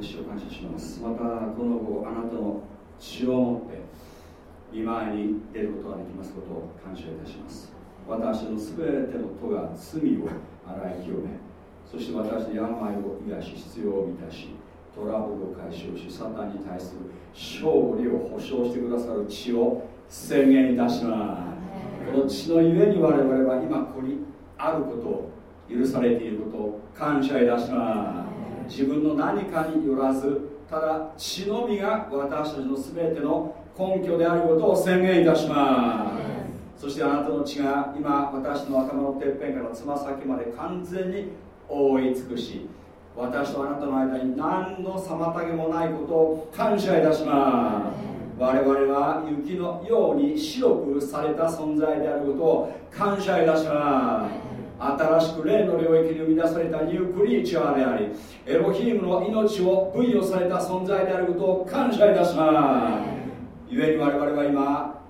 主を感謝します。またこの子あなたの血を持って見舞いに出ることができますことを感謝いたします。私のすべての戸が罪を洗い清めそして私の病を癒し必要を満たしトラブルを解消しサタンに対する勝利を保証してくださる血を宣言いたします。この血のゆえに我々は今ここにあることを許されていることを感謝いたします。自分の何かによらずただ血のみが私たちの全ての根拠であることを宣言いたします。そしてあなたの血が今私の頭のてっぺんからつま先まで完全に覆い尽くし私とあなたの間に何の妨げもないことを感謝いたします。我々は雪のように白くされた存在であることを感謝いたします。新しく霊の領域に生み出されたニュークリーチャーでありエロヒームの命を分与された存在であることを感謝いたします。故に我々は今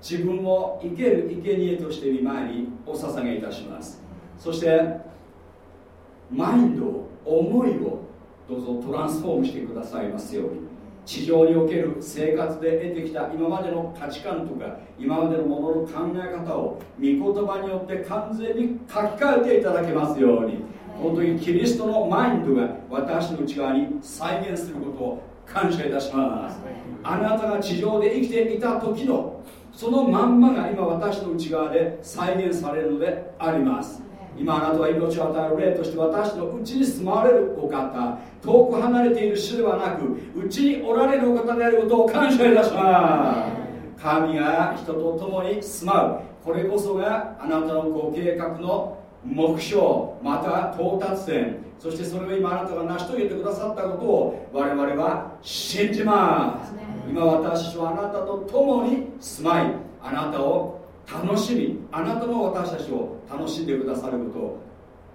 自分を生ける生贄として見舞いにお捧げいたします。そしてマインドを思いをどうぞトランスフォームしてくださいますように。地上における生活で得てきた今までの価値観とか今までのものの考え方を御言葉によって完全に書き換えていただけますように。本当にキリストのマインドが私の内側に再現することを感謝いたします。あなたが地上で生きていた時のそのまんまが今私の内側で再現されるのであります。今あなたは命を与える霊として私のうちに住まわれるお方。遠く離れている主ではなくうちにおられるお方であることを感謝いたします。神が人と共に住まう。これこそがあなたのご計画の目標また到達点。そしてそれを今あなたが成し遂げてくださったことを我々は信じます。今私はあなたと共に住まい。あなたを楽しみ。あなたも私たちを楽しんでくださることを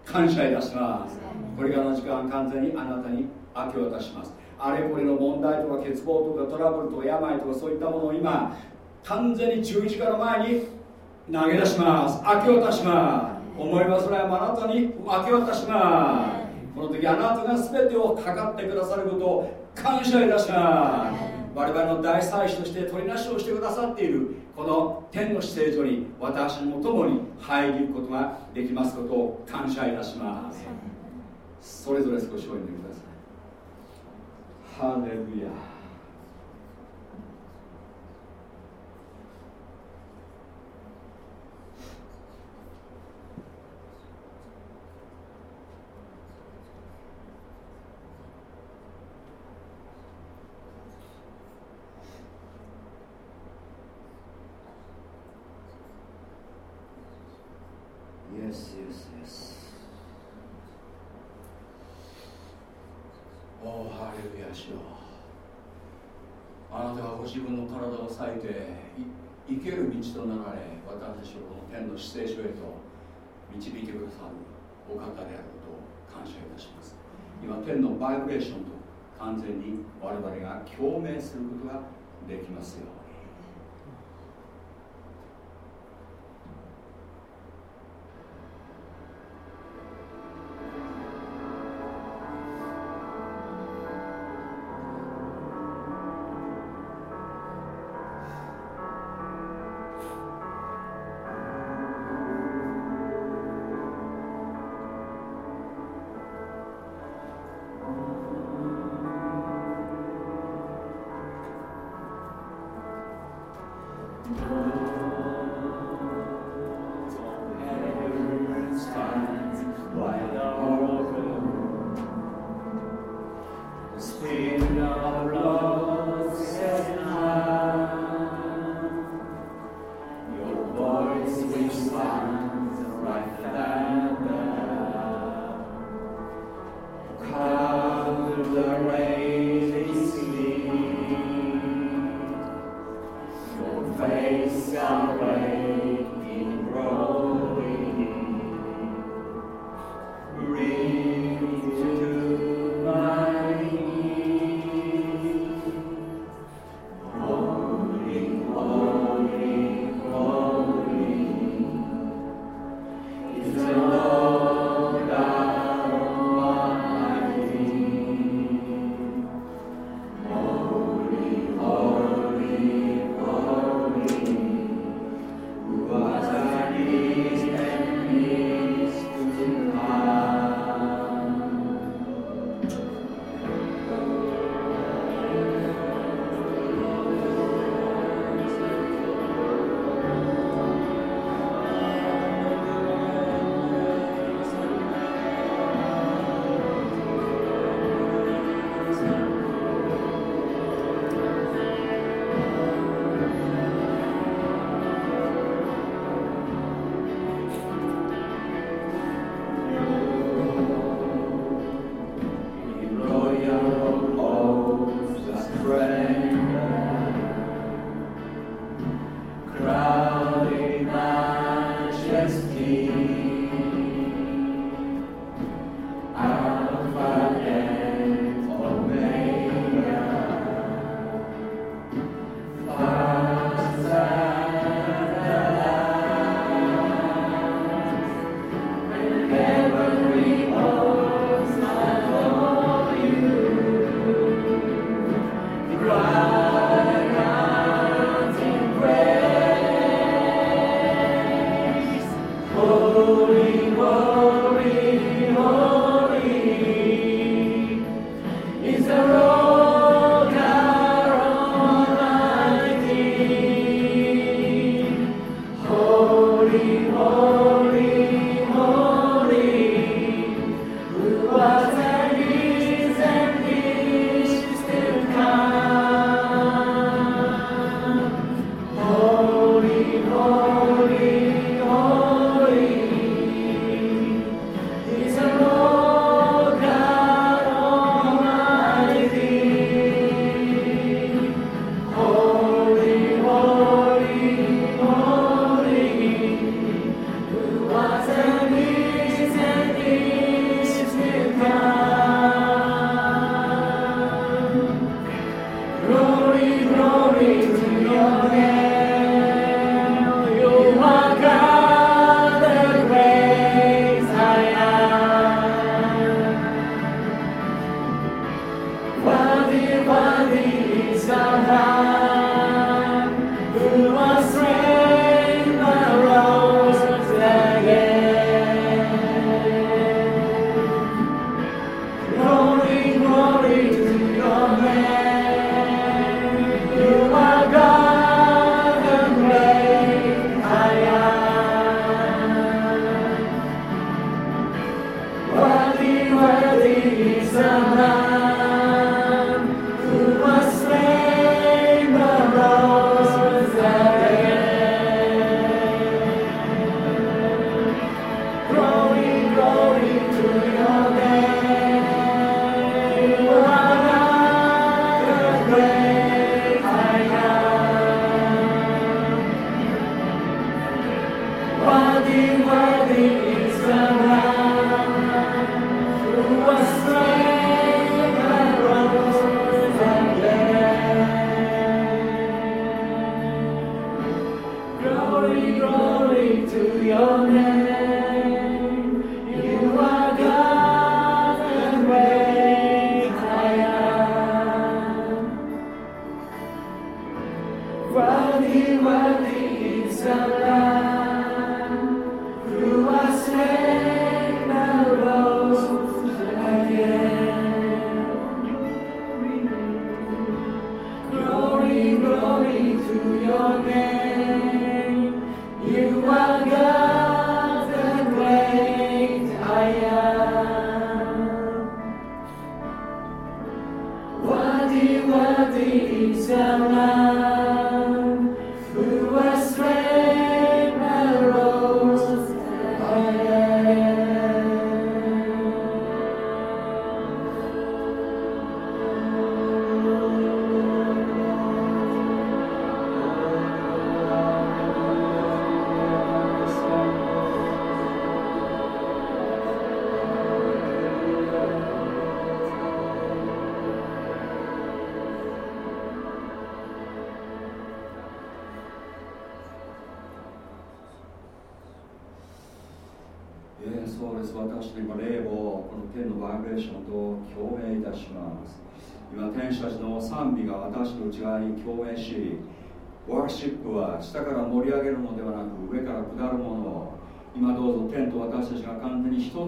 感謝いたします。これからの時間完全にあなたに明け渡します。あれこれの問題とか欠乏とかトラブルとか病とかそういったものを今完全に十字架の前に投げ出します。明け渡します。思いますれはあなたに明け渡します。この時あなたが全てをかかってくださることを感謝いたします。我々の大祭司として取りなしをしてくださっているこの天の姿勢所に私も共に入りることができますことを感謝いたします。それぞれ少しお読みください。ハレルヤ Yes, yes, yes. おお、ハレルヤしよあなたはご自分の体を裂いて生ける道となられ私たちをこの天の姿勢所へと導いてくださるお方であることを感謝いたします今天のバイブレーションと完全に我々が共鳴することができますよ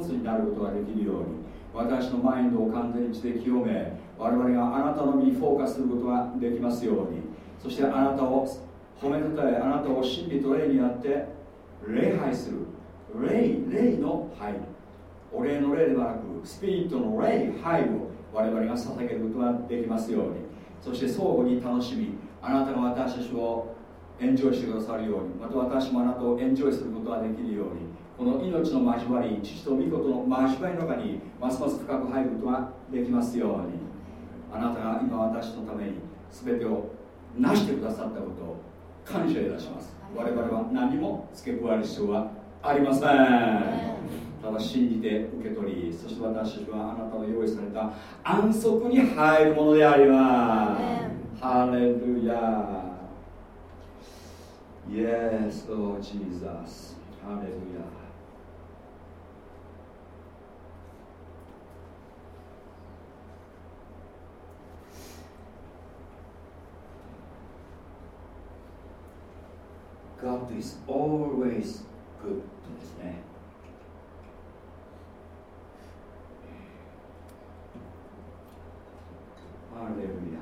つになることができるように私のマインドを完全にして清め我々があなたの身にフォーカスすることができますようにそしてあなたを褒めたたえあなたを真理と礼にやって礼拝する。礼礼の拝お礼の礼ではなくスピリットの礼拝を我々が捧げることができますように。そして相互に楽しみあなたが私たちをエンジョイしてくださるようにまた私もあなたをエンジョイすることができるように。この命の交わり父と御子との交わりの中にますます深く入ることができますようにあなたが今私のために全てを成してくださったことを感謝いたします。我々は何も付け加える必要はありません。ただ信じて受け取りそして私たちはあなたの用意された安息に入るものであります。ハレルヤ。Yes, Lord Jesus. Hallelujah. God is always good ですね。ハレルヤ。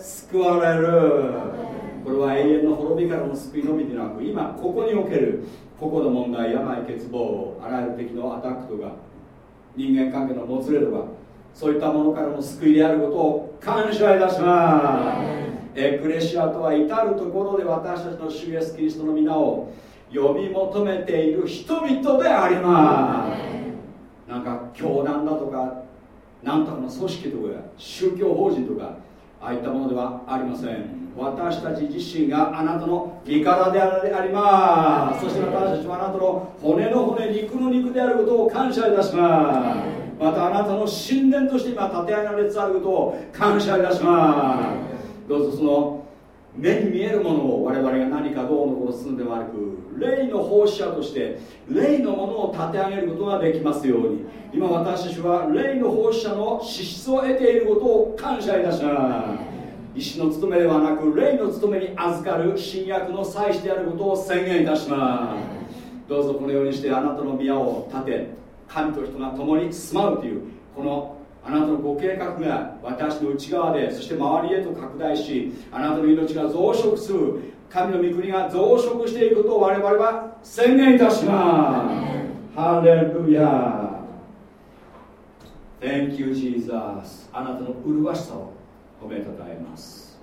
救われる。これは永遠の滅びからの救いのみでなく今ここにおける個々の問題病欠乏あらゆる敵のアタックとか人間関係のもつれとかそういったものからの救いであることを感謝いたします。エクレシアとは至るところで私たちの主イエスキリストの皆を呼び求めている人々であります。なんか教団だとかなんとかの組織とか宗教法人とかああいったものではありません。私たち自身があなたの身体であります。そして私たちはあなたの骨の骨肉の肉であることを感謝いたします。またあなたの神殿として今立て上げられつつあることを感謝いたします。どうぞその目に見えるものを我々が何かどうのこうのすんではなく霊の奉仕者として霊のものを立て上げることができますように。今私たちは霊の奉仕者の資質を得ていることを感謝いたします。医師の務めではなく霊の務めに預かる新約の祭司であることを宣言いたします。どうぞこのようにしてあなたの宮を建て神と人が共に住まうというこのあなたのご計画が私の内側でそして周りへと拡大しあなたの命が増殖する神の御国が増殖していくことを我々は宣言いたします。ハレルヤ Thank you Jesus. あなたの麗しさを褒めたたえます。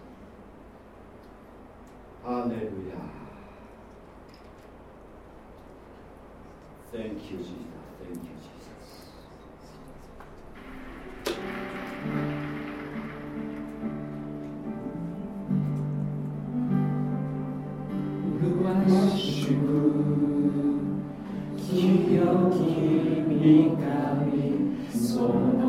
ハレルヤ Thank you Jesus. Thank you し神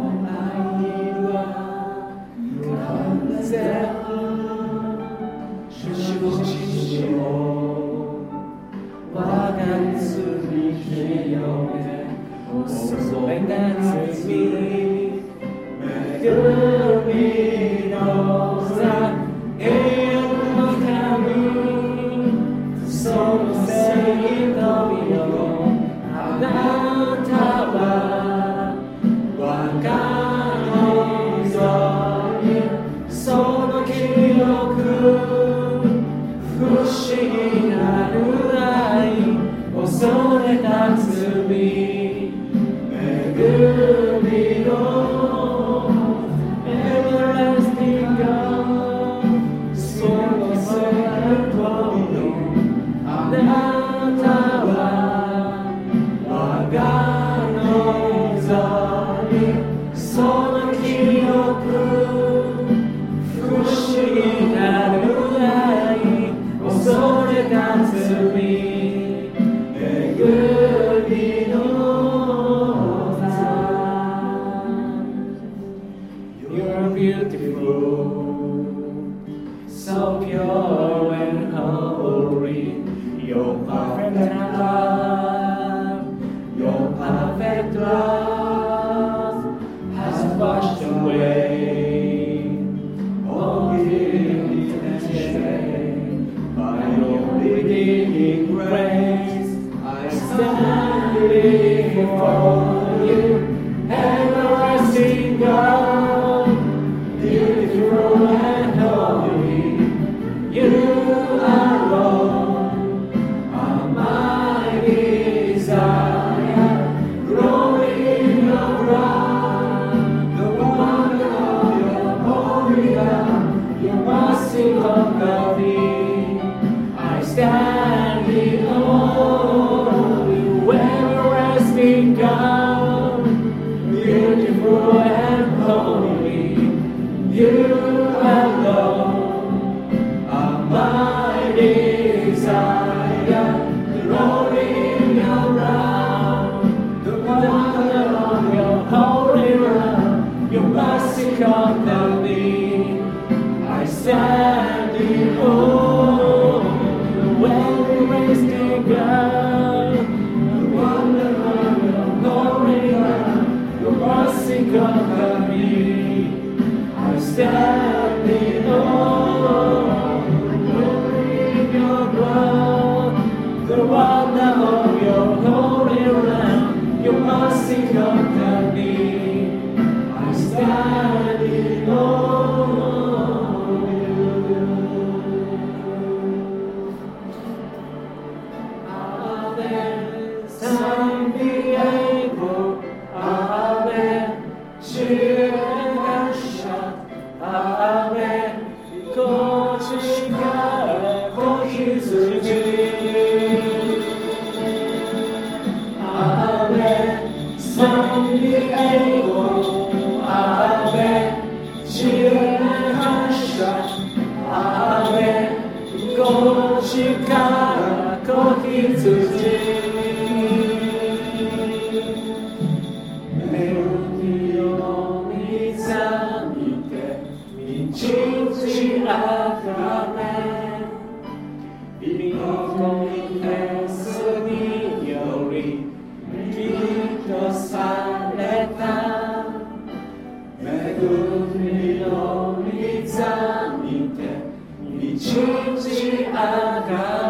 海の水見て一日上がる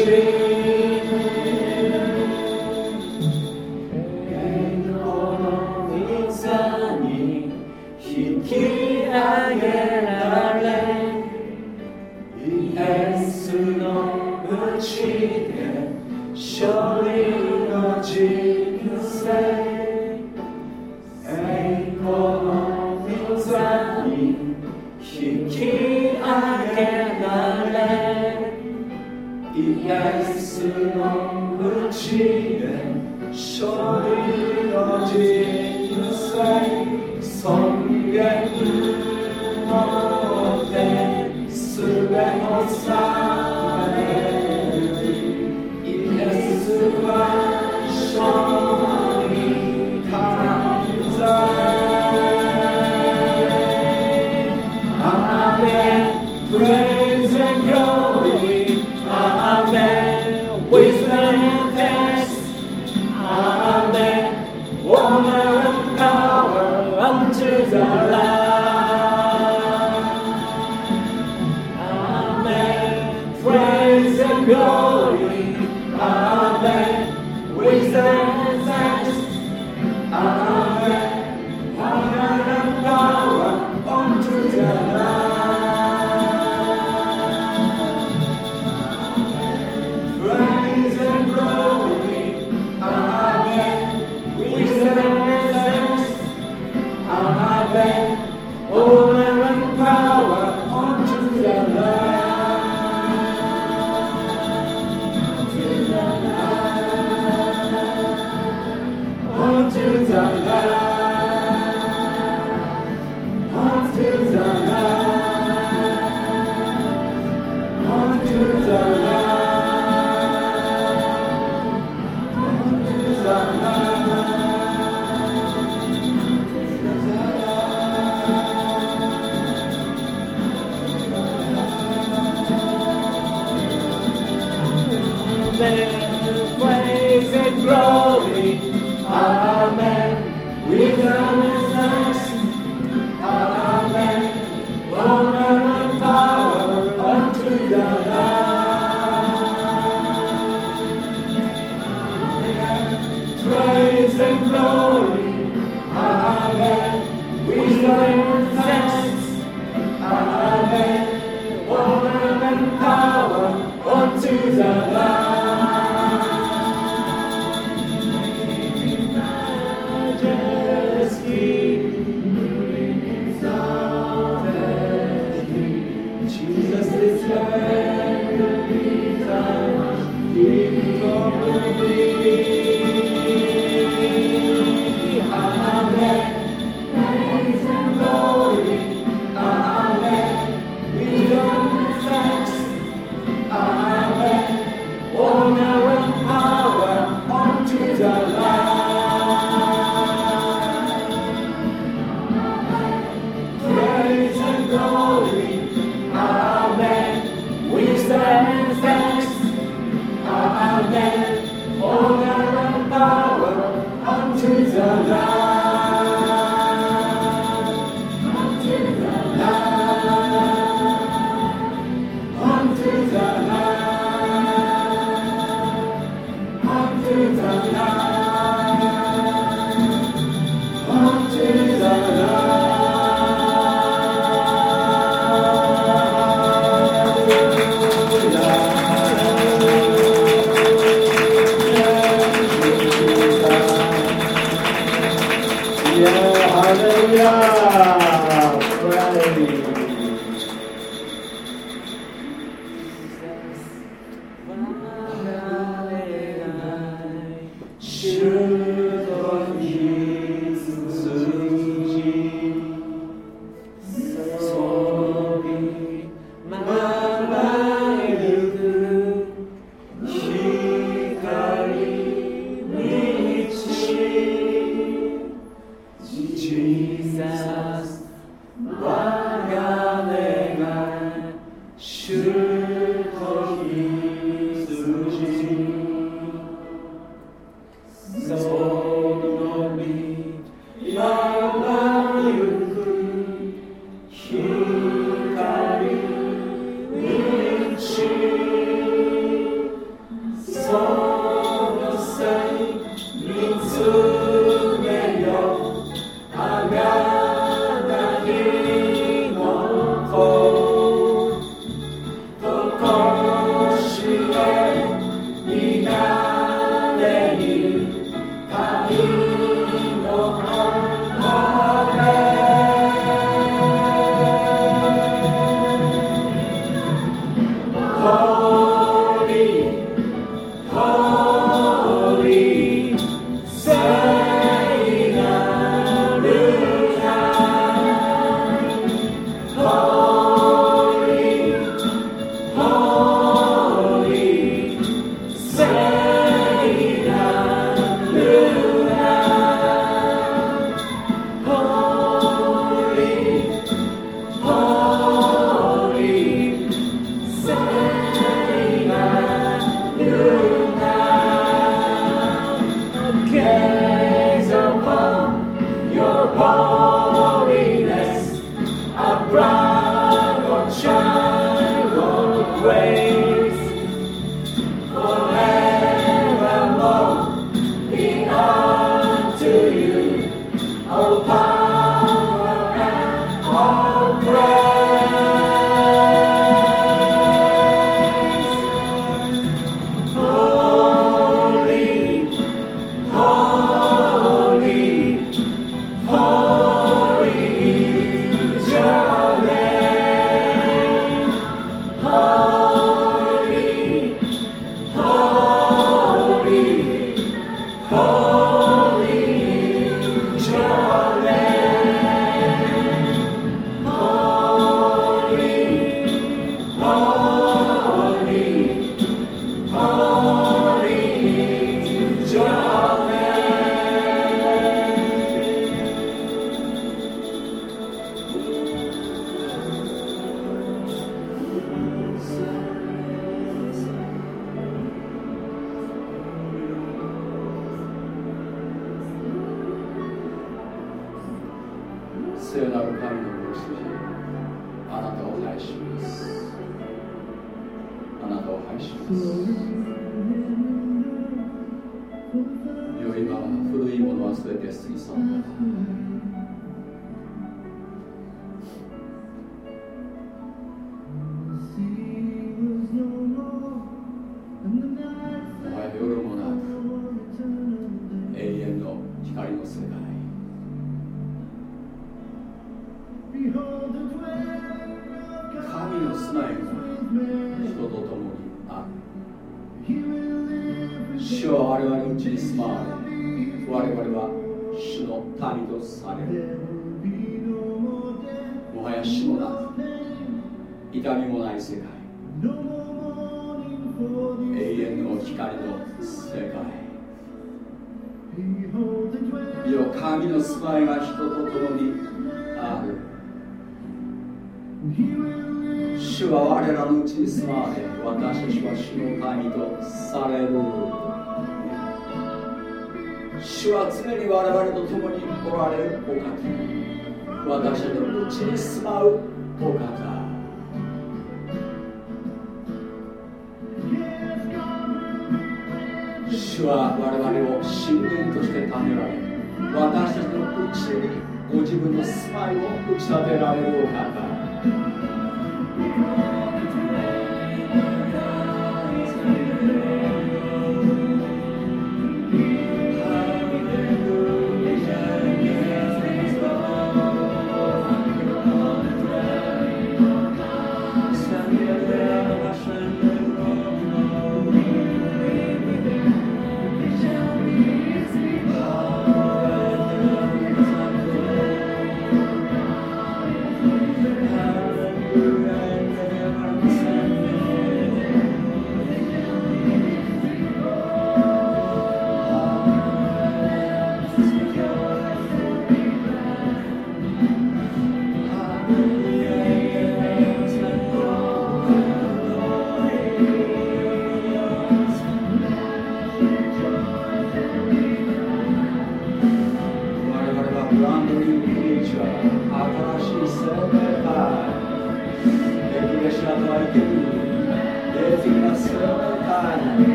Dimitri.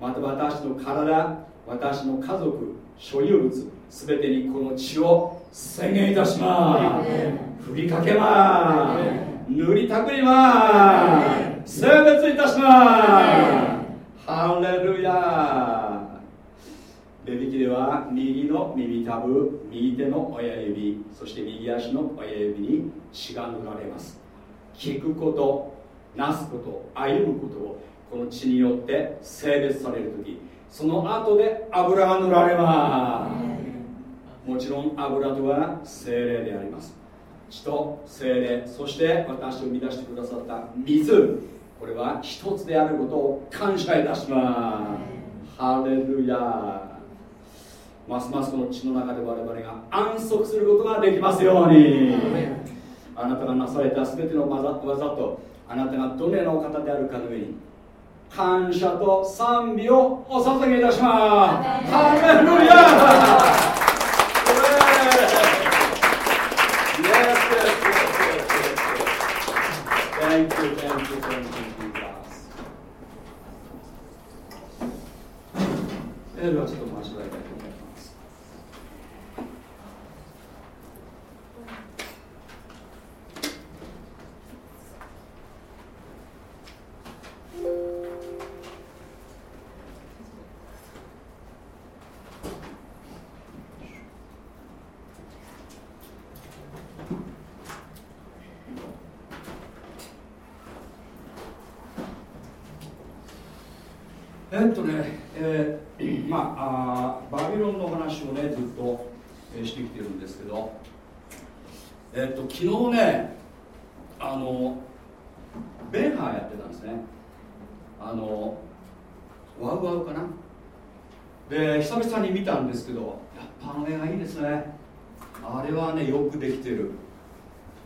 また私の体私の家族所有物全てにこの血を宣言いたします。振りかけます。塗りたくります。性別いたします。ハレルヤ。レビキでは右の耳たぶ右手の親指そして右足の親指に血が塗られます。聞くことなすこと歩むことをこの血によって性別される時その後で油が塗られます。もちろん油とは精霊であります。血と精霊そして私を生み出してくださった水。これは一つであることを感謝いたします。ハレルヤますますこの血の中で我々が安息することができますように。あなたがなされた全ての技とあなたがどのようなお方であるかの上に感謝と賛美をお捧げいたします。ハレルヤ Thank you, thank you, thank you, Jesus. ではちょっと間違えたいと思います。えっとね、えー、まああバビロンの話をねずっと、えー、してきてるんですど。えっと昨日ねあのベンハーやってたんですね。あのワウワウかな。で久々に見たんですけどやっぱあの映画いいですね。あれはねよくできてる。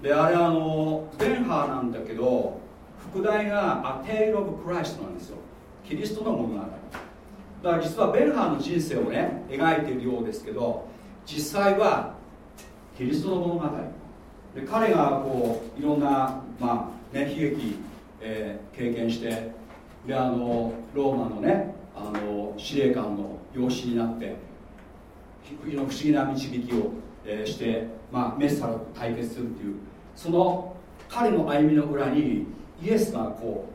であれあのベンハーなんだけど副題が「A Tale of Christ」なんですよ。キリストの物語。だから実はベルハーの人生をね描いているようですけど実際はキリストの物語。で彼がこういろんな、まあね、悲劇、えー、経験してであのローマのねあの司令官の養子になって不思議な導きを、えー、して、まあ、メッサと対決するっていうその彼の歩みの裏にイエスがこう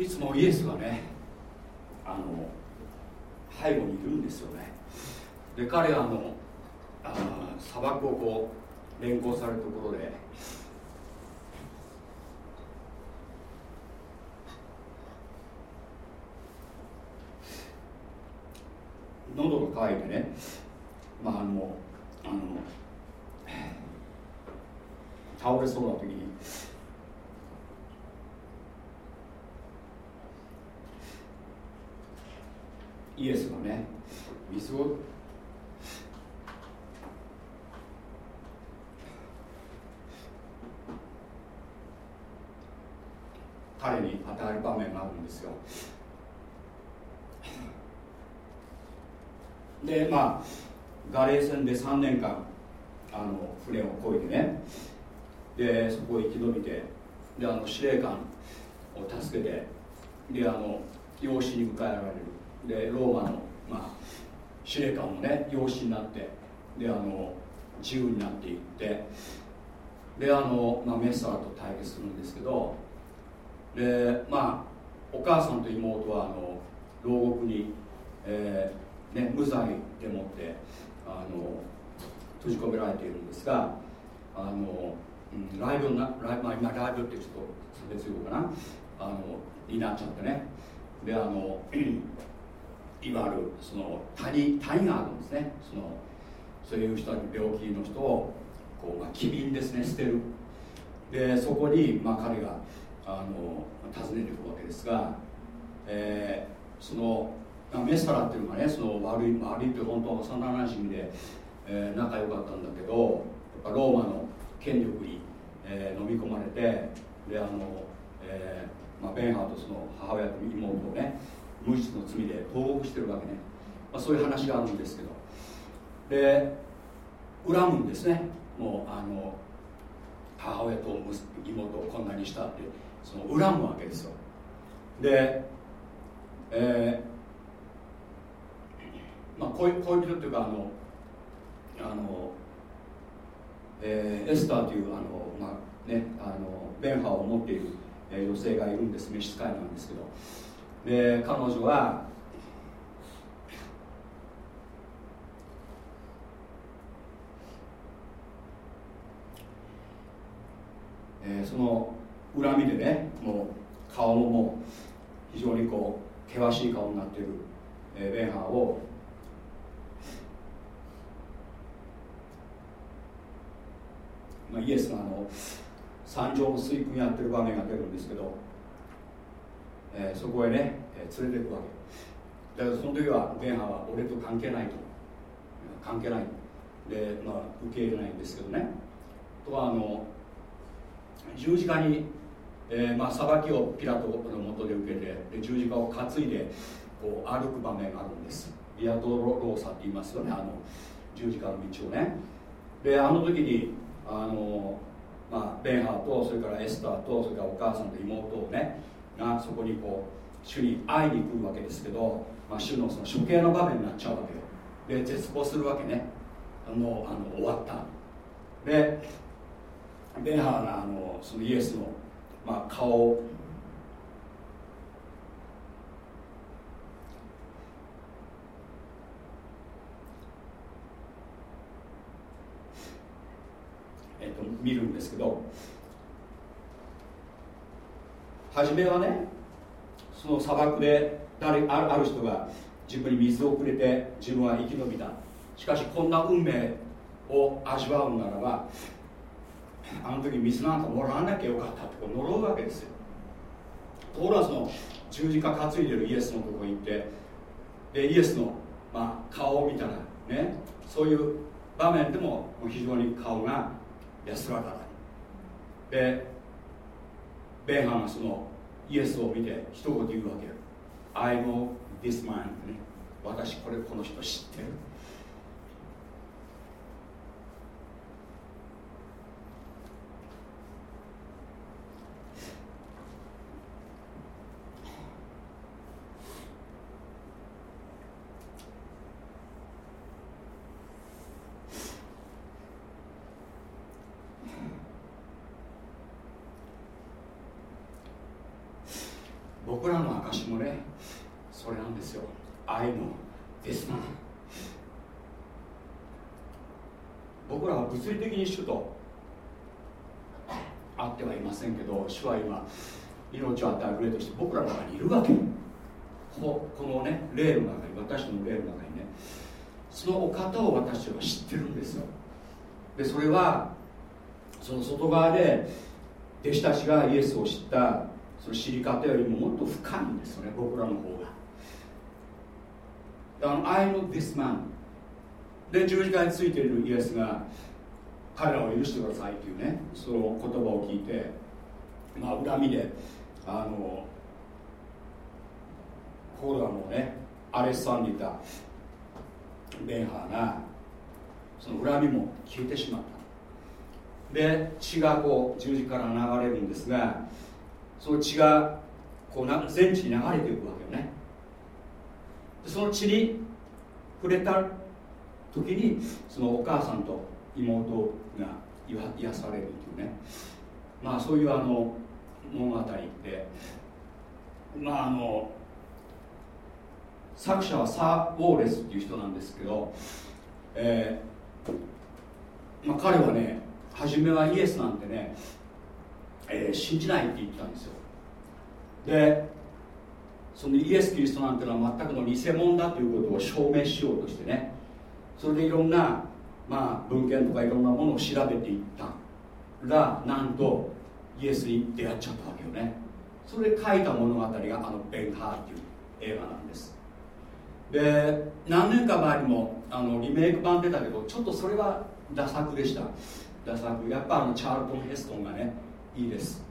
いつもイエスがねあの背後にいるんですよね。で彼はあのあ砂漠をこう連行されるところで喉が渇いてねまああのあの倒れそうな時にイエスがね水を彼に与える場面があるんですよでまあガレー船で3年間あの船をこいでね。でそこを生き延びてであの司令官を助けてであの養子に迎えられる。でローマの、まあ、司令官もね養子になってであの自由になっていって。であの、まあ、メッサーと対決するんですけど。でまあお母さんと妹はあの牢獄に、えーね、無罪でもってあの閉じ込められているんですがあの、うん、ライブなライ,、まあ、今ライブってちょっと差別用語かな。あのになっちゃってね。であの いわゆるその谷谷があるんですね。そのそういう人病気の人をこう、まあ、機敏ですね。捨てる。でそこに、まあ、彼があの訪ねていくわけですが、えー、そのメスタラっていうのがねその悪い悪いって本当は幼なじみで、えー、仲良かったんだけどやっぱローマの権力に、えー、飲み込まれてであの、えーまあ、ベンハーとその母親と妹をね無実の罪で投獄してるわけね、まあ、そういう話があるんですけど。で恨むんですね。もうあの母親と妹をこんなにしたってその恨むわけですよ。で、えーまあ、恋恋人っていうかあのあの、えー、エスターというあの、まあね、あのベンハーを持っている、えー、女性がいるんです。召使いなんですけど。で彼女はえー、その恨みでねもう顔ももう非常にこう険しい顔になっている、えー、ベンハーをまあ、イエスがあの山上の水訓やってる場面が出るんですけど、えー、そこへね、えー、連れていくわけ。だからその時はベンハーは俺と関係ないと。関係ない。で、まあ、受け入れないんですけどね。とはあの十字架に、えーまあ、裁きをピラトのもとで受けてで十字架を担いでこう歩く場面があるんです。ビアドローサって言いますよねあの十字架の道をね。であの時にあの、まあ、ベンハーとそれからエスターとそれからお母さんと妹をねがそこにこう主に会いに来るわけですけど、まあ、主のその処刑の場面になっちゃうわけよ。で絶望するわけね。もうあの終わった。でベンハーがあのそのイエスの、まあ、顔をえっと、見るんですけど初めはねその砂漠で誰あるある人が自分に水をくれて自分は生き延びた。しかしこんな運命を味わうならばあの時水なんかもらわなきゃよかったってこう呪うわけですよ。ところがその十字架担いでるイエスのとこに行ってでイエスの、まあ、顔を見たらねそういう場面でも非常に顔が安らかだでベンハンがそのイエスを見て一言言うわけ I know this man、ね、私これこの人知ってる僕僕らの証もねそれなんですよ愛のですな僕らは物理的に主と会ってはいませんけど主は今命を与える霊として僕らの中にいるわけ。このね霊の中に私の霊の中にねそのお方を私は知ってるんですよ。でそれはその外側で弟子たちがイエスを知ったその知り方よりももっと深いんですよね僕らの方が。あの I know this man で十字架についているイエスが彼らを許してくださいっていうねその言葉を聞いてまあ恨みであのここではもうねアレッサンディタベンハーがその恨みも消えてしまった。で血がこう十字架から流れるんですがその血がこうな全地に流れていくわけよね。でその血に触れた時にそのお母さんと妹が癒されるっていうね。まあそういうあの物語でまああの作者はサー・ウォーレスっていう人なんですけど、えーまあ、彼はね初めはイエスなんてね、えー、信じないって言ったんですよ。でそのイエス・キリストなんてのは全くの偽物だということを証明しようとしてねそれでいろんな、まあ、文献とかいろんなものを調べていったらなんとイエスに出会っちゃったわけよね。それで書いた物語があの「ベン・ハー」っていう映画なんです。で何年か前にもあのリメイク版出たけどちょっとそれはダ作でした。ダ作やっぱあのチャールトン・ヘストンがねいいです。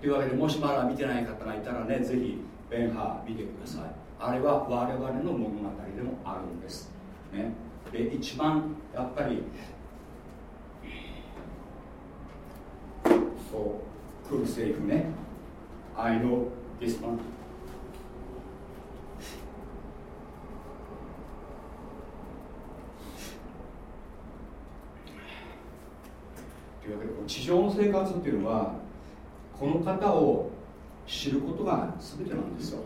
というわけでもしまだ見てない方がいたらねぜひベンハー見てください。あれは我々の物語でもあるんです、ね、で一番やっぱりそう。来るセリフね。I know this one. というわけで地上の生活っていうのはこの方を知ることが全てなんですよ。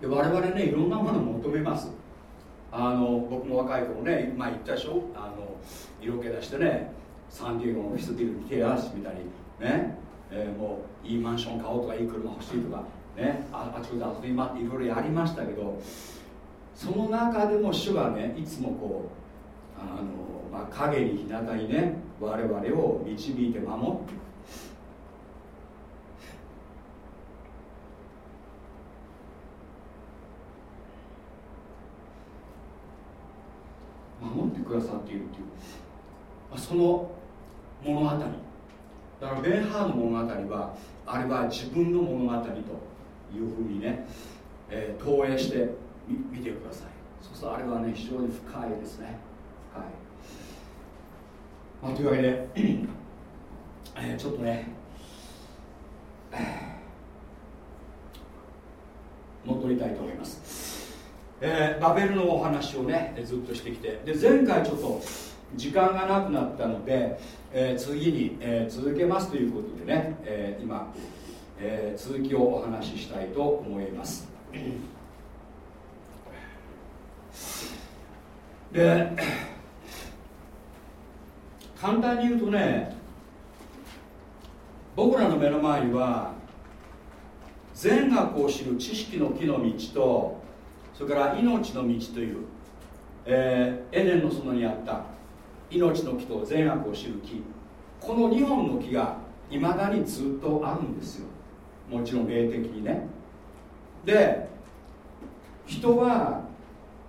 で我々ねいろんなものを求めます。あの僕も若い頃ねまあ言ったでしょ？あの色気出してねサンディエゴのオフィスビルに手足みたいにね、えー、もういいマンション買おうとかいい車欲しいとかねああちこち遊びまっていろいろやりましたけどその中でも主がねいつもこうあの、まあ、影に日向にね我々を導いて守って守ってくださっているというその物語。だからベンハーの物語はあれは自分の物語というふうにね、えー、投影してみ見てください。そうするとあれはね非常に深いですね。深い、まあ、というわけで、えー、ちょっとね戻りたいと思います。えー、バベルのお話をねずっとしてきて。で前回ちょっと時間がなくなったので、えー、次に、えー、続けますということでね、え今、え続きをお話ししたいと思います。で簡単に言うとね僕らの目の前には善悪を知る知識の木の道とそれから命の道という、えー、エデンの園にあった命の木と善悪を知る木。この2本の木がいまだにずっとあるんですよ。もちろん霊的にね。で人は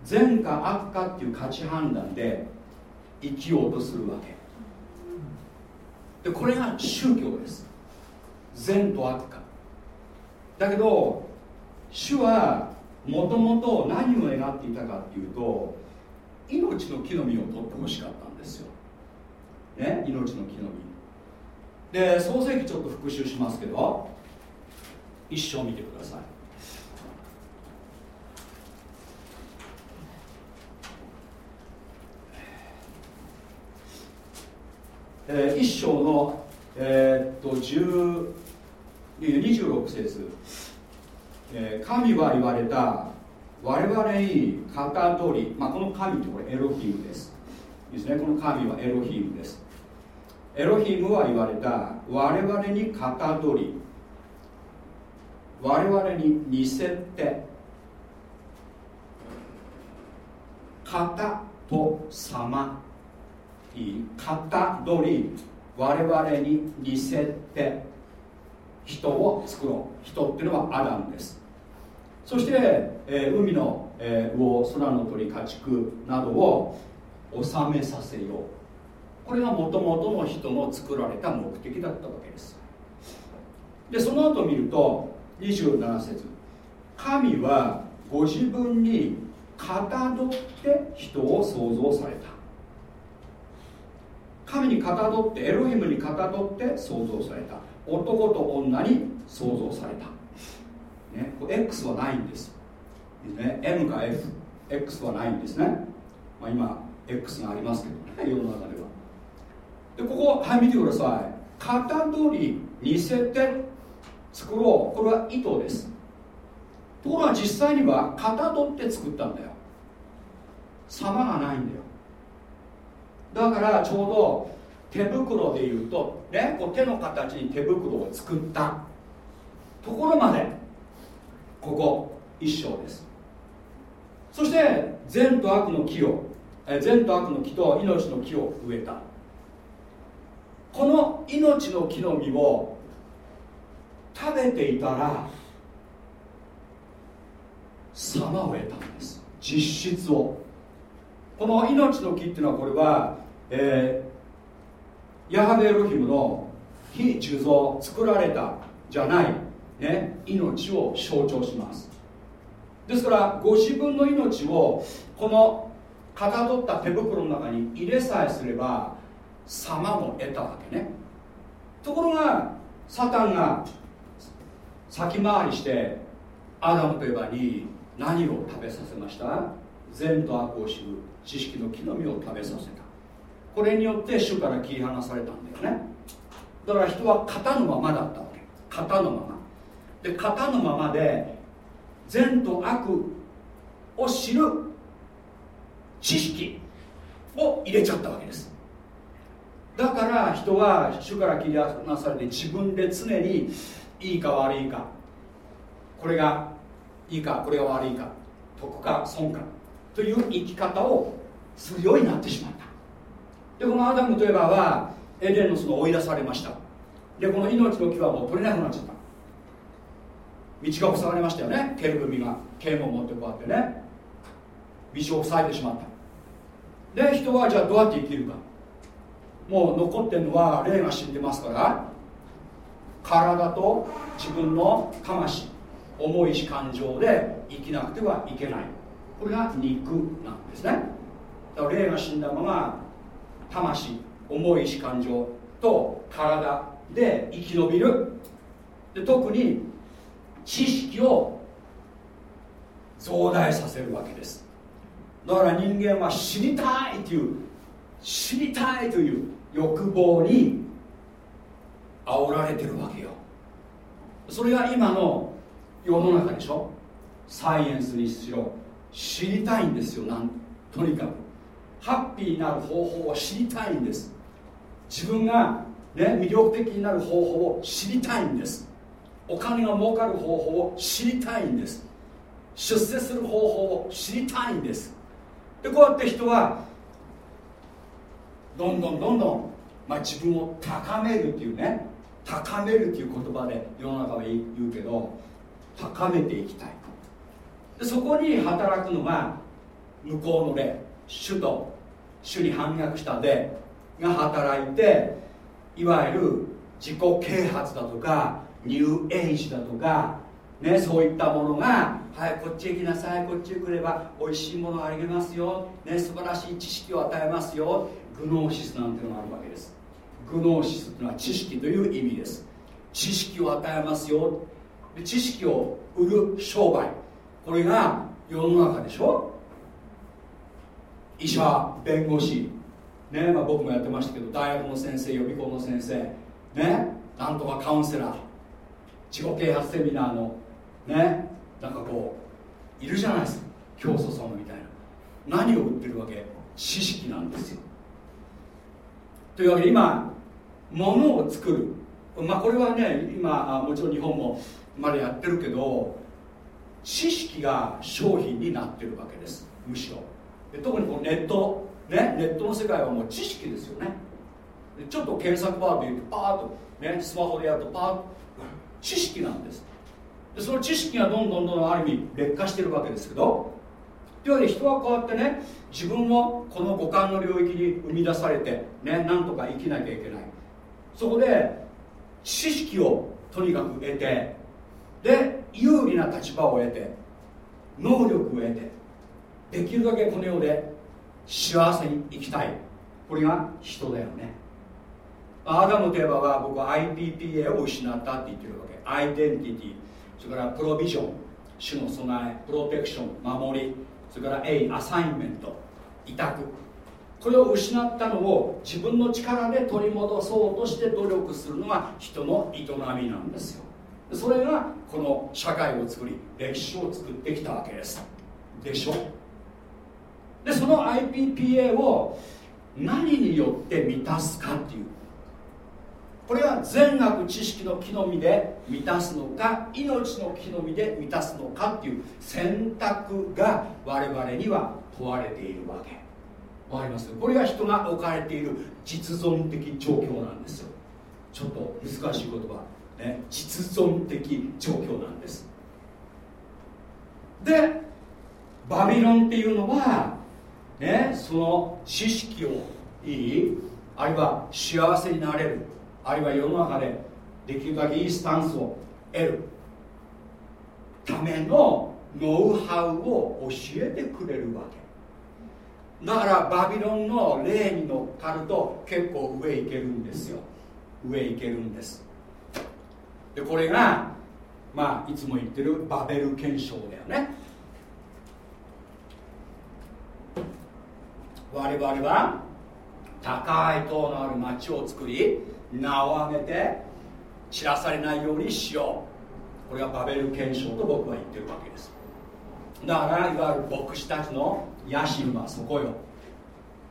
善か悪かっていう価値判断で生きようとするわけ。でこれが宗教です。善と悪か。だけど主はもともと何を願っていたかっていうと命の木の実を取ってほしかった。んですよ。ね？命の木の実。で創世記ちょっと復習しますけど一生見てください。えー、一章の、えー、っと26節。えー、神は言われた我々に型取り、まあ、この神ってこれエロヒムです。ですね。この神はエロヒムです。エロヒムは言われた我々に型取り我々に似せて型と様いい型取り我々に似せて人を作ろう。人っていうのはアダムです。そして、えー、海の、えー、魚空の鳥家畜などを治めさせよう。これがもともとの人の作られた目的だったわけです。でその後見ると27節。神はご自分にかたどって人を創造された。神にかたどってエロヒムにかたどって創造された。男と女に創造された、ね、X はないんです。ね、M か FX はないんですね、まあ、今 X がありますけどね世の中では。でここはい見てください。型取り似せて作ろう。これは意図です。ところが実際には型取って作ったんだよ。様がないんだよ。だからちょうど手袋でいうと、ね、こう手の形に手袋を作った。ところまでここ一章です。そして善と悪の木を善と悪の木と命の木を植えた。この命の木の実を食べていたら様を得たんです。実質を。この命の木っていうのはこれは、えー、ヤハベエロヒムの非受造作られたじゃない、ね、命を象徴します。ですからご自分の命をこのかたどった手袋の中に入れさえすれば様も得たわけね。ところがサタンが先回りしてアダムとエバに何を食べさせました？善と悪を知る知識の木の実を食べさせた。これによって主から切り離されたんだよね。だから人は型のままだったわけ。型のまま。で型のままで善と悪を知る知識を入れちゃったわけです。だから人は主から切り離されて自分で常にいいか悪いかこれがいいかこれが悪いか得か損かという生き方をするようになってしまった。でこのアダムといえばはエデンの巣の追い出されました。でこの命の木はもう取れなくなっちゃった。道が塞がれましたよね。ケルブミが剣を持ってこうやってね。道を塞いでしまった。で人はじゃあどうやって生きるか。もう残ってるのは霊が死んでますから体と自分の魂重いし感情で生きなくてはいけない。これが肉なんですね。だから霊が死んだまま魂重い意志感情と体で生き延びる。で特に知識を増大させるわけです。だから人間は知りたいという知りたいという欲望に煽られてるわけよ。それが今の世の中でしょ？サイエンスにしろ知りたいんですよなんとにかく。ハッピーになる方法を知りたいんです。自分が、ね、魅力的になる方法を知りたいんです。お金が儲かる方法を知りたいんです。出世する方法を知りたいんです。でこうやって人はどんどんどんどん、まあ、自分を高めるっていうね高めるっていう言葉で世の中は言うけど高めていきたい。でそこに働くのが向こうの霊主と主に反逆した霊が働いていわゆる自己啓発だとかニューエイジだとか、ね、そういったものがはいこっちへ来なさいこっちへ来れば美味しいものがあげますよ、ね、素晴らしい知識を与えますよ。グノーシスなんていうのがあるわけです。グノーシスというのは知識という意味です。知識を与えますよ。知識を売る商売。これが世の中でしょ。医者弁護士。ねまあ、僕もやってましたけど大学の先生予備校の先生。ねなんとかカウンセラー。自己啓発セミナーのね。なんかこういるじゃないですか。教祖様みたいな。何を売ってるわけ？知識なんですよ。というわけで今物を作る。まあこれはね今もちろん日本もまだやってるけど知識が商品になってるわけです。むしろ。で特にこのネット。ねネットの世界はもう知識ですよね。ちょっと検索バーで言うとパーッと、ね、スマホでやるとパーッと。知識なんです。でその知識がどんどんどんどんある意味劣化してるわけですけどというわけで人はこうやってね自分もこの五感の領域に生み出されてねなんとか生きなきゃいけない。そこで知識をとにかく得てで有利な立場を得て能力を得てできるだけこの世で幸せに生きたい。これが人だよね。アダムといえばは僕は IPPA を失ったって言ってるわけ。アイデンティティ。それからプロビジョン主の備えプロテクション守りそれから A アサインメント委託。これを失ったのを自分の力で取り戻そうとして努力するのが人の営みなんですよ。それがこの社会を作り歴史を作ってきたわけです。でしょ？でその IPPA を何によって満たすかっていうこれは善悪知識の木の実で満たすのか命の木の実で満たすのかっていう選択が我々には問われているわけ。わかります？これが人が置かれている実存的状況なんですよ。ちょっと難しい言葉、ね、実存的状況なんです。でバビロンっていうのはねその知識をいい？あるいは幸せになれる。あるいは世の中でできるだけいいスタンスを得る。ためのノウハウを教えてくれるわけ。だからバビロンの例に乗っかると結構上行けるんですよ。上行けるんです。でこれがまあいつも言ってるバベル憲章だよね。我々は高い塔のある町を作り名を挙げて知らされないようにしよう。これがバベル憲章と僕は言ってるわけです。だからいわゆる牧師たちの野心はそこよ、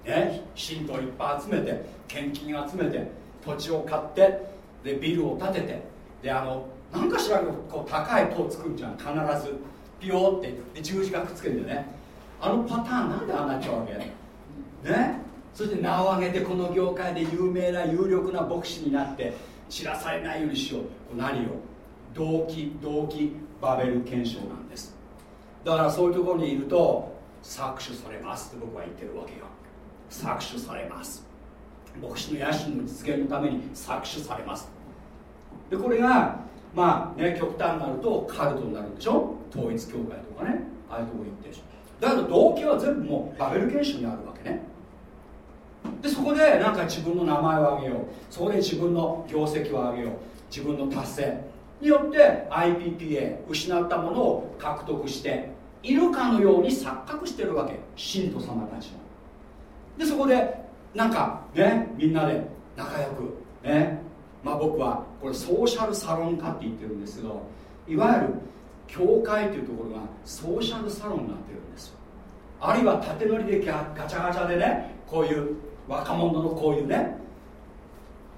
ね、信徒をいっぱい集めて献金集めて土地を買ってでビルを建ててであの何かしらこう高い塔を作るじゃん。必ず。ピヨーってで十字架くっつけるんだよね。あのパターンなんでああなっちゃうわけ？ね？そして名を挙げてこの業界で有名な有力な牧師になって知らされないようにしよう。何を？動機動機バベル検証なんです。だからそういうところにいると搾取されますって僕は言ってるわけよ。搾取されます。牧師の野心の実現のために搾取されます。でこれがまあね極端になるとカルトになるんでしょ？統一教会とかね。ああいうとこ行ってるでしょ。だけど動機は全部もうバベル検証にあるわけね。でそこでなんか自分の名前を挙げよう。そこで自分の業績を挙げよう。自分の達成によって IPPA 失ったものを獲得しているかのように錯覚してるわけ。信徒様たちもでそこでなんかねみんなで仲良くね。まあ僕はこれソーシャルサロン化って言ってるんですけどいわゆる教会というところがソーシャルサロンになってるんですよ。あるいは縦乗りでガチャガチャでねこういう若者のこういうね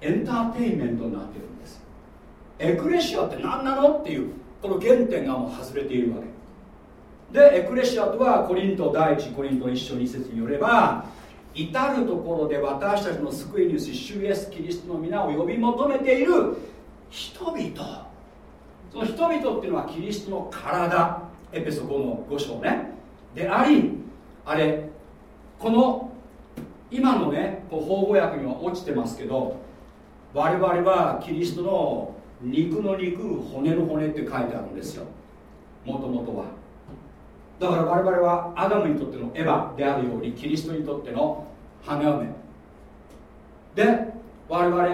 エンターテインメントになってるんです。エクレシアって何なのっていうこの原点がもう外れているわけ。でエクレシアとはコリント第一コリント一章二節によれば至る所で私たちの救い主主イエス・キリストの皆を呼び求めている人々。その人々っていうのはキリストの体。エペソ5の5章ね。でありあれこの今のねこう法語訳には落ちてますけど我々はキリストの肉の肉骨の骨って書いてあるんですよ。もともとは。だから我々はアダムにとってのエヴァであるようにキリストにとっての花嫁。で我々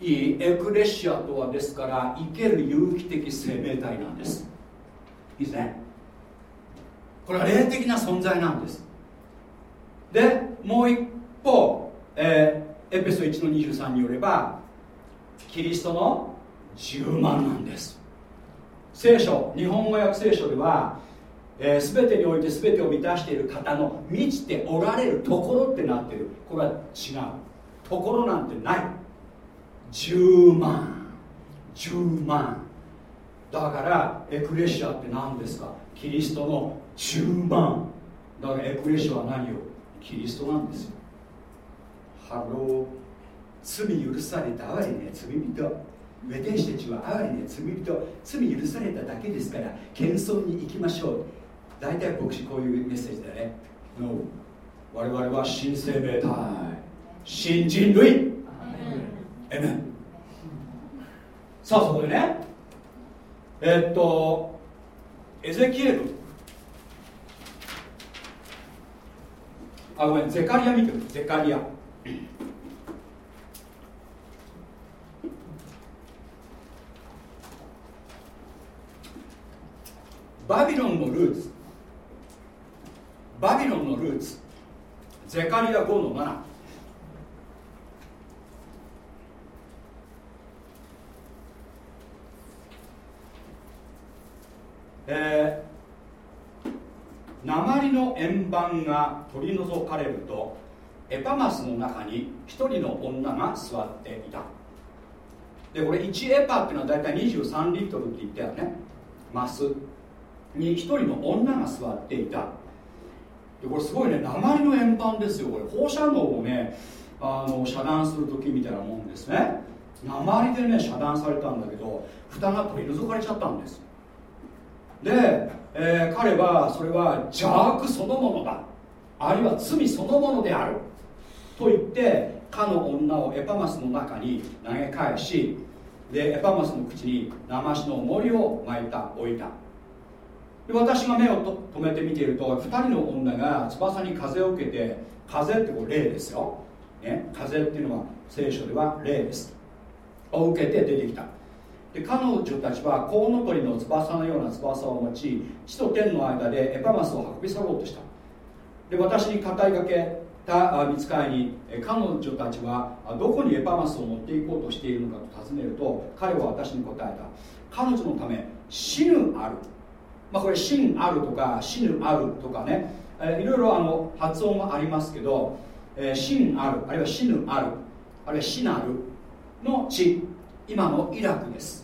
いいエクレシアとはですから生ける有機的生命体なんです。いいですね。これは霊的な存在なんです。でもう一方、えー、エペソ1の23によればキリストの10万なんです。聖書日本語訳聖書では、えー、全てにおいて全てを満たしている方の満ちておられるところってなってる。これは違う。ところなんてない。10万。充満。だからエクレシアって何ですか？キリストの充満。だからエクレシアは何よ？キリストなんですよ。ハロー罪許された哀れな罪人。私たちは哀れな罪人。罪許されただけですから謙遜に行きましょう。大体牧師こういうメッセージだね。No 我々は新生命体新人類。エメンさあそこでね。えー、っとエゼキエルあごめんゼカリア見てる。ゼカリア。バビロンのルーツ。バビロンのルーツ。ゼカリア5の7えー、鉛の円盤が取り除かれるとエパマスの中に一人の女が座っていた。でこれ1エパっていうのは大体23リットルって言ったよね。マスに一人の女が座っていた。でこれすごいね鉛の円盤ですよ。これ放射能をねあの遮断する時みたいなもんですね。鉛でね遮断されたんだけど蓋が取り除かれちゃったんです。で、えー、彼はそれは邪悪そのものだ。あるいは罪そのものである。と言ってかの女をエパマスの中に投げ返しでエパマスの口に生しの重りを巻いた置いた。で私が目をと止めて見ていると2人の女が翼に風を受けて風ってこれ霊ですよ、ね、風っていうのは聖書では霊です。を受けて出てきた。で彼女たちはコウノトリの翼のような翼を持ち地と天の間でエパマスを運び去ろうとした。で私に語りかけた見つかりに彼女たちはどこにエパマスを持っていこうとしているのかと尋ねると彼は私に答えた。彼女のため死ぬある。まあ、これ真あるとか死ぬあるとかね、えー、いろいろあの発音もありますけど、えー、真ある。あるいは死ぬある。あるいは死なるの地。今のイラクです。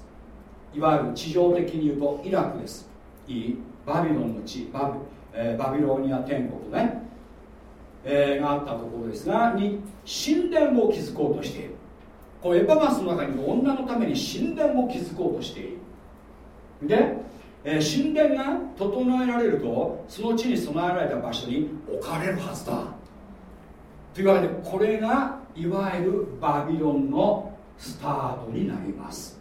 いわゆる地上的に言うとイラクです。いい。バビロンの地バビ,、えー、バビロニア天国ね、えー、があったところですがに神殿を築こうとしている。こうエパマスの中に女のために神殿を築こうとしている。でえー、神殿が整えられるとその地に備えられた場所に置かれるはずだ。というわけでこれがいわゆるバビロンのスタートになります、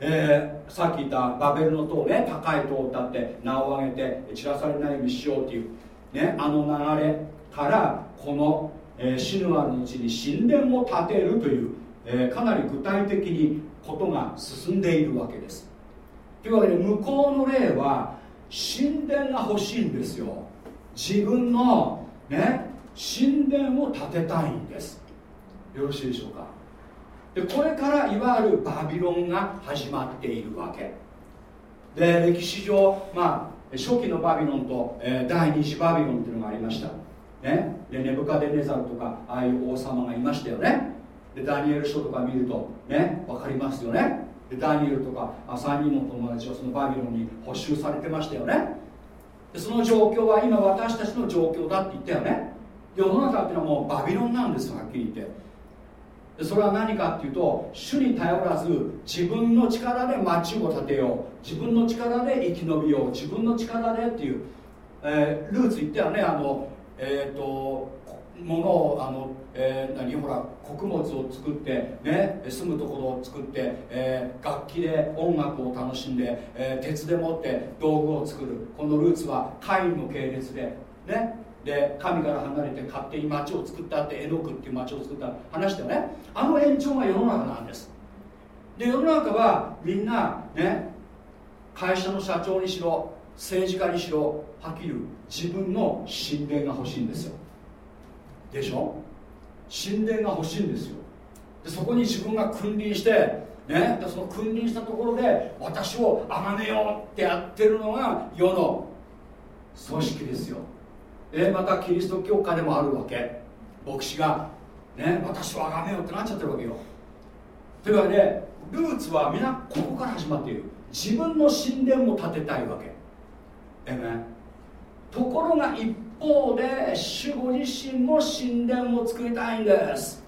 えー、さっき言ったバベルの塔ね高い塔を立って名を上げて散らされないようにしようという、ね、あの流れからこの、えー、シヌアのうちに神殿を建てるという、えー、かなり具体的にことが進んでいるわけです。というわけで向こうの霊は神殿が欲しいんですよ。自分のね神殿を建てたいんです。よろしいでしょうか？でこれからいわゆるバビロンが始まっているわけ。で歴史上まあ初期のバビロンと、えー、第二次バビロンっていうのがありました。ね。でネブカデネザルとかああいう王様がいましたよね。でダニエル書とか見るとね分かりますよね。でダニエルとか3人の友達はそのバビロンに補修されてましたよね。でその状況は今私たちの状況だって言ったよね。世の中っていうのはもうバビロンなんですはっきり言って。それは何かっていうと主に頼らず自分の力で町を建てよう。自分の力で生き延びよう。自分の力でっていう、えー、ルーツ言ったよね。あのえっ、ー、とものをあの、えー、何？ほら穀物を作ってね住むところを作って、えー、楽器で音楽を楽しんで、えー、鉄でもって道具を作る。このルーツはカインの系列でね。で神から離れて勝手に町を作ったってエノクっていう町を作った。話だよねあの延長が世の中なんです。で世の中はみんなね会社の社長にしろ政治家にしろはっきり自分の神殿が欲しいんですよ。でしょ？神殿が欲しいんですよ。でそこに自分が君臨してね、その君臨したところで私をあがめようってやってるのが世の組織ですよ。えまたキリスト教家でもあるわけ。牧師が、ね、私をあがめようってなっちゃってるわけよ。というわけでルーツは皆ここから始まっている。自分の神殿も建てたいわけ。えめところが一方で主ご自身も神殿を作りたいんです。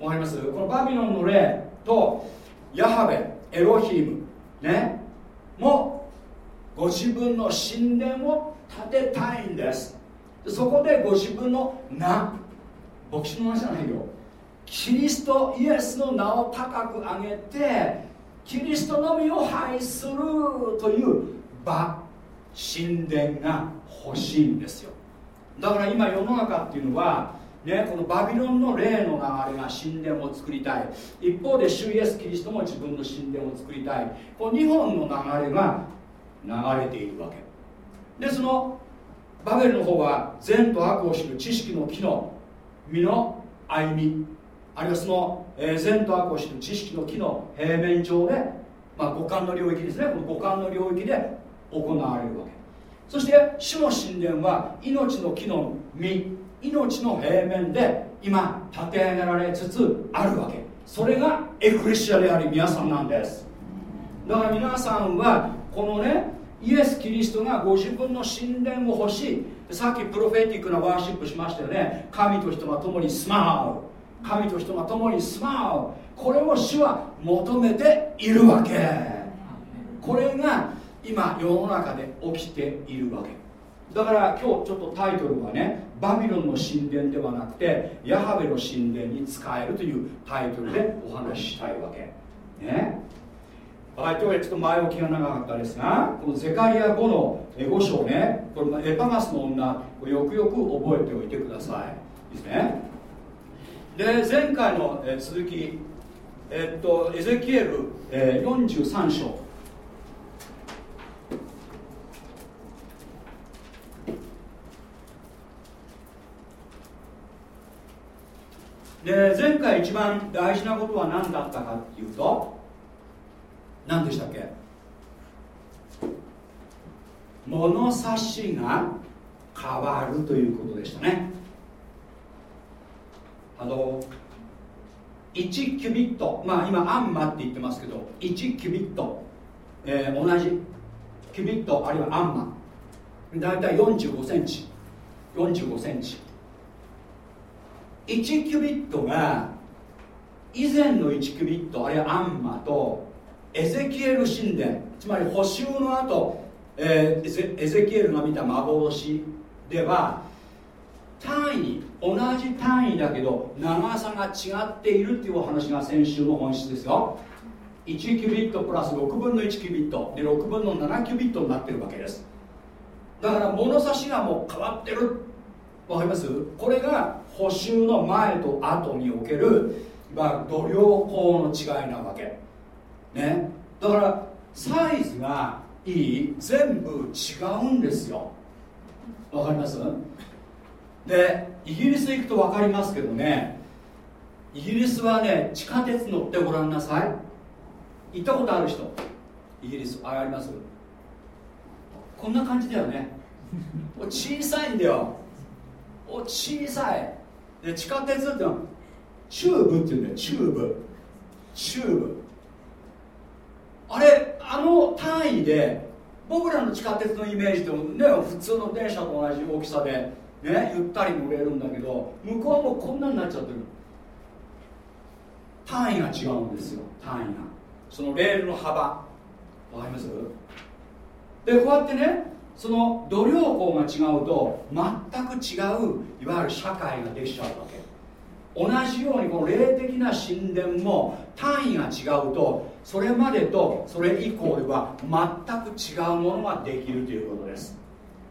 わかります？このバビロンの霊とヤハベエロヒームねもご自分の神殿を建てたいんです。そこでご自分の名牧師の名じゃないよ。キリストイエスの名を高く上げてキリストのみを拝するという場神殿が欲しいんですよ。だから今世の中っていうのはね、このバビロンの霊の流れが神殿を作りたい。一方で主イエス・キリストも自分の神殿を作りたい。この2本の流れが流れているわけ。でそのバベルの方は善と悪を知る知識の木の実の歩みあるいはその、え、善と悪を知る知識の木の平面上で、まあ、五感の領域ですねこの五感の領域で行われるわけそして主の神殿は命の木の実命の平面で今立て上げられつつあるわけそれがエクレシアであり皆さんなんですだから皆さんはこのねイエス・キリストがご自分の神殿を欲しい。さっきプロフェティックなワーシップしましたよね。神と人が共に住まう。神と人が共に住まう。これを主は求めているわけ。これが今世の中で起きているわけ。だから今日ちょっとタイトルはねバビロンの神殿ではなくてヤハベの神殿に使えるというタイトルでお話ししたいわけ。ね。はい、というわけでちょっと前置きが長かったですがこのゼカリア5の5章ねこれエパガスの女よくよく覚えておいてください。ですね。で前回の続きえっとエゼキエル43章。で前回一番大事なことは何だったかっていうと何でしたっけ？物差しが変わるということでしたね。あの1キュビット。まあ今アンマって言ってますけど1キュビット、えー、同じキュビットあるいはアンマ。大体45センチ。45センチ。1キュビットが以前の1キュビットあるいはアンマとエゼキエル神殿つまり補修の後、えー、エゼキエルが見た幻では単位に同じ単位だけど長さが違っているっていうお話が先週の本質ですよ。1キュビットプラス6分の1キュビット。で6分の7キュビットになってるわけです。だから物差しがもう変わってる。わかります？これが補修の前と後における、まあ、度量法の違いなわけ。ね。だからサイズがいい全部違うんですよ。わかります？でイギリス行くと分かりますけどね。イギリスはね地下鉄乗ってごらんなさい。行ったことある人。イギリスああります？こんな感じだよね。小さいんだよ。お小さい。で地下鉄ってのはチューブっていうんだよ。 Tube。Tube あれあの単位で僕らの地下鉄のイメージとね普通の電車と同じ大きさでねゆったり乗れるんだけど向こうはもうこんなになっちゃってる単位が違うんですよ単位が。そのレールの幅。わかります？でこうやってねその度量法が違うと全く違ういわゆる社会ができちゃうわけ同じようにこの霊的な神殿も単位が違うとそれまでとそれ以降では全く違うものができるということです。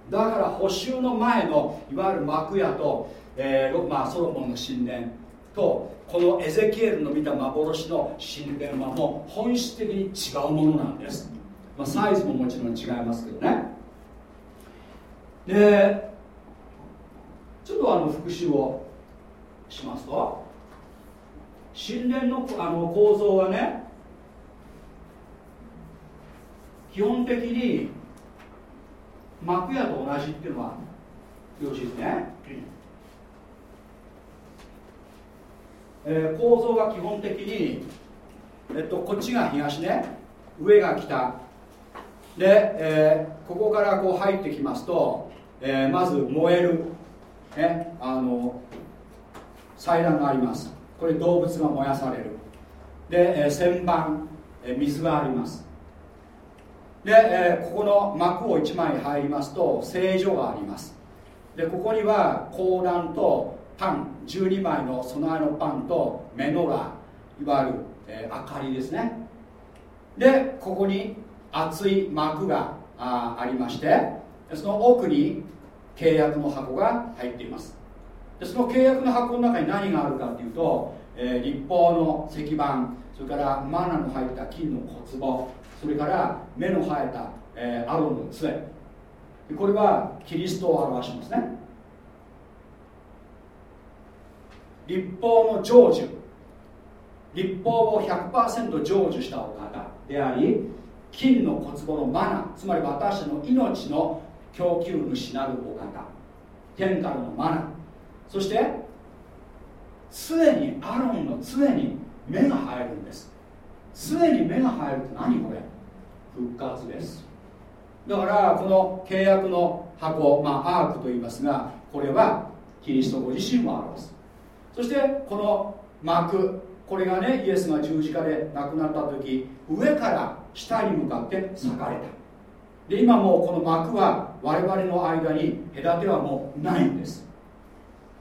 だから補修の前のいわゆる幕屋と、えーまあ、ソロモンの神殿とこのエゼキエルの見た幻の神殿はもう本質的に違うものなんです、まあ、サイズももちろん違いますけどね。でちょっとあの復習をしますと神殿のあの構造はね基本的に幕屋と同じっていうのはよろしいですね、えー、構造が基本的に、えっと、こっちが東ね上が北。で、えー、ここからこう入ってきますと、えー、まず燃える、ね、あの祭壇があります。これ動物が燃やされる。で、えー、旋盤、えー、水があります。で、えー、ここの幕を1枚入りますと聖女があります。でここには香壇とパン12枚の備えのパンとメノラいわゆる、えー、明かりですね。でここに厚い幕があありましてその奥に契約の箱が入っています。でその契約の箱の中に何があるかっていうと、えー、立法の石板それからマナの入った金の小壺それから目の生えた、えー、アロンの杖。これはキリストを表しますね。立法の成就。立法を100%成就したお方であり金の小壺のマナつまり私たちの命の供給主なるお方。天からのマナ。そして常にアロンの常に目が生えるんです。常に目が生えるって何これ？復活です。だからこの契約の箱、まあ、アークと言いますがこれはキリストご自身を表す。そしてこの幕これがねイエスが十字架で亡くなった時上から下に向かって裂かれた。で今もうこの幕は我々の間に隔てはもうないんです。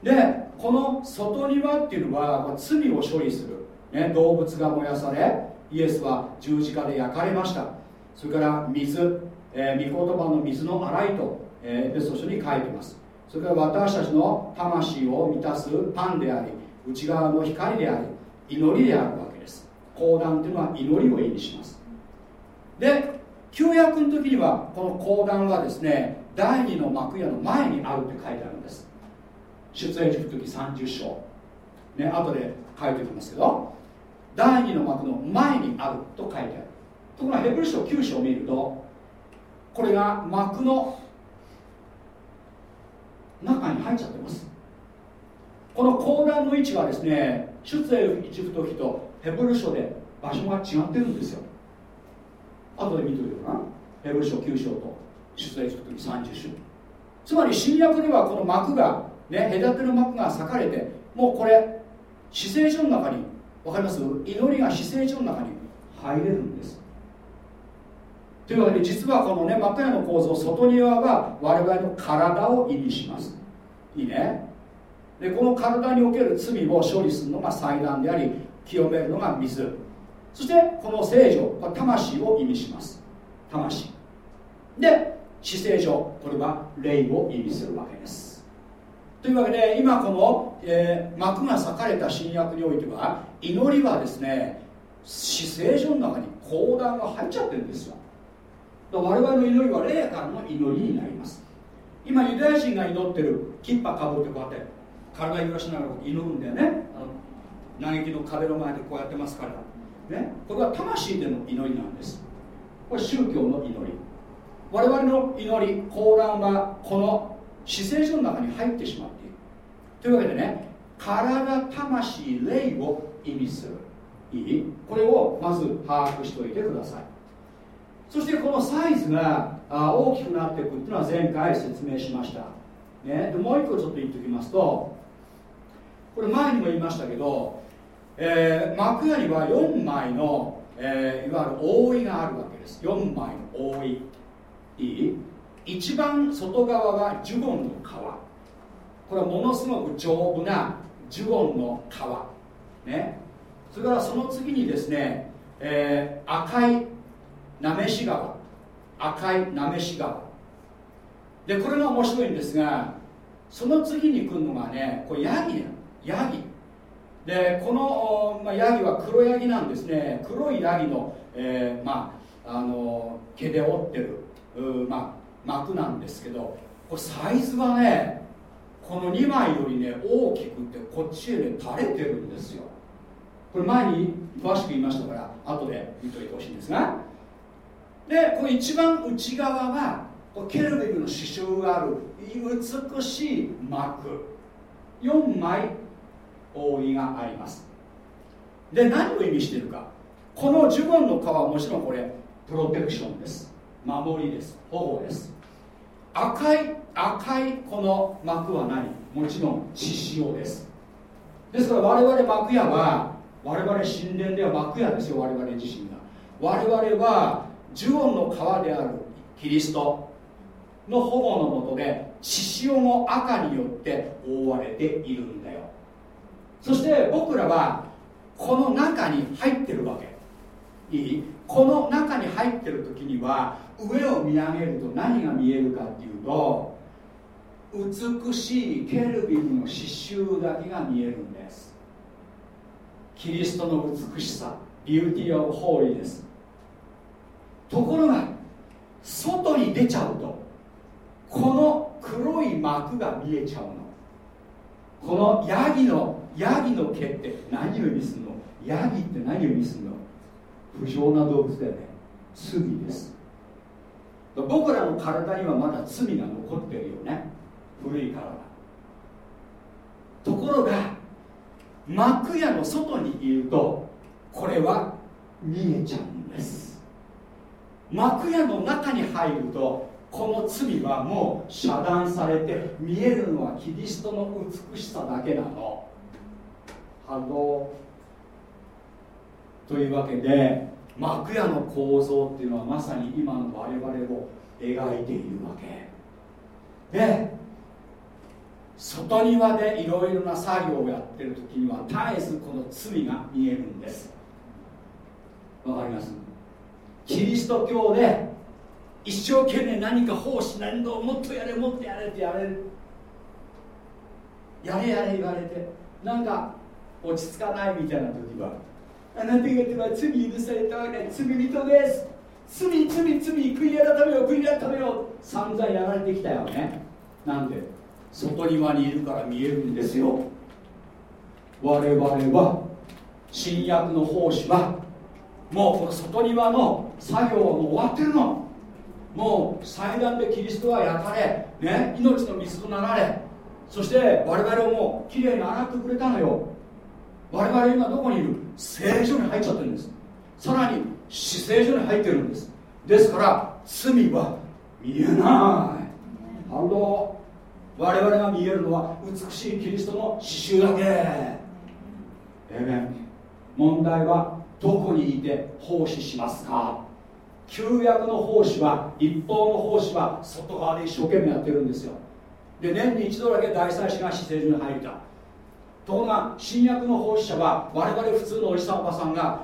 でこの外庭っていうのは罪を処理する、ね、動物が燃やされイエスは十字架で焼かれました。それから水、えー、御言葉の水の洗いと、えー、ベスト書に書いてます。それから私たちの魂を満たすパンであり内側の光であり祈りであるわけです。講談というのは祈りを意味します。で旧約の時にはこの講談はですね第二の幕屋の前にあるって書いてあるんです。出演時時30章。ね後で書いておきますけど第二の幕の前にあると書いてある。ところがヘブル書9章を見るとこれが幕の中に入っちゃってます。この講談の位置はですね出エジプト記とヘブル書で場所が違ってるんですよ。後で見といてごらんヘブル書9章と出エジプト記30章。つまり新約ではこの幕がね隔ての幕が裂かれてもうこれ死聖書の中に分かります？祈りが死聖書の中に入れるんです。というわけで実はこのね幕屋の構造外庭は我々の体を意味します。いいね？でこの体における罪を処理するのが祭壇であり清めるのが水。そしてこの聖女は魂を意味します。魂。で死聖女これは霊を意味するわけです。というわけで今この、えー、幕が裂かれた新約においては祈りはですね死聖女の中に講談が入っちゃってるんですよ。我々の祈りは霊からの祈りになります。今ユダヤ人が祈ってるキッパかぶってこうやって体揺らしながら祈るんだよね。あの嘆きの壁の前でこうやってますから。ね。これは魂での祈りなんです。これ宗教の祈り。我々の祈り講談はこの姿勢上の中に入ってしまっというわけでね体魂霊を意味する。いい？これをまず把握しておいてください。そしてこのサイズが大きくなっていくっていうのは前回説明しました、ね、でもう一個ちょっと言っておきますとこれ前にも言いましたけど、えー、幕屋には4枚の、えー、いわゆる覆いがあるわけです。4枚の覆いいい？一番外側はジュゴンの皮これはものすごく丈夫なジュゴンの皮。ね。それからその次にですね、えー、赤いなめし川赤いなめし川でこれが面白いんですがその次に来るのがねこれヤギヤギ。でこの、まあ、ヤギは黒ヤギなんですね。黒いヤギの、えー、まあ、あの毛で折ってるまあ、膜なんですけどこれサイズがねこの2枚よりね大きくってこっちへね垂れてるんですよ。これ前に詳しく言いましたから後で見といてほしいんですが。でこれ一番内側はケルビムの刺繍がある美しい幕。4枚覆いがあります。で何を意味しているか。このジュゴンの皮はもちろんこれプロテクションです。守りです。保護です。赤い赤いこの幕は何？もちろん獅子王です。ですから我々幕屋は我々神殿では幕屋ですよ我々自身が。我々はジュオンの川であるキリスト。の保護のもとで獅子王の赤によって覆われているんだよ。そして僕らはこの中に入ってるわけ。いい？この中に入ってる時には上を見上げると何が見えるかっていうと美しいケルビムの刺繍だけが見えるんです。キリストの美しさ beauty of holy です。ところが外に出ちゃうとこの黒い幕が見えちゃうの。このヤギのヤギの毛って何を意味するの？ヤギって何を意味するの？不浄な動物だよね。罪です。僕らの体にはまだ罪が残ってるよね。古い体。ところが幕屋の外にいるとこれは見えちゃうんです。幕屋の中に入るとこの罪はもう遮断されて見えるのはキリストの美しさだけなの。ハロー。というわけで幕屋の構造っていうのはまさに今の我々を描いているわけ。で外庭でいろいろな作業をやってる時には絶えずこの罪が見えるんです。わかります？キリスト教で一生懸命何か奉仕何度もっとやれもっとやれってやれやれやれ言われてなんか落ち着かないみたいな時はあなた方は罪許されたわけ罪人です。罪罪罪悔い改めよ悔い改めよ。散々やられてきたよね。なんで？外庭にいるから見えるんですよ。我々は新約の奉仕はもうこの外庭の作業はもう終わってるの。もう祭壇でキリストは焼かれ、ね、命の水となられ。そして我々をもうきれいに洗ってくれたのよ。我々今どこにいる？聖所に入っちゃってるんです。さらに死聖所に入ってるんです。ですから罪は見えない。ハロ我々が見えるのは美しいキリストの刺繍だけ。えめ問題はどこにいて奉仕しますか？旧約の奉仕は一方の奉仕は外側で一生懸命やってるんですよ。で年に一度だけ大祭司が死聖所に入った。ところが新約の奉仕者は我々普通のおじさんおばさんが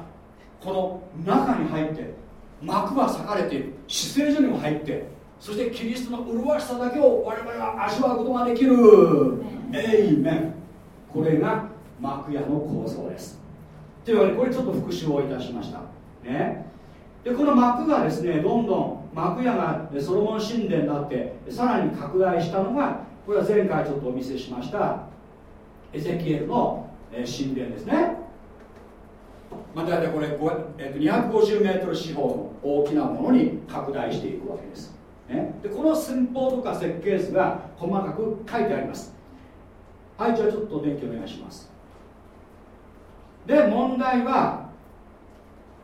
この中に入って幕は裂かれて死聖所にも入ってそしてキリストの麗しさだけを我々は味わうことができる。エイメンこれが幕屋の構造です。というわけでこれちょっと復習をいたしました。ね。でこの幕がですねどんどん幕屋がソロモン神殿になってさらに拡大したのがこれは前回ちょっとお見せしましたエゼキエルの神殿ですね。まあ、大体これ、えー、と250メートル四方の大きなものに拡大していくわけです、ね、でこの寸法とか設計図が細かく書いてあります。はいじゃあちょっと電気お願いします。で問題は、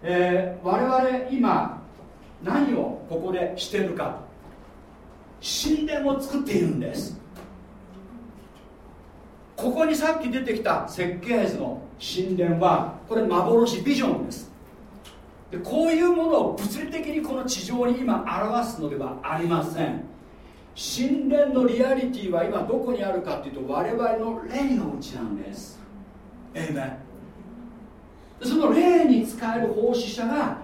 えー、我々今何をここでしてるか。神殿を作っているんです。ここにさっき出てきた設計図の神殿はこれ幻ビジョンです。でこういうものを物理的にこの地上に今表すのではありません。神殿のリアリティは今どこにあるかっていうと我々の霊のうちなんです。ええねその霊に使える奉仕者が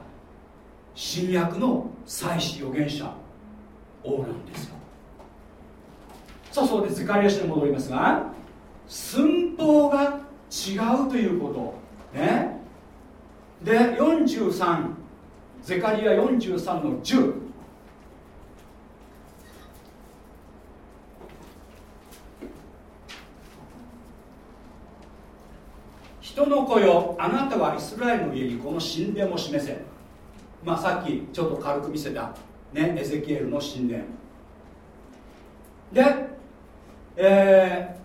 新約の祭司預言者王なんですよ。さあそうでゼカリア書に戻りますが寸法が違うということ。ね。で43ゼカリア43の10人の子よあなたはイスラエルの家にこの神殿を示せ。まあ、さっきちょっと軽く見せた、ね、エゼキエルの神殿。で、え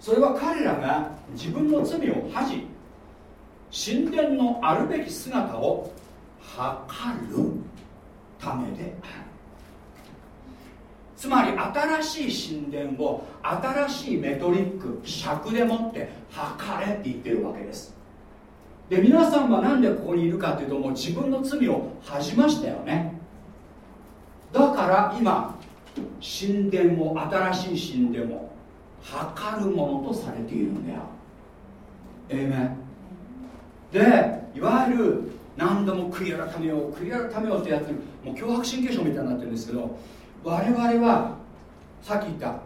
ー、それは彼らが自分の罪を恥。じ神殿のあるべき姿を測るためである。つまり新しい神殿を新しいメトリック尺でもって測れって言ってるわけです。で皆さんは何でここにいるかっていうともう自分の罪を恥じましたよね。だから今神殿も新しい神殿も測るものとされているんだよ。ええねでいわゆる何度も悔い改めよう悔い改めようってやってるもう脅迫神経症みたいになってるんですけど我々はさっき言った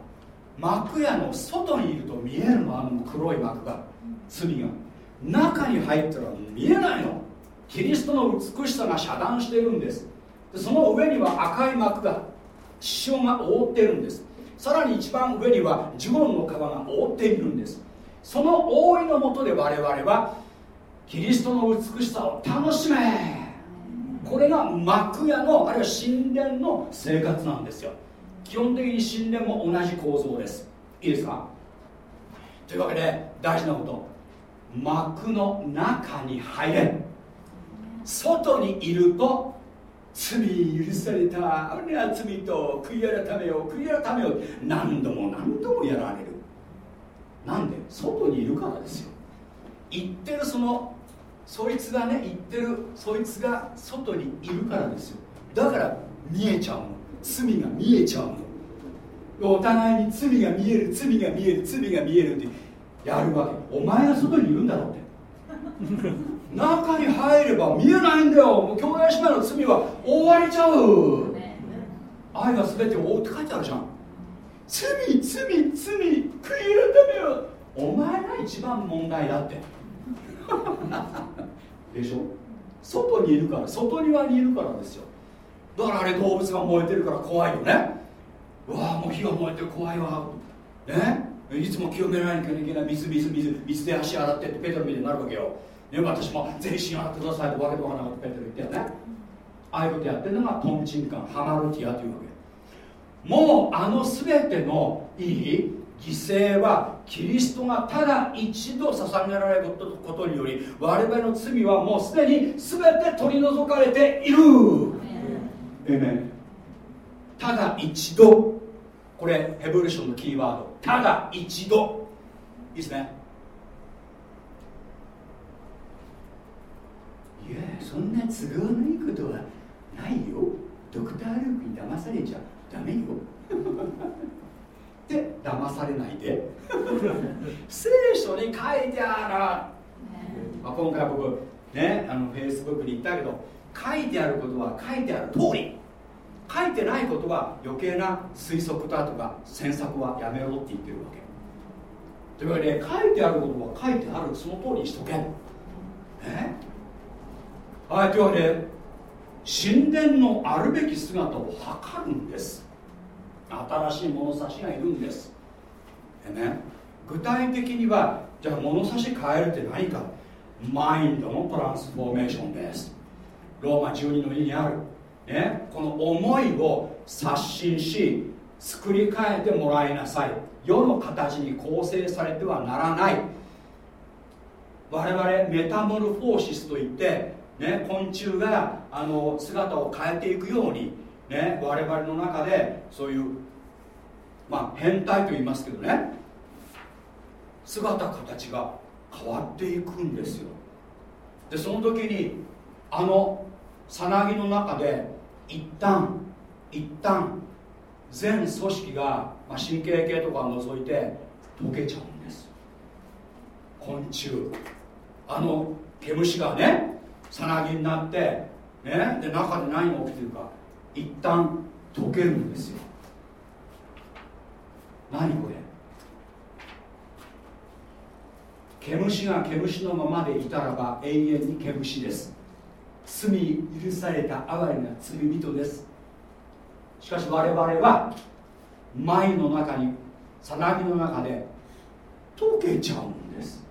幕屋の外にいると見えるのあの黒い幕が罪が中に入ったら見えないの。キリストの美しさが遮断してるんです。でその上には赤い幕が血潮が覆ってるんです。さらに一番上にはジュゴンの皮が覆っているんです。その覆いのもとで我々はキリストの美しさを楽しめ。これが幕屋のあるいは神殿の生活なんですよ。基本的に神殿も同じ構造です。いいですか？というわけで大事なこと。幕の中に入れ。外にいると罪許された。あれは罪と悔い改めよう。悔い改めよ何度も何度もやられる。なんで？外にいるからですよ。言ってるそのそいつがね言ってるそいつが外にいるからですよ。だから見えちゃうの罪が見えちゃうのお互いに罪が見える罪が見える罪が見えるってやるわけ。お前が外にいるんだろうって。中に入れば見えないんだよ。もう兄弟姉妹の罪は覆われちゃう。愛が全てを覆うって書いてあるじゃん。罪罪罪悔い改めよ。お前が一番問題だってでしょ？外にいるから外庭にいるからですよ。だからあれ動物が燃えてるから怖いよね。うわあもう火が燃えてる怖いわ。ね？いつも清められなきゃいけない。水水水水で足洗ってってペテロみたいになるわけよ、ね、私も全身洗ってくださいってわけとかなかったペテロ言ったよね。ああいうことやってるのがトンチンカンハマルティアというわけ。もうあの全てのいい犠牲はキリストがただ一度捧げられることにより我々の罪はもうすでに全て取り除かれている。えめただ一度。これヘブル書のキーワード。ただ一度。いいですねいやそんな都合のいいことはないよ。ドクター・ルークに騙されちゃダメよで騙されないで。聖書に書いてある、まあ、今回僕ねあのフェイスブックに言ったけど書いてあることは書いてある通り。書いてないことは余計な推測だとか詮索はやめろって言ってるわけ。というわけで書いてあることは書いてある。その通りにしとけ。ね。はいというわけで神殿のあるべき姿を測るんです新しい物差しがいるんです。でね具体的にはじゃあ物差し変えるって何か。マインドのトランスフォーメーションです。ローマ12の2にある、ね、この思いを刷新し作り変えてもらいなさい。世の形に構成されてはならない。我々メタモルフォーシスといって、ね、昆虫があの姿を変えていくようにね、我々の中でそういう、まあ、変態と言いますけどね姿形が変わっていくんですよ。でその時にあのさなぎの中で一旦一旦全組織が、まあ、神経系とかを除いて溶けちゃうんです。昆虫。あの毛虫がねさなぎになって、ね、で中で何が起きてるか。一旦溶けるんですよ。何これ？毛虫が毛虫のままでいたらば永遠に毛虫です。罪許された哀れな罪人です。しかし我々は舞の中にさなぎの中で溶けちゃうんです。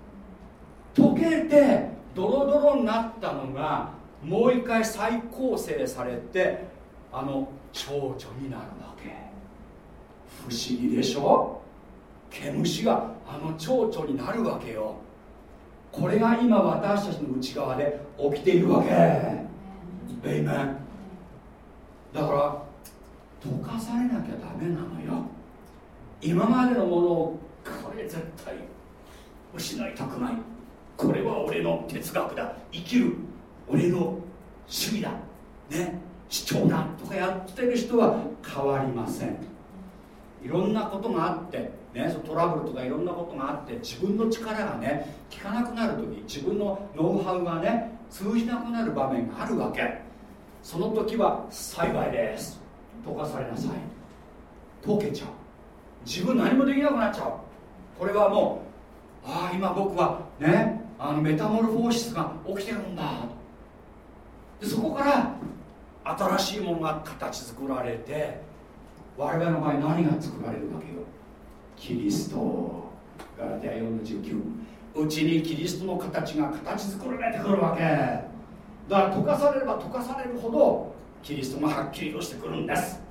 溶けてドロドロになったのがもう一回再構成されてあの蝶々になるわけ。不思議でしょ？毛虫があの蝶々になるわけよ。これが今私たちの内側で起きているわけ。ベイメンだから溶かされなきゃダメなのよ。今までのものをこれ絶対失いたくない。これは俺の哲学だ。生きる。俺の趣味だ。ね。主張だとかやってる人は変わりません。いろんなことがあって、ね、そトラブルとかいろんなことがあって自分の力がね効かなくなる時自分のノウハウがね通じなくなる場面があるわけ。その時は幸いです。溶かされなさい。溶けちゃう。自分何もできなくなっちゃう。これはもうああ今僕はねあのメタモルフォーシスが起きてるんだ。でそこから新しいものが形作られて我々の場合何が作られるわけよ？キリストガラテア4の19うちにキリストの形が形作られてくるわけ。だから溶かされれば溶かされるほどキリストがはっきりとしてくるんです。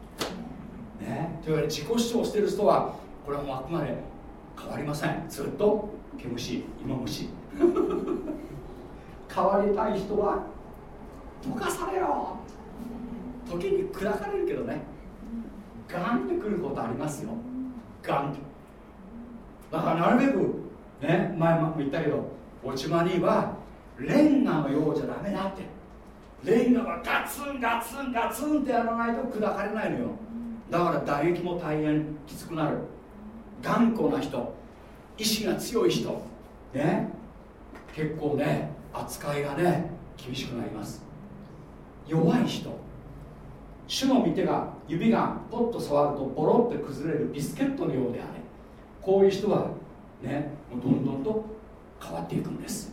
ね。というわけで自己主張してる人はこれはもうあくまで変わりません。ずっと毛虫芋虫。変わりたい人は溶かされよ時に砕かれるけどね。ガンってくることありますよ。ガンと。だからなるべくね前も言ったけど落ち葉にはレンガのようじゃダメだって。レンガはガツンガツンガツンってやらないと砕かれないのよ。だから打撃も大変。きつくなる。頑固な人。意志が強い人。ね。結構ね扱いがね厳しくなります。弱い人。主の御手が指がポッと触るとボロって崩れるビスケットのようであれこういう人はねもうどんどんと変わっていくんです。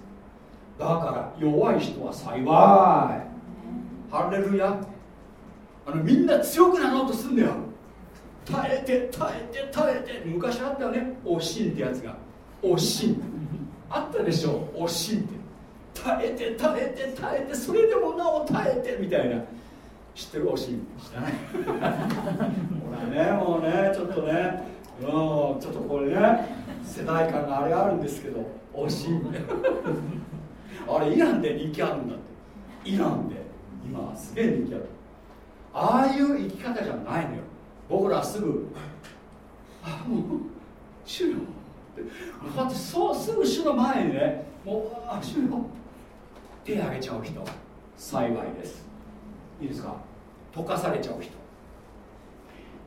だから弱い人は幸い。ハレルヤ。あのみんな強くなろうとするんだよ。耐えて耐えて耐えて。昔あったよね。おしんってやつが。おしん。あったでしょ。おしんって。耐えて耐えて耐えてそれでもなお耐えてみたいな知ってるおしん知らない。ほらねもうねちょっとね。うんちょっとこれね世代間があれあるんですけどおしんあれイランで人気あるんだって。イランで。今すげえ人気ある。ああいう生き方じゃないのよ。僕らすぐ「あもう主よ」だってそうすぐ主の前にねもう「あ主よ」手挙げちゃう人幸いです。いいですか？溶かされちゃう人。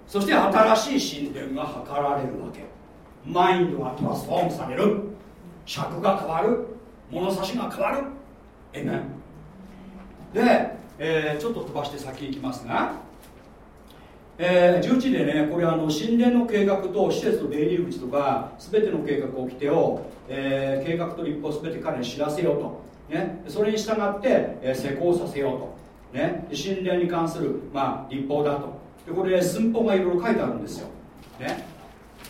そして新しい神殿が図られるわけ。マインドがトランスフォームされる。尺が変わる。物差しが変わる。えめで、えー、ちょっと飛ばして先行きますが、えー、11でねこれあの神殿の計画と施設の出入り口とか全ての計画掟を、えー、計画と立法全て彼に知らせようと、ね、それに従って、えー、施行させようと。ね、神殿に関する、まあ、立法だと。でこれ寸法がいろいろ書いてあるんですよ、ね、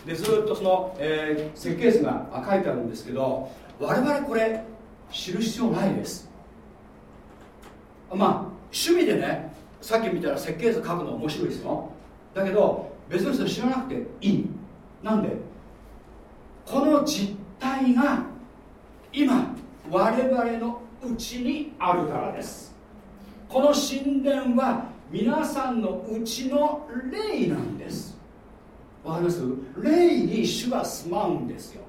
でずっとその、えー、設計図が書いてあるんですけど我々これ知る必要ないです。まあ趣味でねさっき見たら設計図書くの面白いですよ。だけど別の人知らなくていい。なんでこの実態が今我々のうちにあるからです。この神殿は皆さんのうちの霊なんです。わかります？霊に主が住まうんですよ。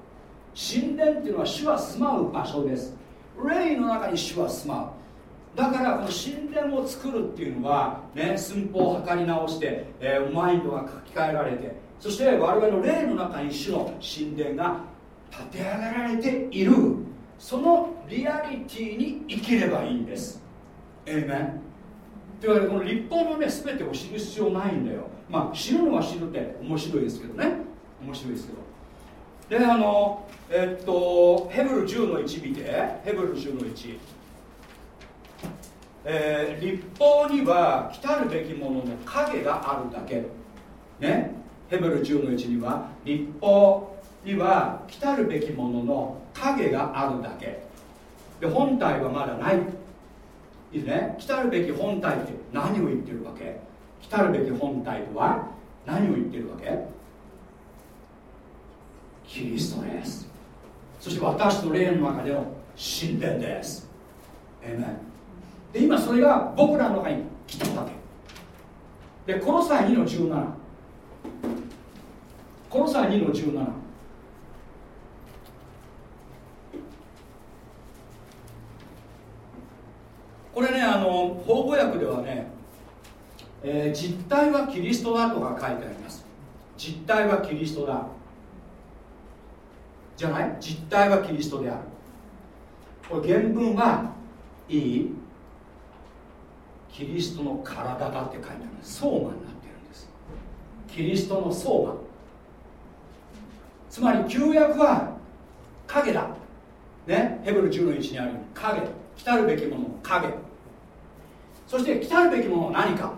神殿っていうのは主は住まう場所です。霊の中に主は住まう。だからこの神殿を作るっていうのは、ね、寸法を測り直して、えー、マインドが書き換えられてそして我々の霊の中に主の神殿が建て上げられている。そのリアリティに生きればいいんです。ええねというわけでこの立法のね全てを知る必要ないんだよ。まあ知るのは知るって面白いですけどね。面白いですけど。であのえっとヘブル10の1見て。ヘブル10の1えー、立法には来たるべきものの影があるだけ。ね。ヘブル10の1には立法には来たるべきものの影があるだけ。で本体はまだない。いいね。来たるべき本体って何を言ってるわけ？来たるべき本体とは何を言ってるわけ？キリストです。そして私の霊の中での神殿です。えめで今それが僕らの中に来たわけ。でこの際2の17この際2の17これねあの法語訳ではね、えー、実体はキリストだとか書いてあります。実体はキリストだ。じゃない？実体はキリストである。これ原文はいい。キリストの体だって書いてある。相馬になってるんです。キリストの相馬。つまり旧約は影だ。ね？ヘブル10の1にある影。来たるべきものの影。そして来たるべきものは何か？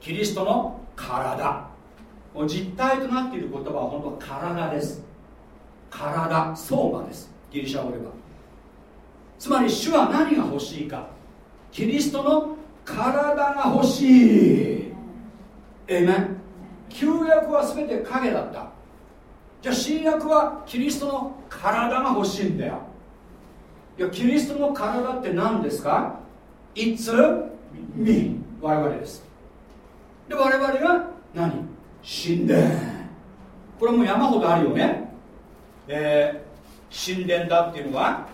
キリストの体。もう実体となっている言葉は本当は体です。体相馬です。ギリシャ語では。つまり主は何が欲しいか？キリストの体が欲しい。えめ旧約は全て影だった。じゃあ新約はキリストの体が欲しいんだよ。いやキリストの体って何ですか？It's me 我々です。で我々が何？神殿。これも山ほどあるよね。えー、神殿だっていうのは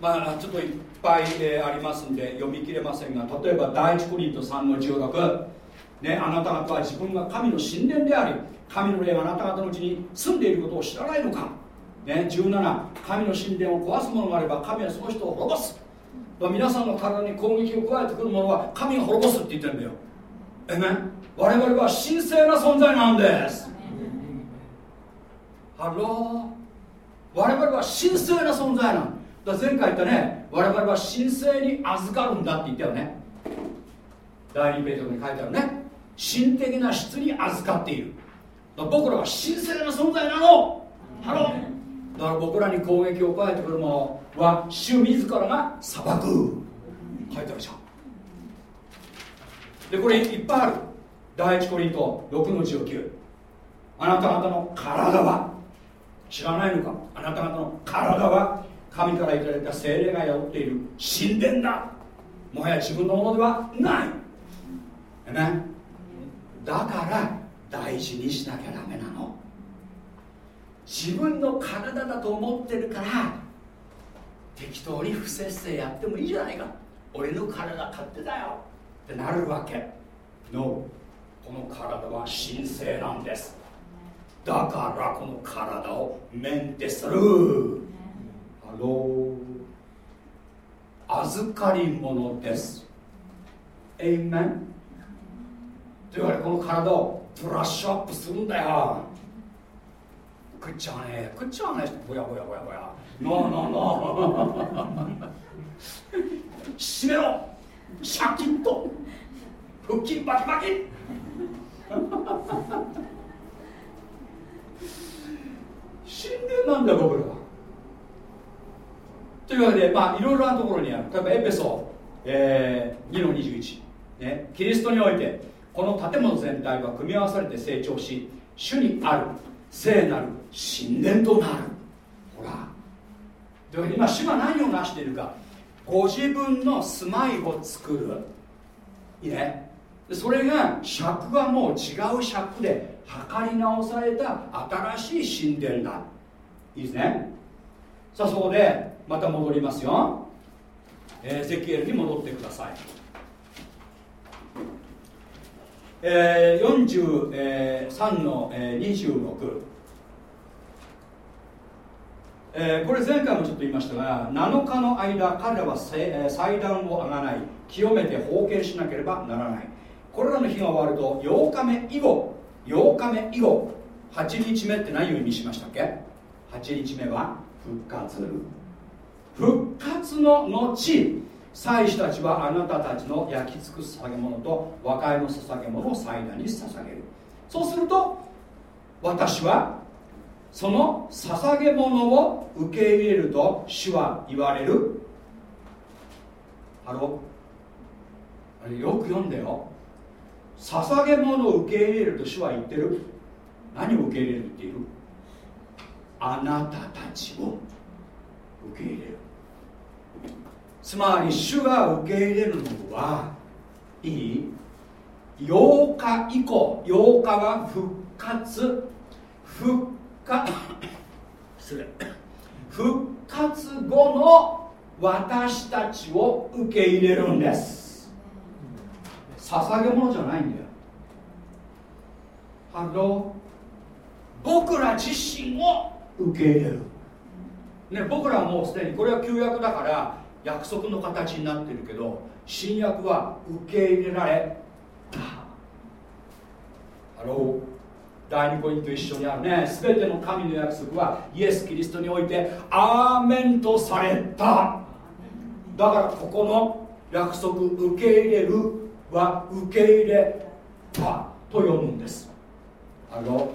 まあちょっといっぱい、えー、ありますんで読み切れませんが例えば第一コリント3の16ね、あなた方は自分が神の神殿であり神の霊があなた方のうちに住んでいることを知らないのか、ね、17神の神殿を壊すものがあれば神はその人を滅ぼす。皆さんの体に攻撃を加えてくるものは神が滅ぼすって言ってるんだよ。えね我々は神聖な存在なんです。ハロー我々は神聖な存在なん。だ前回言ったね。我々は神聖に預かるんだって言ったよね。第2ページに書いてあるね。神的な質に預かっている。僕らは神聖な存在なの。ハローだから僕らに攻撃を加えてくるものは主自らが裁く。書いてあるじゃん。でこれいっぱいある。第一コリント6の19あなた方の体は知らないのか？あなた方の体は神からいただいた精霊が宿っている神殿だ。もはや自分のものではない。ねだから大事にしなきゃダメなの。自分の体だと思ってるから適当に不節制やってもいいじゃないか。俺の体勝手だよ。ってなるわけ。のこの体は神聖なんです。だからこの体をメンテする。ハロー預かり物です。エイメンというわけでこの体をブラッシュアップするんだよ食っちゃわねえ食っちゃわねえぼやぼやぼやぼやノーノーノー閉めろシャキッと腹筋バキバキなんだよ僕らはというわけでまあいろいろなところにある例えばエペソ、えー、2の21、ね、キリストにおいてこの建物全体は組み合わされて成長し主にある聖なる神殿となる。ほら。では今主は何を成しているか。ご自分の住まいを作る。いいね。それが尺はもう違う尺で測り直された新しい神殿だ。いいですね。さあそこでまた戻りますよ。エゼキエルに戻ってください。えー、43の、えー、26、えー、これ前回もちょっと言いましたが7日の間彼らは祭壇をあがない。清めて封建しなければならない。これらの日が終わると8日目以後8日目以後8日目って何を意味しましたっけ？8日目は復活。復活の後。祭司たちはあなたたちの焼き尽くす捧げ物と和解の捧げ物を祭壇に捧げる。そうすると私はその捧げ物を受け入れると主は言われる。ハロあれよく読んでよ。捧げ物を受け入れると主は言ってる。何を受け入れるって言う？あなたたちを受け入れる。つまり主が受け入れるのはいい？8日以降8日は復活。復活失礼。復活後の私たちを受け入れるんです。捧げ物じゃないんだよ。 Hello。僕ら自身を受け入れる、ね、僕らはもうすでにこれは旧約だから約束の形になってるけど新約は受け入れられた。ハロー第二コリント一章にあるね。全ての神の約束はイエス・キリストにおいてアーメンとされた。だからここの約束受け入れるは受け入れた。と読むんです。あの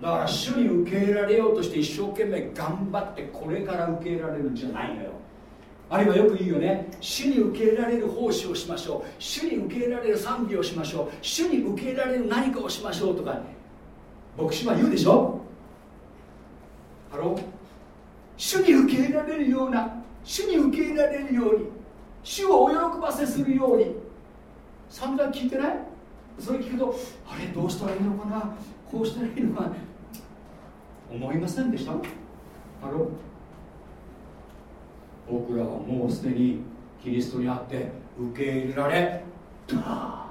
だから主に受け入れられようとして一生懸命頑張ってこれから受け入れられるんじゃないのよ。あるいはよく言うよね。主に受け入れられる奉仕をしましょう。主に受け入れられる賛美をしましょう。主に受け入れられる何かをしましょうとか。牧師は言うでしょ。Hello。主に受け入れられるような。主に受け入れられるように。主をお喜ばせするように。散々聞いてない？それ聞くとあれどうしたらいいのかな？こうしたらいいのかな？思いませんでした？ Hello。僕らはもうすでにキリストにあって受け入れられた。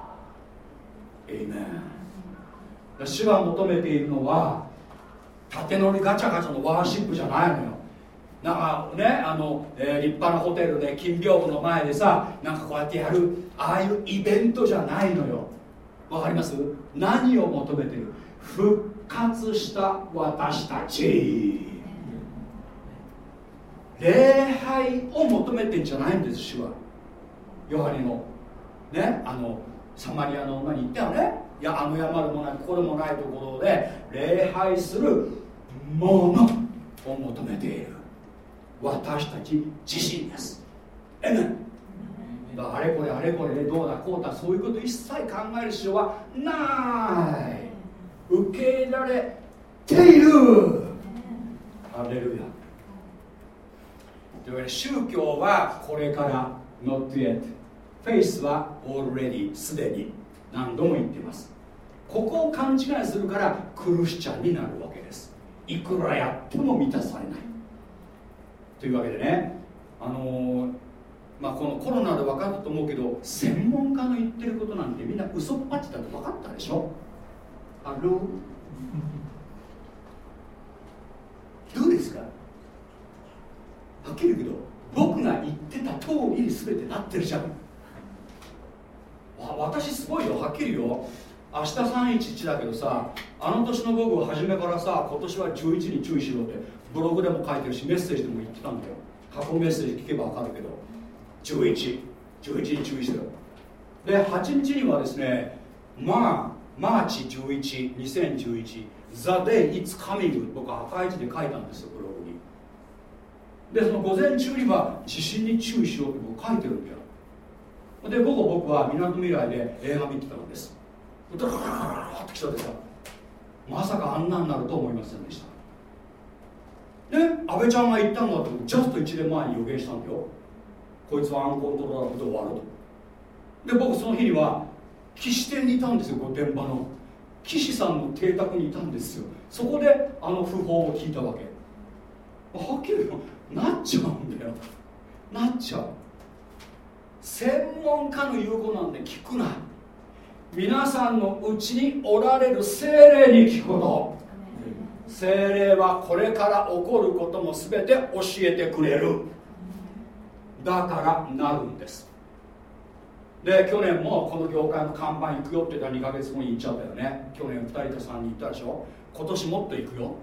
エイメン主が求めているのは縦乗りガチャガチャのワーシップじゃないのよ。なんかねあの、えー、立派なホテルで金屏風の前でさなんかこうやってやるああいうイベントじゃないのよ。わかります？何を求めてる？復活した私たち。礼拝を求めてんじゃないんです主は。ヨハネの。ねあのサマリアの女に言ったよねいやあの山でもないここでもないところで礼拝するものを求めている。私たち自身です。えめあれこれあれこれでどうだこうだそういうこと一切考える必要はない。受け入れられている。ハレルヤというわけで宗教はこれから not yet フェイスは already すでに何度も言っています。ここを勘違いするからクルスチャンになるわけです。いくらやっても満たされない。というわけでねあのー、まあ、このコロナで分かったと思うけど専門家の言ってることなんてみんな嘘っぱちだと分かったでしょ？ある どうですか？はっきり言うけど僕が言ってた通りに全てなってるじゃん。私すごいよはっきりよ。明日311だけどさあの年の僕は初めからさ今年は11に注意しろってブログでも書いてるしメッセージでも言ってたんだよ。過去メッセージ聞けば分かるけど。1111に注意しろ。で8日にはですねまあマーチ112011 The Day It's Coming 僕赤い字で書いたんですよでその午前中には地震に注意しろって僕書いてるんだよ。で午後僕はみなとみらいで映画見てたんです。ドラーって来たでさ。まさかあんなになると思いませんでした。で安倍ちゃんが言ったんだとジャスト1年前に予言したんだよ。こいつはアンコントローラーで終わると。で僕その日には岸邸にいたんですよ御殿場の。岸さんの邸宅にいたんですよ。そこであの訃報を聞いたわけ。はっきり言うなっちゃうんだよ。なっちゃう。専門家の言うことなんで聞くな。皆さんのうちにおられる精霊に聞くこと。精霊はこれから起こることも全て教えてくれる。だからなるんです。で去年もこの業界の看板行くよって言ったら2ヶ月後に行っちゃったよね。去年2人と3人行ったでしょ。今年もっと行くよ。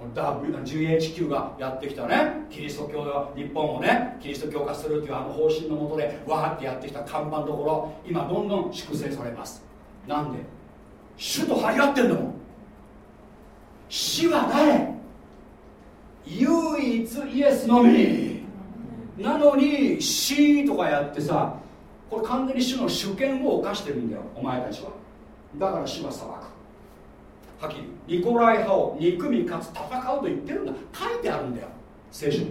GHQ がやってきたね。キリスト教が日本をねキリスト教化するっていうあの方針のもとでわーってやってきた看板どころ今どんどん粛清されます。なんで？主と張り合ってんだもん。死は誰？唯一イエスのみ。なのに死とかやってさこれ完全に主の主権を犯してるんだよお前たちは。だから主は裁く。はっきニコライ派を憎みかつ戦うと言ってるんだ。書いてあるんだよ。聖書に。っ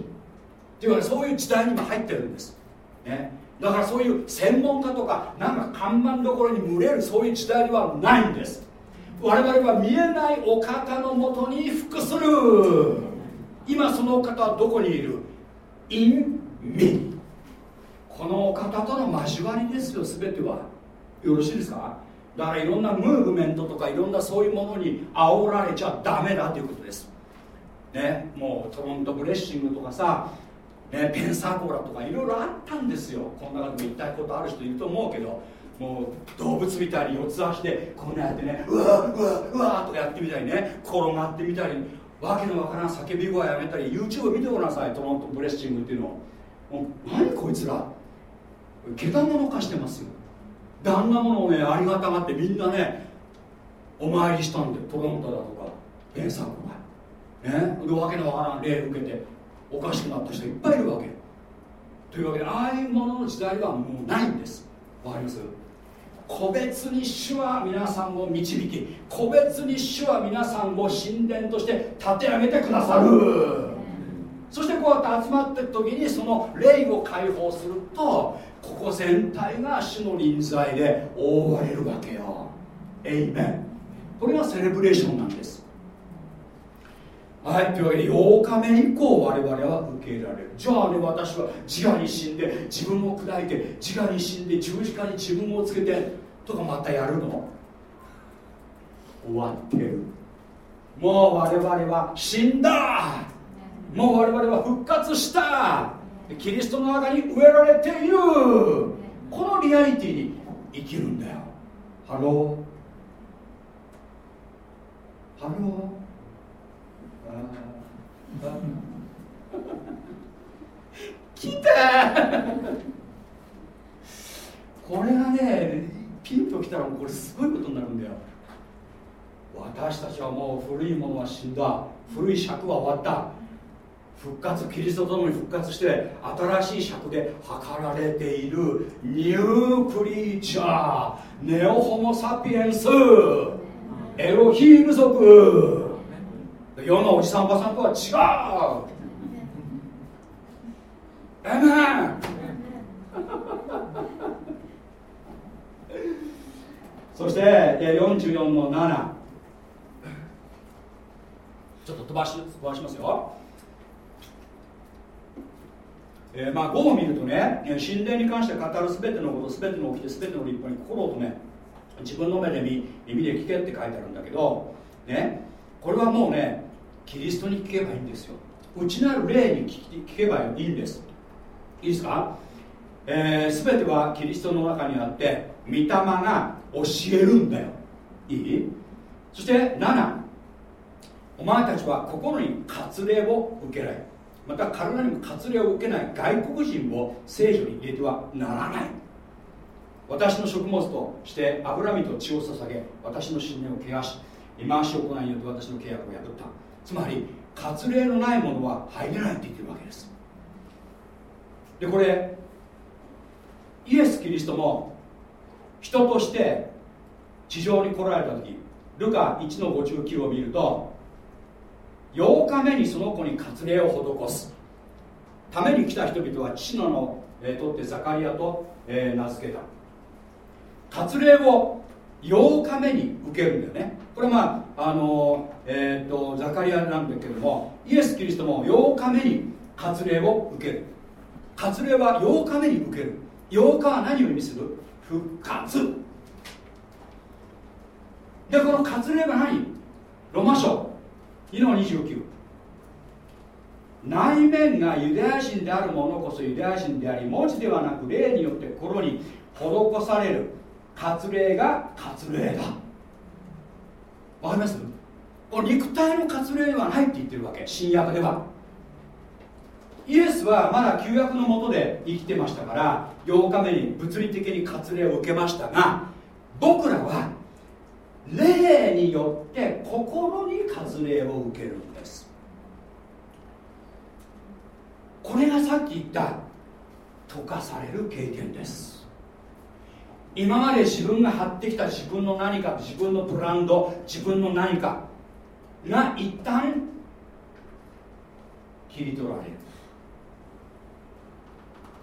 ていうか、ね、そういう時代にも入ってるんです、ね、だからそういう専門家とかなんか看板どころに群れるそういう時代ではないんです。我々は見えないお方のもとに服する。今そのお方はどこにいる？in me このお方との交わりですよ全ては。よろしいですか？だからいろんなムーブメントとかいろんなそういうものに煽られちゃダメだということです。ねもうトロントブレッシングとかさ、ね、ペンサーコーラとかいろいろあったんですよ。この中でも言いたいことある人いると思うけどもう動物みたいに四つ足でこんなやってねうわうわうわとかやってみたりね転がってみたりわけのわからん叫び声やめたり YouTube 見てごらんなさいトロントブレッシングっていうの。もう何こいつら。けたもの化してますよ。であんなものをねありがたがってみんなねお参りしたんでトロントだとかペンサーコがね。でわけのわからん礼受けておかしくなった人いっぱいいるわけ。というわけでああいうものの時代はもうないんです。わかります？個別に主は皆さんを導き個別に主は皆さんを神殿として立て上げてくださる。そしてこうやって集まってる時にその霊を解放するとここ全体が主の臨在で覆われるわけよ。エイメンこれがセレブレーションなんです。はいというわけで8日目以降我々は受け入れられる。じゃあね私は自我に死んで自分を砕いて自我に死んで十字架に自分をつけてとかまたやるの？終わってる。もう我々は死んだ。もう我々は復活した。キリストの中に植えられている。このリアリティに生きるんだよ。ハロー。 Hello。来たこれがねピンときたらこれすごいことになるんだよ。私たちはもう古いものは死んだ。古い尺は終わった。復活キリストと共に復活して新しい尺で測られている new creatureネオホモ・サピエンスエロヒーム族。世のおじさんおばさんとは違う。エメンそして44の7ちょっと飛ばし飛ばしますよ。えー、まあ5を見るとね神殿に関して語る全てのこと全ての起きて全ての立派に心を止め自分の目で見耳で聞けって書いてあるんだけどねこれはもうねキリストに聞けばいいんですよ。内なる霊に聞けばいいんです。いいですか、えー、全てはキリストの中にあって御霊が教えるんだよ。いい？そして7お前たちは心に割礼を受けられる。また体にも割礼を受けない外国人を聖女に入れてはならない。私の食物として脂身と血を捧げ私の信念を汚し忌まわしい行いによって私の契約を破った。つまり割礼のないものは入れないって言ってるわけです。でこれイエス・キリストも人として地上に来られた時ルカ1の59を見ると8日目にその子に割礼を施す。ために来た人々は父ののを、えー、取ってザカリアと、えー、名付けた。割礼を8日目に受けるんだよね。これまああのえーと、ザカリアなんだけどもイエス・キリストも8日目に割礼を受ける。割礼は8日目に受ける。8日は何を意味する？復活。でこの割礼は何？ロマ書。2の29内面がユダヤ人である者こそユダヤ人であり文字ではなく霊によって心に施される割礼が割礼だ。わかります？肉体の割礼ではないって言ってるわけ。新約では。イエスはまだ旧約のもとで生きてましたから8日目に物理的に割礼を受けましたが僕らは霊によって心に割礼を受けるんです。これがさっき言った溶かされる経験です。今まで自分が張ってきた自分の何か自分のブランド自分の何かが一旦切り取られる。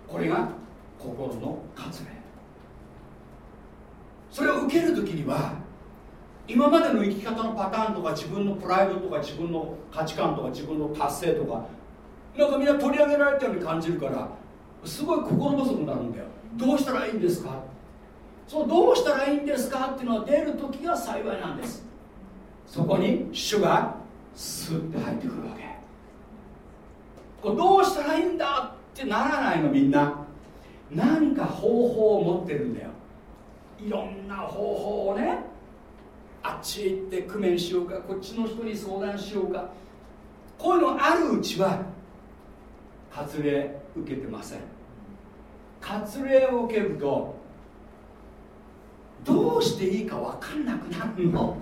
これが心の割礼それを受ける時には今までの生き方のパターンとか自分のプライドとか自分の価値観とか自分の達成とかなんかみんな取り上げられたように感じるからすごい心細くなるんだよ。どうしたらいいんですか？そのどうしたらいいんですかっていうのは出る時が幸いなんです。そこに主がスッて入ってくるわけ。これどうしたらいいんだってならないのみんな。何か方法を持ってるんだよ。いろんな方法をね。あっちへ行って工面しようかこっちの人に相談しようか。こういうのあるうちは割礼受けてません。割礼を受けるとどうしていいか分かんなくなるの。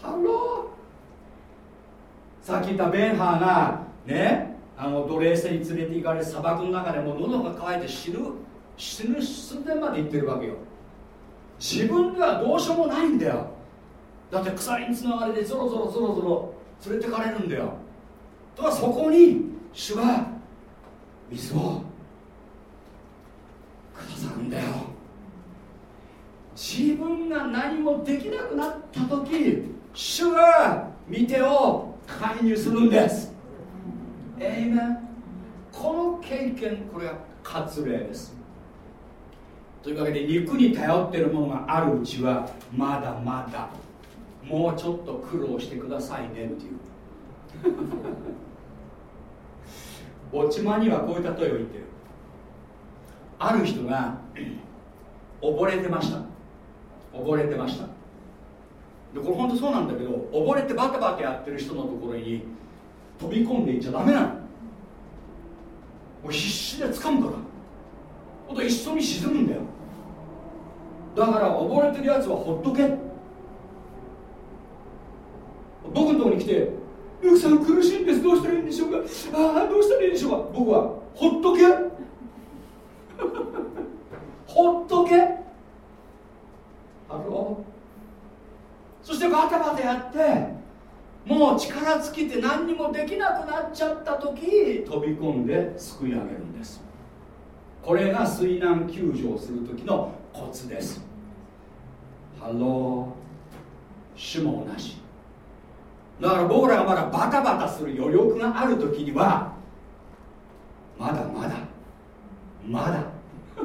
Hello。さっき言ったベンハーがねあの奴隷制に連れて行かれ砂漠の中でも喉が渇いて死ぬ死ぬ寸前まで行ってるわけよ。自分ではどうしようもないんだよ。だって鎖につながれてゾロゾロゾロゾロ連れてかれるんだよ。だからそこに主は水をくださるんだよ。自分が何もできなくなった時主が見てを介入するんです。えいめこの経験これは割礼です。というわけで肉に頼ってるものがあるうちはまだまだもうちょっと苦労してくださいねっていう。落ち間にはこういう例えを言ってる。ある人が溺れてました。溺れてました。でこれ本当そうなんだけど溺れてバタバタやってる人のところに飛び込んでいっちゃダメなの。もう必死で掴むから。ほんと一緒に沈むんだよ。だから溺れてるやつはほっとけ。僕のとこに来て「ルクさん苦しいんです。どうしたらいいんでしょうか？ああどうしたらいいんでしょうか」僕は「ほっとけ ほっとけ」あろそしてバタバタやってもう力尽きて何にもできなくなっちゃった時飛び込んですくい上げるんです。これが水難救助をする時のコツです。 Hello。主も同じだから僕らがまだバタバタする余力がある時にはまだまだ。まだ。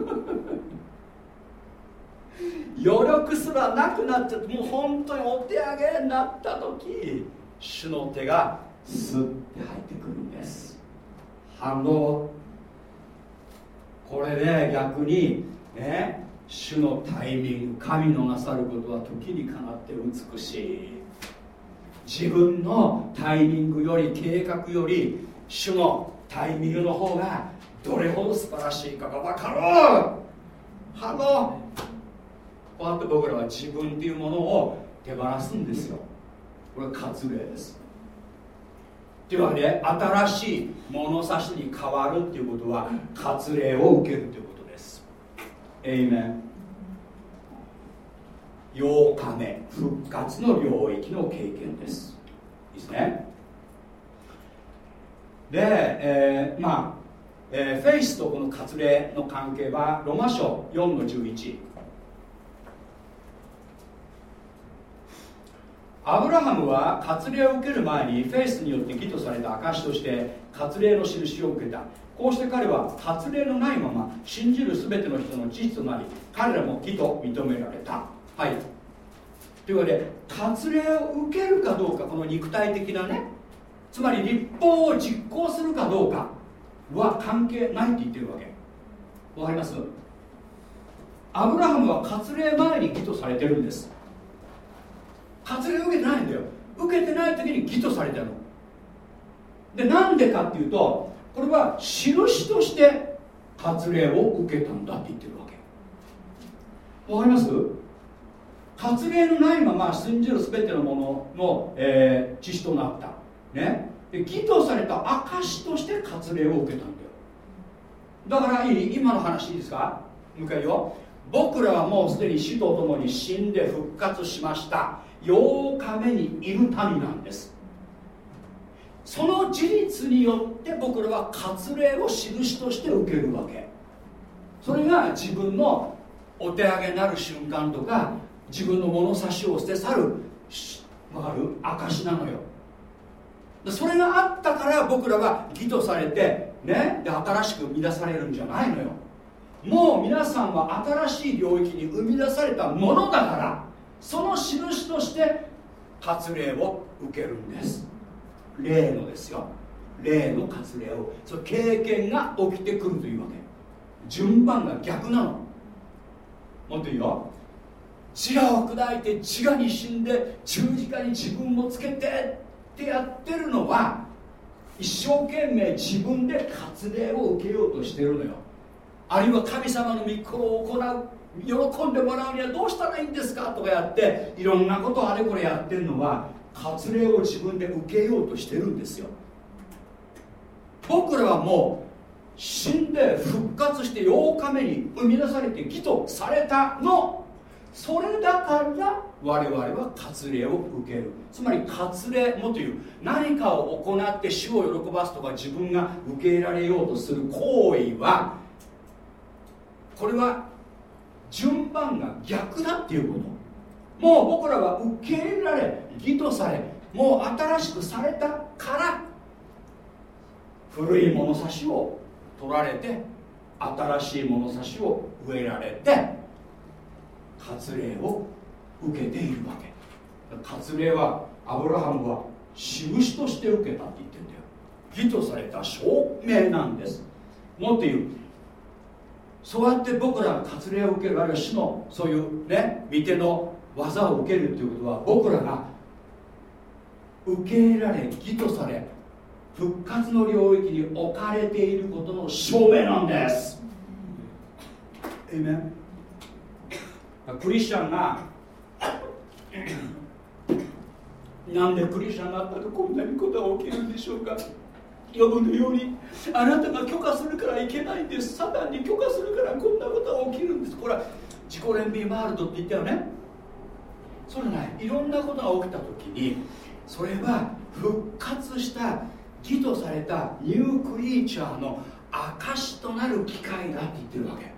余力すらなくなっちゃってもう本当にお手上げになった時主の手がスッて入ってくるんです。反応これで逆にね主のタイミング神のなさることは時にかなって美しい。自分のタイミングより計画より主のタイミングの方がどれほど素晴らしいかが分かろう。ハロこうやって僕らは自分っていうものを手放すんですよ。これは割礼です。というわけで新しい物差しに変わるっていうことは割礼を受けるということです。エイメン8日目復活の領域の経験です。いいですね。で、えー、まあ、えー、フェイスとこの割礼の関係はロマ書4の11アブラハムは割礼を受ける前にフェイスによって義とされた証として割礼の印を受けた。こうして彼は割礼のないまま信じる全ての人の父となり彼らも義と認められた。はい。というわけで割礼を受けるかどうかこの肉体的なねつまり立法を実行するかどうかは関係ないって言ってるわけ。わかります？アブラハムは割礼前に義とされてるんです。割礼を受けてないんだよ。受けてない時に義とされてるの。でなんでかっていうとこれは印として割礼を受けたんだって言ってるわけ。わかります？割礼のないまま信じる全てのものの、えー、知識となった。ね。で義とされた証として割礼を受けたんだよ。だからいい？今の話いいですか？もう一回よ僕らはもうすでに死とともに死んで復活しました。8日目にいる民なんです。その事実によって僕らは割礼を印として受けるわけ。それが自分のお手上げなる瞬間とか自分の物差しを捨て去るわかる？証なのよ。それがあったから僕らは義とされてね？で新しく生み出されるんじゃないのよ。もう皆さんは新しい領域に生み出されたものだから。その印として割礼を受けるんです。例のですよ。例の割礼を。その経験が起きてくるというわけ。順番が逆なの。もっといいよ。自我を砕いて自我に死んで十字架に自分をつけてってやってるのは一生懸命自分で割礼を受けようとしてるのよ。あるいは神様の御心を行う。喜んでもらうにはどうしたらいいんですかとかやっていろんなことあれこれやってるのは割礼を自分で受けようとしてるんですよ。僕らはもう死んで復活して8日目に生み出されて義とされたの。それだから我々は割礼を受ける。つまり割礼もという何かを行って主を喜ばすとか自分が受け入れられようとする行為はこれは順番が逆だっていうこと。もう僕らは受け入れられ義とされもう新しくされたから古い物差しを取られて新しい物差しを植えられて割礼を受けているわけ。割礼はアブラハムは印として受けたって言ってるんだよ。義とされた証明なんです。もっと言う。そうやって僕らが割礼を受けるあるいは主のそういうね御手の技を受けるということは僕らが受け入れられ義とされ復活の領域に置かれていることの証明なんです。えめクリスチャンが なんでクリスチャンになったらこんなにことが起きるんでしょうか。呼ぶのようにあなたが許可するからいけないんです。サタンに許可するからこんなことが起きるんです。これは自己憐憫ワールドって言ったよね。それねい。ろんなことが起きた時にそれは復活した義とされたニュークリーチャーの証となる機会だって言ってるわけ。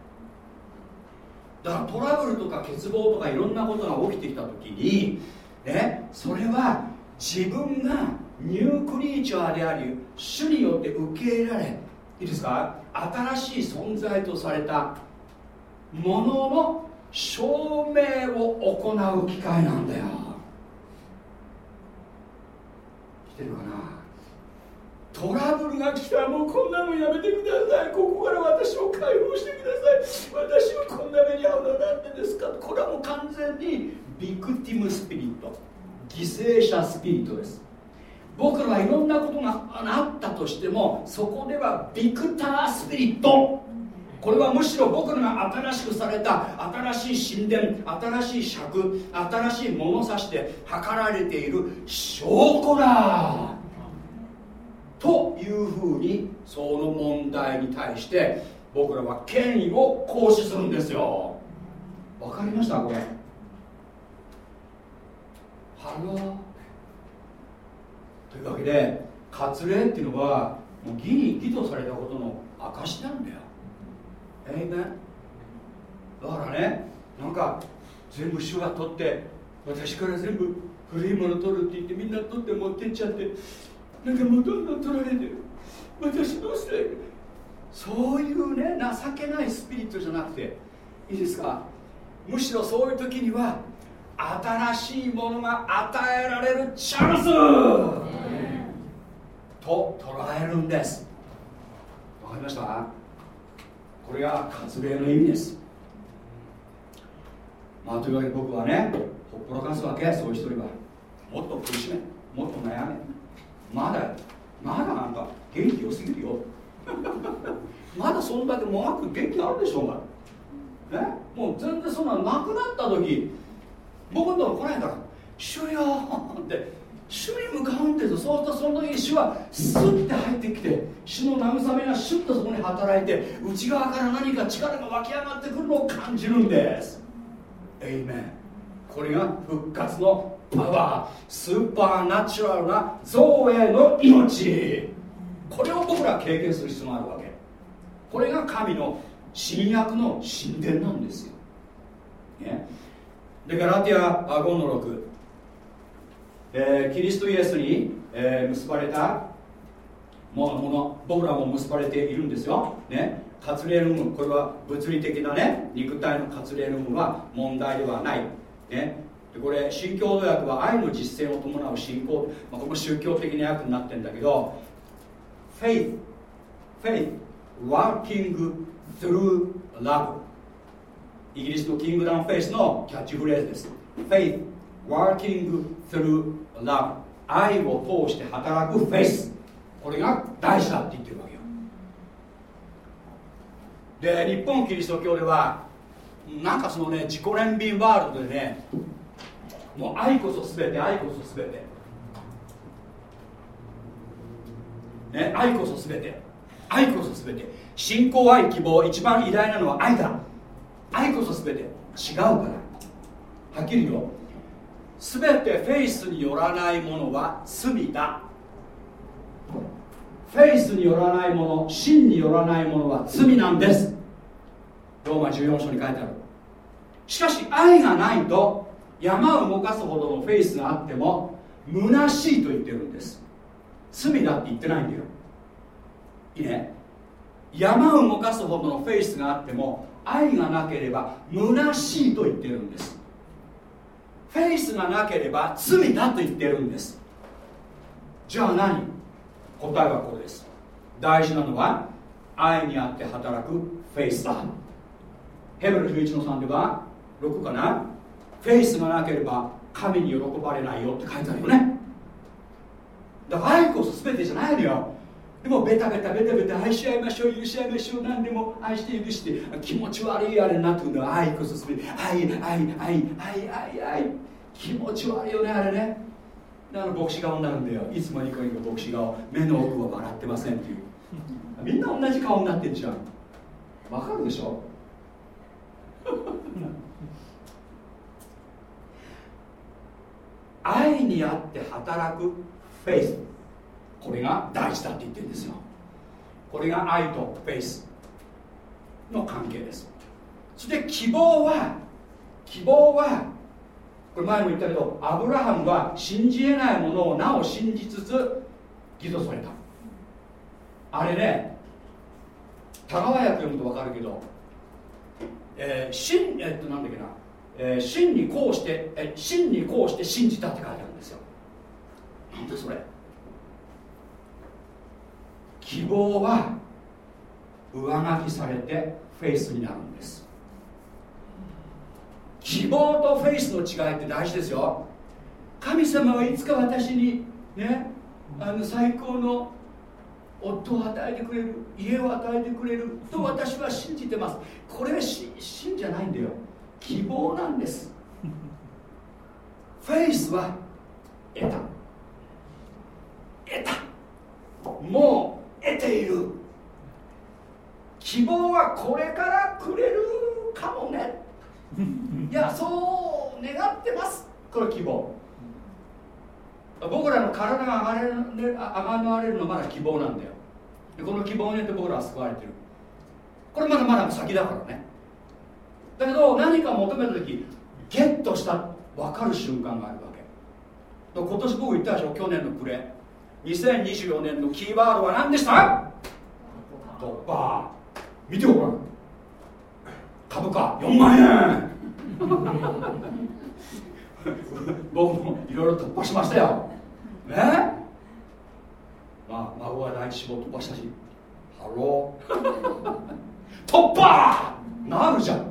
だからトラブルとか欠乏とかいろんなことが起きてきた時にねそれは自分がニュークリーチャーであり主によって受け入れられいいですか？新しい存在とされたものの証明を行う機会なんだよ。来てるかな？トラブルが来たらもうこんなのやめてください。ここから私を解放してください。私はこんな目に遭うのは何でですか？これはもう完全にビクティムスピリット犠牲者スピリットです。僕らはいろんなことがあったとしてもそこではビクタースピリット。これはむしろ僕らが新しくされた新しい神殿新しい尺新しい物差しで測られている証拠だ。というふうにその問題に対して僕らは権威を行使するんですよ。わかりましたこれ。 Hello。というわけで割礼っていうのはもう義に義とされたことの証なんだよ。えいめだからねなんか全部主が取って私から全部古いもの取るって言ってみんな取って持ってっちゃってなんかもうどんどん取られてる。私どうしたらいいそういうね情けないスピリットじゃなくていいですか？むしろそういう時には新しいものが与えられるチャンス。と捉えるんです。わかりました。これが割礼の意味です。まあというわけで僕はねほっぽらかすわけそういう人には。もっと苦しめもっと悩め。まだまだなんか元気良すぎるよ。まだそんだけもがく元気あるでしょうがね？もう全然そんななくなった時僕のとこ来ないから「主よ」って主に向かうんですそうするとその時に主はスッて入ってきて主の慰めがシュッとそこに働いて内側から何か力が湧き上がってくるのを感じるんです。エイメンこれが復活のパワースーパーナチュラルな造営の命。これを僕ら経験する必要があるわけ。これが神の新約の神殿なんですよ、ね、でガラティア5の6、えー、キリストイエスに、えー、結ばれたもの僕らも結ばれているんですよ、ね、カツレルムこれは物理的なね肉体のカツレルムは問題ではない、ね、でこれ新共同訳は愛の実践を伴う信仰、まあ、これも宗教的な訳になってるんだけど faith faith working through love イギリスのキングダムフェイスのキャッチフレーズです。faith working through love 愛を通して働くフェイス。これが大事だって言ってるわけよ。で日本キリスト教ではなんかそのね自己憐憫ワールドでねもう愛こそ全て愛こそ全て。ね愛こそ全て。愛こそ全て。信仰愛希望一番偉大なのは愛だ。愛こそ全て。違うから。はっきり言おう全てフェイスによらないものは罪だ。フェイスによらないもの真によらないものは罪なんです。ローマ14章に書いてある。しかし愛がないと山を動かすほどのフェイスがあっても虚しいと言ってるんです。罪だって言ってないんだよ。いいね。山を動かすほどのフェイスがあっても愛がなければ虚しいと言ってるんです。フェイスがなければ罪だと言ってるんです。じゃあ何？答えはこれです。大事なのは愛にあって働くフェイスだ。ヘブル11の3では6かな？フェイスがなければ神に喜ばれないよって書いてあるよね。だから愛こそ全てじゃないのよ。でもベタベタベタベタ愛し合いましょう許し合いましょう何でも愛して許して気持ち悪いあれになってくるの。は愛こそ全て愛愛愛愛愛愛。気持ち悪いよねあれね。だから牧師顔になるんだよ。いつもニコニコ牧師顔。目の奥は笑ってませんっていう。みんな同じ顔になってんじゃん。わかるでしょ？愛にあって働くフェイス。が大事だって言ってるんですよ。これが愛とフェイスの関係です。そして希望は希望はこれ前も言ったけどアブラハムは信じえないものをなお信じつつ義とされた。あれね田川訳読むと分かるけど、えー、真えっとなんだっけなえー、真にこうしてえ真にこうして信じたって書いてあるんですよ。なんだそれ。希望は上書きされてフェイスになるんです。希望とフェイスの違いって大事ですよ。神様はいつか私にねあの最高の夫を与えてくれる家を与えてくれると私は信じてます。これは信じゃないんだよ。希望なんです。フェイスは得た。得た。もう得ている。希望はこれからくれるかもね。いやそう願ってます。これ希望。僕らの体が上がれる上がれるのまだ希望なんだよ。でこの希望によって僕らは救われてる。これまだまだ先だからね。だけど何か求めた時ゲットした分かる瞬間があるわけ。今年僕言ったでしょ去年の暮れ2024年のキーワードは何でした？突破見てごらん。株価4万円。僕もいろいろ突破しましたよ。ね？まあ孫は第一志望突破したし。 Hello。突破！なるじゃん。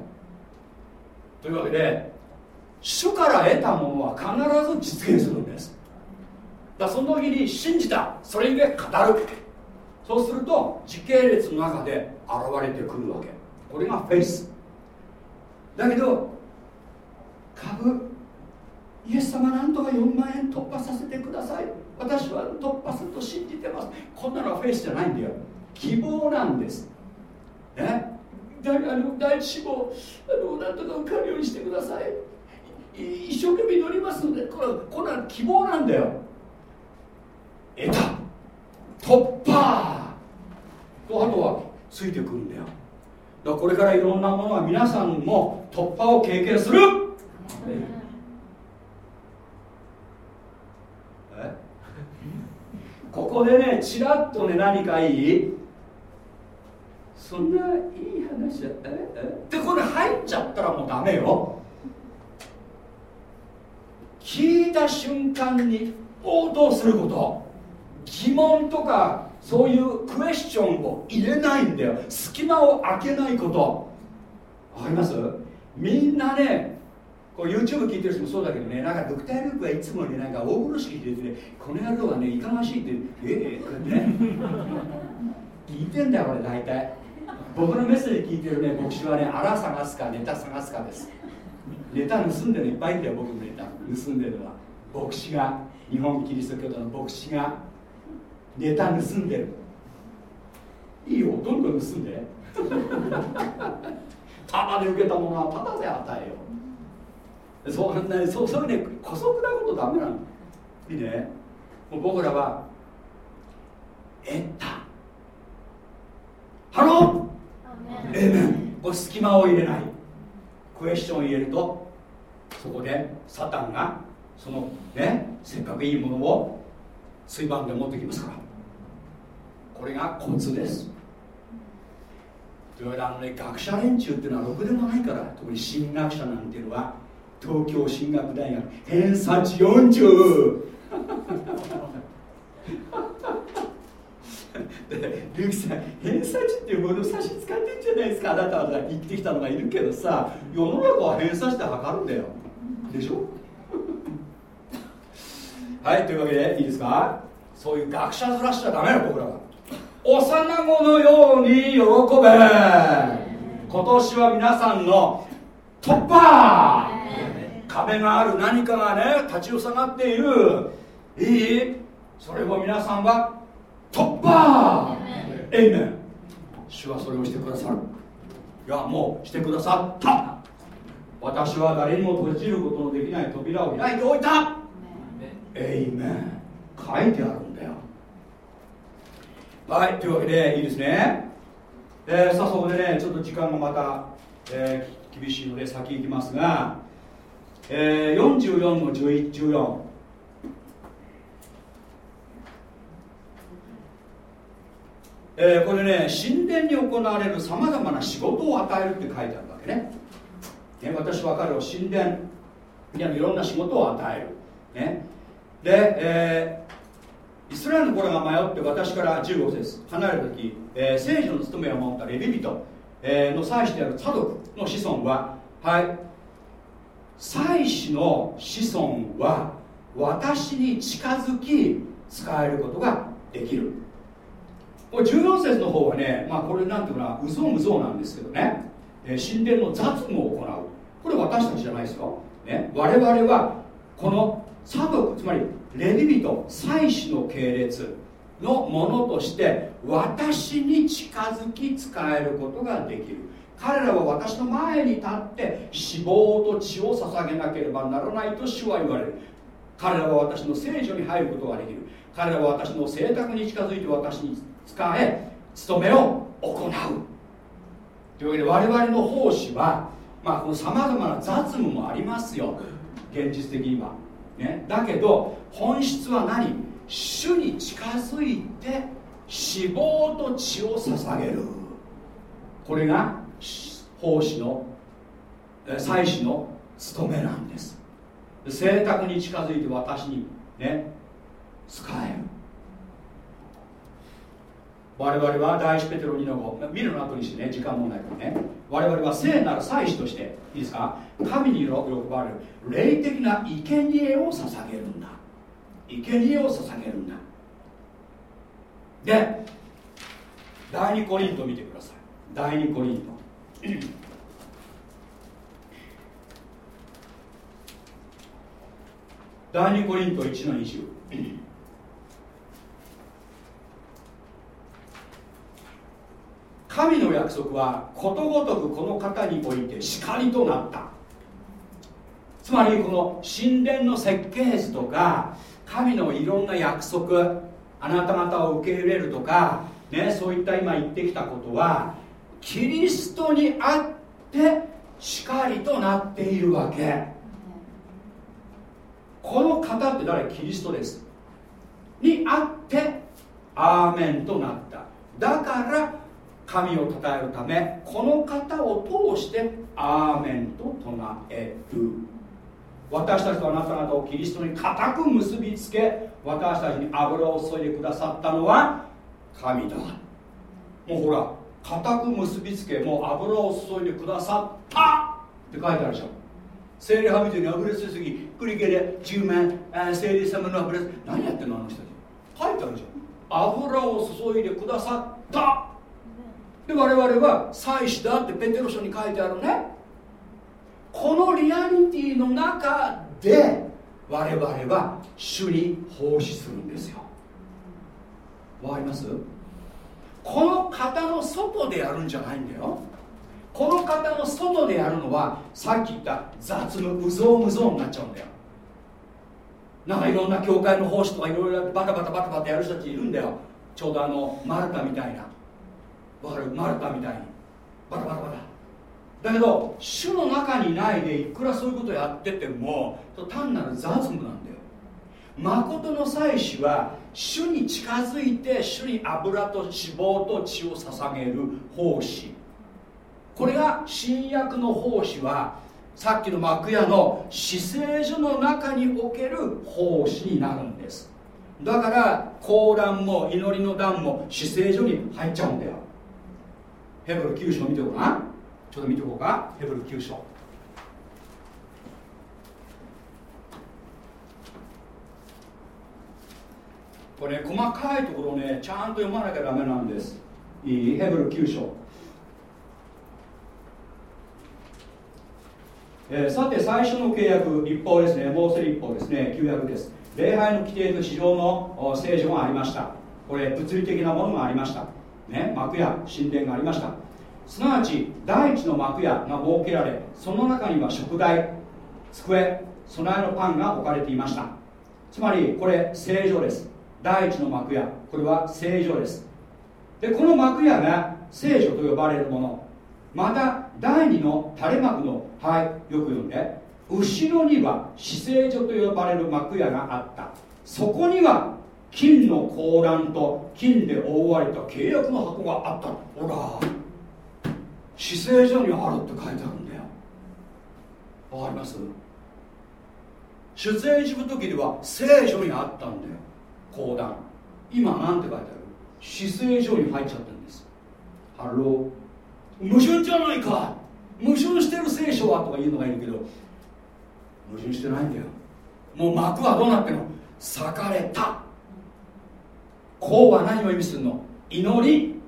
というわけで主から得たものは必ず実現するんです。だその時に信じた。それゆえ語るそうすると時系列の中で現れてくるわけ。これがフェイス。だけど株イエス様なんとか4万円突破させてください。私は突破すると信じてます。こんなのはフェイスじゃないんだよ。希望なんです。ねあの第一志望あのなんとか受かるようにしてください。一生懸命祈りますのでこれこれは希望なんだよ。得た。突破。とあとはついてくるんだよ。だからこれからいろんなものは皆さんも突破を経験する。ここでねちらっとね何かいい？そんないい話だええ？でこれ入っちゃったらもうダメよ。聞いた瞬間に応答すること。疑問とかそういうクエスチョンを入れないんだよ。隙間を開けないこと。わかります？みんなねこう YouTube 聞いてる人もそうだけどねなんかドクター・ルークはいつもねなんか大風呂敷入れてねこの野郎はねいかがしいってええこうね。聞いてんだよこれ大体。僕のメッセージ聞いてるね牧師はね荒探すかネタ探すかです。ネタ盗んでるのいっぱいいるんだよ僕のネタ。盗んでるのは。牧師が日本キリスト教徒の牧師がネタ盗んでる。いいよどんどん盗んで。ただで受けたものはただで与えよう。そんなそそれね姑息なことダメなの。いいね。もう僕らは得たハロー。エメン。これ隙間を入れない。クエスチョンを入れるとそこでサタンがそのねせっかくいいものを水盤で持ってきますからこれがコツです。というわけであのね学者連中っていうのはろくでもないから特に進学者なんていうのは東京進学大学偏差値40でルーキさん偏差値っていう物差し使ってんじゃないですか。あなたは言ってきたのがいるけどさ世の中は偏差値で測るんだよ。でしょ？はいというわけでいいですか？そういう学者ずらしちゃダメだ僕らは。幼子のように喜べ。今年は皆さんの突破。壁がある何かがね立ちふさがっている。いい？それを皆さんは突破。エイメン主はそれをしてくださる。いやもうしてくださった。私は誰にも閉じることのできない扉を開いておいた。エイメン書いてあるんだよ。はいというわけでいいですね、えー、さあそこでねちょっと時間がまた、えー、厳しいので先行きますが、えー、44の1114えー、これね神殿に行われるさまざまな仕事を与えるって書いてあるわけね。ね私は彼を神殿にいろんな仕事を与える、ね、で、えー、イスラエルの頃が迷って私から15節離れる時、えー、聖女の務めを守ったレビ人、えー、の祭司であるサドクの子孫ははい。祭司の子孫は私に近づき使えることができる。これ14節の方はね、まあ、これなんていうかなうぞうぞうなんですけどね、えー、神殿の雑務を行う。これ私たちじゃないですよ、ね、我々はこのサドクつまりレビ人祭司の系列のものとして私に近づき使えることができる。彼らは私の前に立って死亡と血を捧げなければならないと主は言われる。彼らは私の聖女に入ることができる。彼らは私の聖卓に近づいて私に使え務めを行う。というわけで我々の奉仕はまあこのさまざまな雑務もありますよ。現実的には、ね、だけど本質は何？主に近づいて死亡と血を捧げる。これが奉仕の祭祀の務めなんです。正確に近づいて私にね使える。我々は第一ペテロ2の5見るの後にしてね時間もないからね。我々は聖なる祭司としていいですか？神に喜ばれる霊的な生贄を捧げるんだ。生贄を捧げるんだ。で第2コリント見てください。第2コリント。第2コリント1の20神の約束はことごとくこの方において叱りとなった。つまりこの神殿の設計図とか神のいろんな約束あなた方を受け入れるとか、ね、そういった今言ってきたことはキリストにあって叱りとなっているわけ。この方って誰？キリストです。にあってアーメンとなった。だから神を称えるためこの方を通してアーメンと唱える。私たちとあなた方をキリストに固く結びつけ私たちに油を注いでくださったのは神だ。もうほら固く結びつけもう油を注いでくださった。って書いてあるでしょ。精霊はみてに油注ぎすぎ栗毛で10面精霊様の油何やってんのあの人たち。書いてあるじゃん油を注いでくださった。で我々は祭司だってペテロ書に書いてあるね。このリアリティの中で我々は主に奉仕するんですよ。わかります？この方の外でやるんじゃないんだよ。この方の外でやるのはさっき言った雑務無造無造になっちゃうんだよ。なんかいろんな教会の奉仕とかいろいろバタバタバタバタやる人たちいるんだよ。ちょうどあのマルタみたいな。わかる？マルタみたいに。バタバタバタ。だけど主の中にないでいくらそういうことやってても単なる雑務なんだよ。誠の祭司は主に近づいて主に油と脂肪と血を捧げる奉仕。これが新約の奉仕はさっきの幕屋の死聖所の中における奉仕になるんです。だから高蘭も祈りの段も死聖所に入っちゃうんだよ。ヘブル9章見ておこうかな。ちょっと見ておこうか。ヘブル9章。これね細かいところをねちゃんと読まなきゃダメなんです。いい？ヘブル9章。えー、さて最初の契約立法ですね。モーセ立法ですね。旧約です。礼拝の規定と市場の聖女がありました。これ物理的なものがありました。ね幕や神殿がありました。すなわち第一の幕屋が設けられその中には食台机備えのパンが置かれていました。つまりこれ聖女です。第一の幕屋これは聖女です。でこの幕屋が聖女と呼ばれるもの。また第二の垂れ幕のはいよく読んで後ろには死聖所と呼ばれる幕屋があった。そこには金の甲羅と金で覆われた契約の箱があったほら死聖所にあるって書いてあるんだよ。わかります？出エジプト記では聖書にあったんだよ。講談今なんて書いてある？死聖所に入っちゃってるんです。 Hello。矛盾じゃないか。矛盾してる聖書はとか言うのがいるけど矛盾してないんだよ。もう幕はどうなってるの？裂かれた。香は何を意味するの？祈り。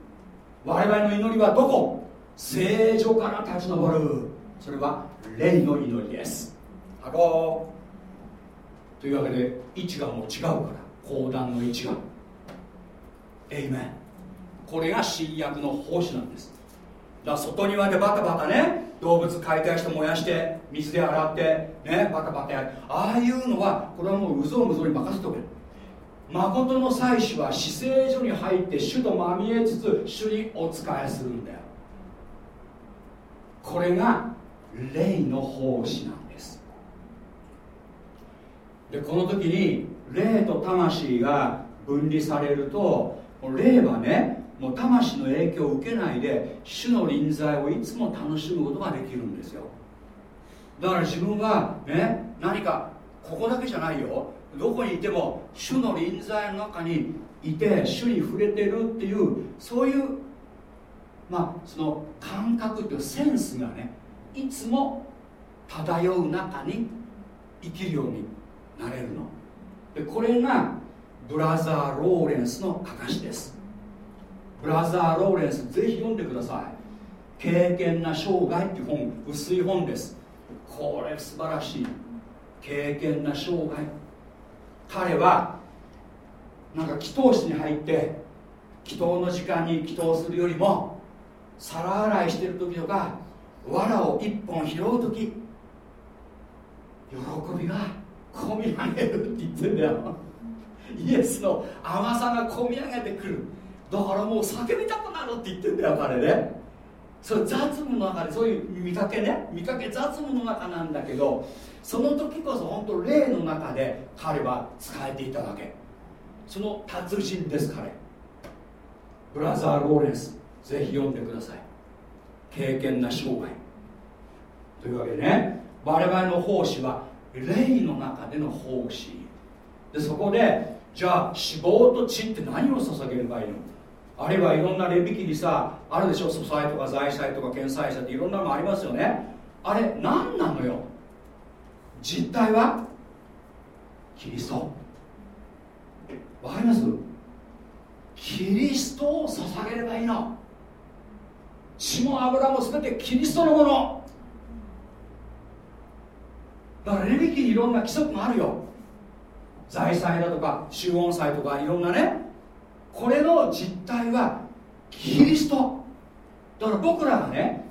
我々の祈りはどこ？聖所から立ち上る。それは霊の祈りです。ハロー。というわけで位置がもう違うから。講談の位置が。エイメンこれが新約の奉仕なんです。だから外庭でバタバタね動物解体して燃やして水で洗ってねバタバタやる。ああいうのはこれはもううぞうむぞに任せておけ。誠の祭司は死聖所に入って主とまみえつつ主にお仕えするんだよ。これが霊の奉仕なんです。でこの時に霊と魂が分離されると霊はねもう魂の影響を受けないで主の臨在をいつも楽しむことができるんですよ。だから自分がね何かここだけじゃないよ。どこにいても主の臨在の中にいて主に触れてるっていうそういうまあその感覚っていうセンスがねいつも漂う中に生きるようになれるの。でこれがブラザー・ローレンスの証です。ブラザー・ローレンスぜひ読んでください。経験な生涯っていう本薄い本です。これ素晴らしい。経験な生涯彼はなんか祈祷室に入って祈祷の時間に祈祷するよりも皿洗いしてる時とか藁を一本拾う時喜びがこみ上げるって言ってんだよ。イエスの甘さがこみ上げてくる。だからもう叫びたくなるって言ってんだよ彼ね。それ雑務の中でそういう見かけね。見かけ雑務の中なんだけどその時こそ本当霊の中で彼は使えていたわけ。その達人です彼。ブラザー・ローレンスぜひ読んでください。経験な生涯というわけでね我々の奉仕は霊の中での奉仕。でそこでじゃあ脂肪と血って何を捧げればいいの？あるいはいろんな値引きにさあるでしょ素祭とか財祭とか検祭者っていろんなのありますよね。あれ何なのよ。実態はキリスト。わかります？キリストを捧げればいいの。血も油も全てキリストのもの。だからレビキにいろんな規則があるよ。財祭だとか集音祭とかいろんなね。これの実態はキリスト。だから僕らがね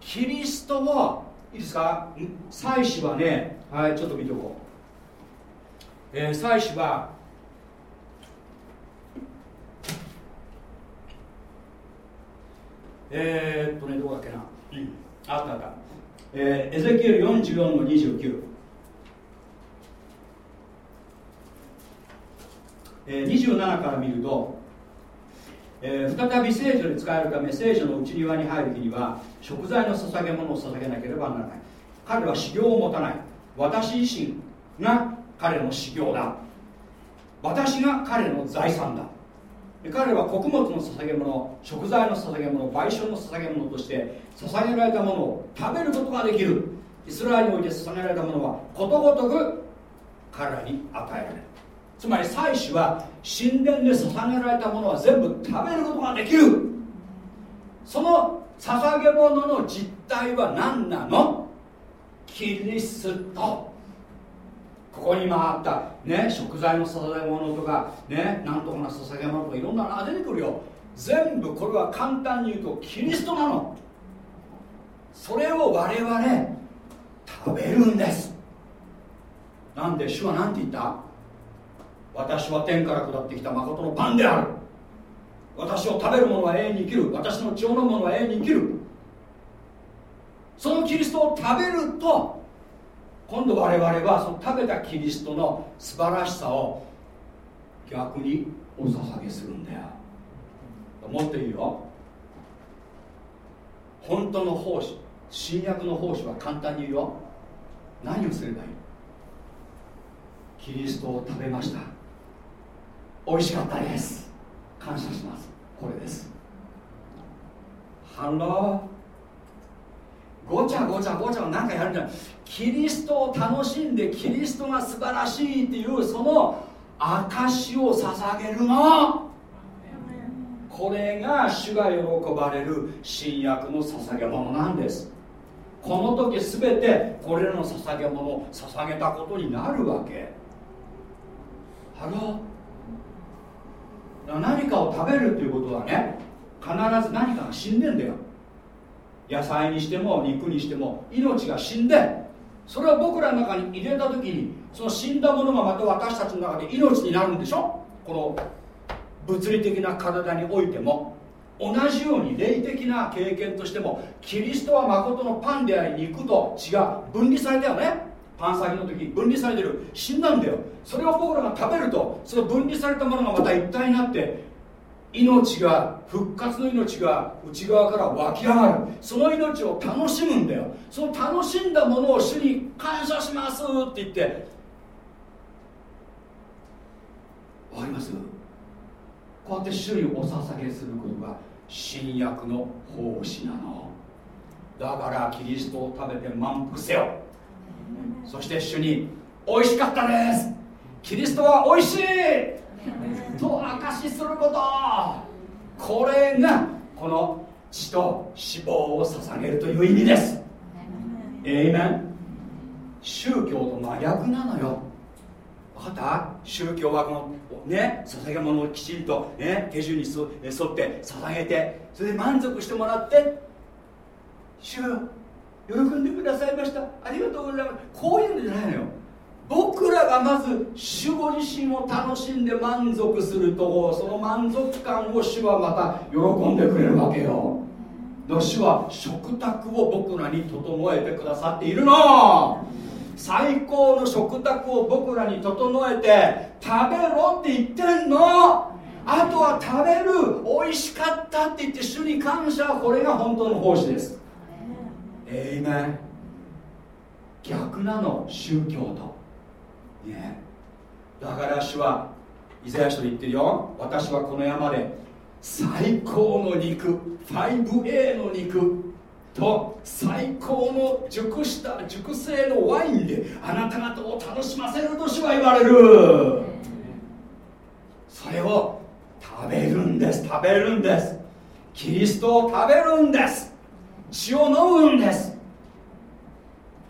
キリストをいいですか？祭司はねはいちょっと見ておこう、えー、祭司はえー、っとねどこだっけな、うん、あったあった、えー、エゼキエル44の29えー、27から見ると、えー、再び聖女に使えるため聖女の内庭に入る日には食材の捧げ物を捧げなければならない。彼は修行を持たない。私自身が彼の修行だ。私が彼の財産だ。彼は穀物の捧げ物食材の捧げ物賠償の捧げ物として捧げられたものを食べることができる。イスラエルにおいて捧げられたものはことごとく彼らに与えられる。つまり祭司は神殿で捧げられたものは全部食べることができる。その捧げ物の実態は何なの？キリストここに今あった、ね、食材の捧げ物とか、ね、なんとかの捧げ物とかいろんなのが出てくるよ。全部これは簡単に言うとキリストなの。それを我々食べるんです。なんで主は何て言った？私は天から下ってきた誠のパンである。私を食べる者は永遠に生きる。私の血を飲む者は永遠に生きる。そのキリストを食べると今度我々はその食べたキリストの素晴らしさを逆にお捧げするんだよ。もっといいよ。本当の奉仕新約の奉仕は簡単に言うよ。何をすればいい？キリストを食べました。美味しかったです。感謝します。これです。 Hello。ごちゃごちゃごちゃなんかやるんじゃないキリストを楽しんでキリストが素晴らしいっていうその証を捧げるの。これが主が喜ばれる新約の捧げ物なんです。この時全てこれらの捧げ物を捧げたことになるわけ。 Hello。何かを食べるっていうことはね必ず何かが死んでんだよ。野菜にしても肉にしても命が死んでそれを僕らの中に入れた時にその死んだものがまた私たちの中で命になるんでしょ？この物理的な体においても同じように霊的な経験としてもキリストは誠のパンであり肉と血が分離されたよね。パン先の時分離されてる。死んだんだよ。それを僕らが食べるとその分離されたものがまた一体になって命が復活の命が内側から湧き上がる。その命を楽しむんだよ。その楽しんだものを主に感謝しますって言って。わかります？こうやって主にお捧げすることが新約の奉仕なの。だからキリストを食べて満腹せよ。そして主に美味しかったです。キリストは美味しいと証しすること。これがこの血と脂肪を捧げるという意味です。えいめん宗教と真逆なのよ。分かった？宗教はこのね捧げ物をきちんと、ね、手順に沿って捧げてそれで満足してもらって主喜んでくださいました。ありがとうございます。こういうのじゃないのよ。僕らがまず主ご自身を楽しんで満足するとその満足感を主はまた喜んでくれるわけよ。主は食卓を僕らに整えてくださっているの。最高の食卓を僕らに整えて食べろって言ってんの。あとは食べる。美味しかったって言って主に感謝。これが本当の奉仕です。えいめ逆なの宗教と。ね。だから主はイザヤ書で言ってるよ。私はこの山で最高の肉 5A の肉と最高の熟した熟成のワインであなた方を楽しませると主は言われる。それを食べるんです食べるんです。キリストを食べるんです。血を飲むんです。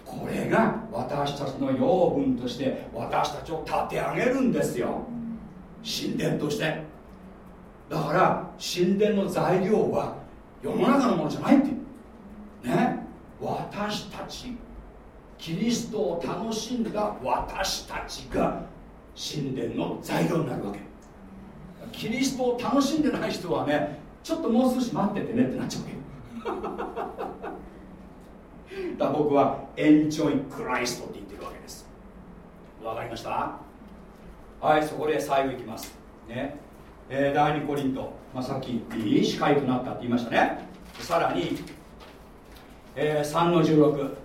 これが私たちの養分として私たちを立て上げるんですよ。神殿として。だから神殿の材料は世の中のものじゃないって。いうね。私たちキリストを楽しんだ私たちが神殿の材料になるわけ。キリストを楽しんでない人はねちょっともう少し待っててねってなっちゃうわけ。だ僕はエンジョイクライストって言ってるわけです。わかりました？はいそこで最後いきます。ね。えー、第2コリント、まあ、さっきいい司会となったって言いましたね。さらに、えー、3の16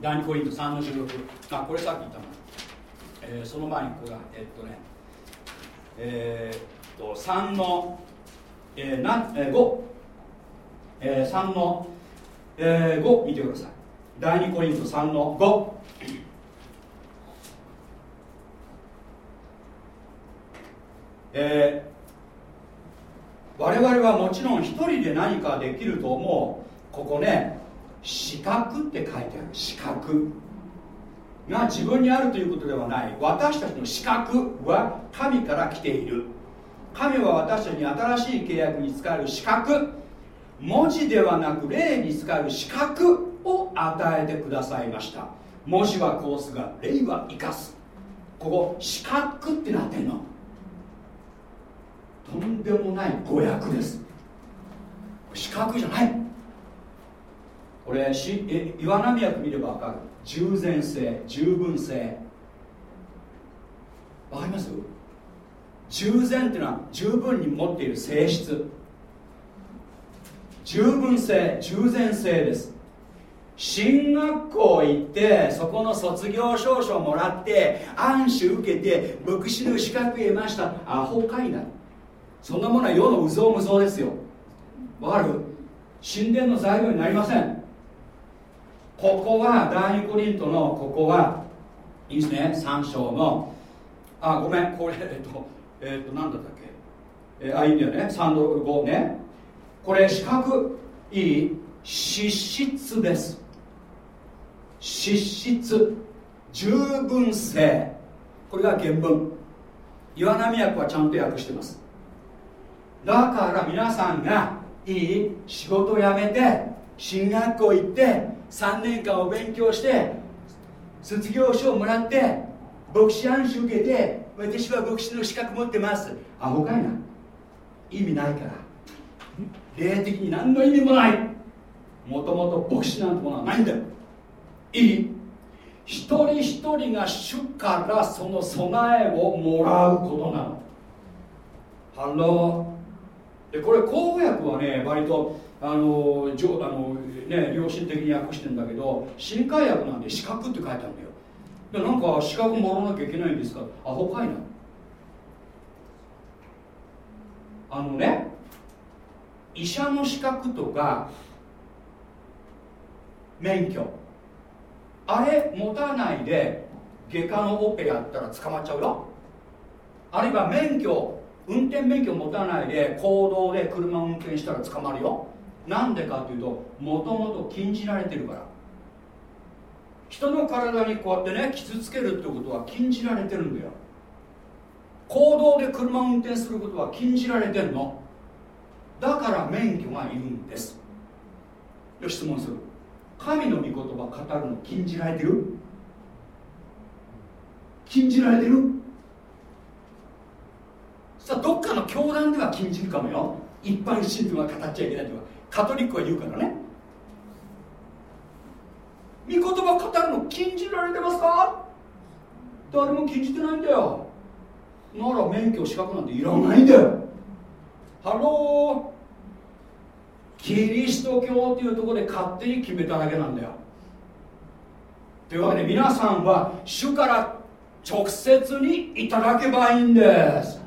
第2コリント3の16あこれさっき言ったの、えー、その前にこれがえー、っとね。えー、と3の、えーなえー、5、えー、3の、えー、5見てください。第2コリント3の5えー、我々はもちろん一人で何かできると思う。ここね資格って書いてある。資格。が自分にあるということではない。私たちの資格は神から来ている。神は私たちに新しい契約に使える資格文字ではなく霊に使える資格を与えてくださいました。文字はこうすが霊は生かす。ここ資格ってなってんの。とんでもない誤訳です。四角じゃない。これしえ岩波訳見れば分かる。従前性十分性。分かります？従前っていうのは十分に持っている性質。十分性従前性です。進学校行ってそこの卒業証書をもらって暗視受けて牧師の資格得ました。アホかいな。そんなものは世のうぞうむぞうですよ。わかる？神殿の材料になりません。ここは第二コリントのここはいいですね。3章の。あごめん。これえっとえっと何だったっけ？えあいいんだよね3度5ね。これ四角いい脂質です。脂質十分性。これが原文。岩波訳はちゃんと訳してます。だから皆さんがいい仕事を辞めて進学校行って3年間お勉強して卒業証をもらって牧師按手受けて私は牧師の資格持ってます。アホかいな。意味ないから。霊的に何の意味もない。もともと牧師なんてものはないんだ。よいい。一人一人が主からその備えをもらうことなの。 Hello。でこれ口語訳はね割とあのじょあの、ね、良心的に訳してんだけど新海訳なんで資格って書いてあるんだよ。でなんか資格もらわなきゃいけないんですか？アホかいな。あのね医者の資格とか免許。あれ持たないで外科のオペやったら捕まっちゃうよ。あるいは免許運転免許持たないで公道で車を運転したら捕まるよ。なんでかっていうともともと禁じられてるから。人の体にこうやってね傷つけるってことは禁じられてるんだよ。行動で車を運転することは禁じられてるの。だから免許がいるんです。よ質問する。神の御言葉語るの禁じられてる？禁じられてる？さあどっかの教団では禁じるかもよ。一般信徒が語っちゃいけないとかカトリックは言うからね。言葉語るの禁じられてますか？誰も禁じてないんだよ。なら免許資格なんていらないんだよ。 Hello。キリスト教っていうところで勝手に決めただけなんだよ。というわけで皆さんは主から直接にいただけばいいんです。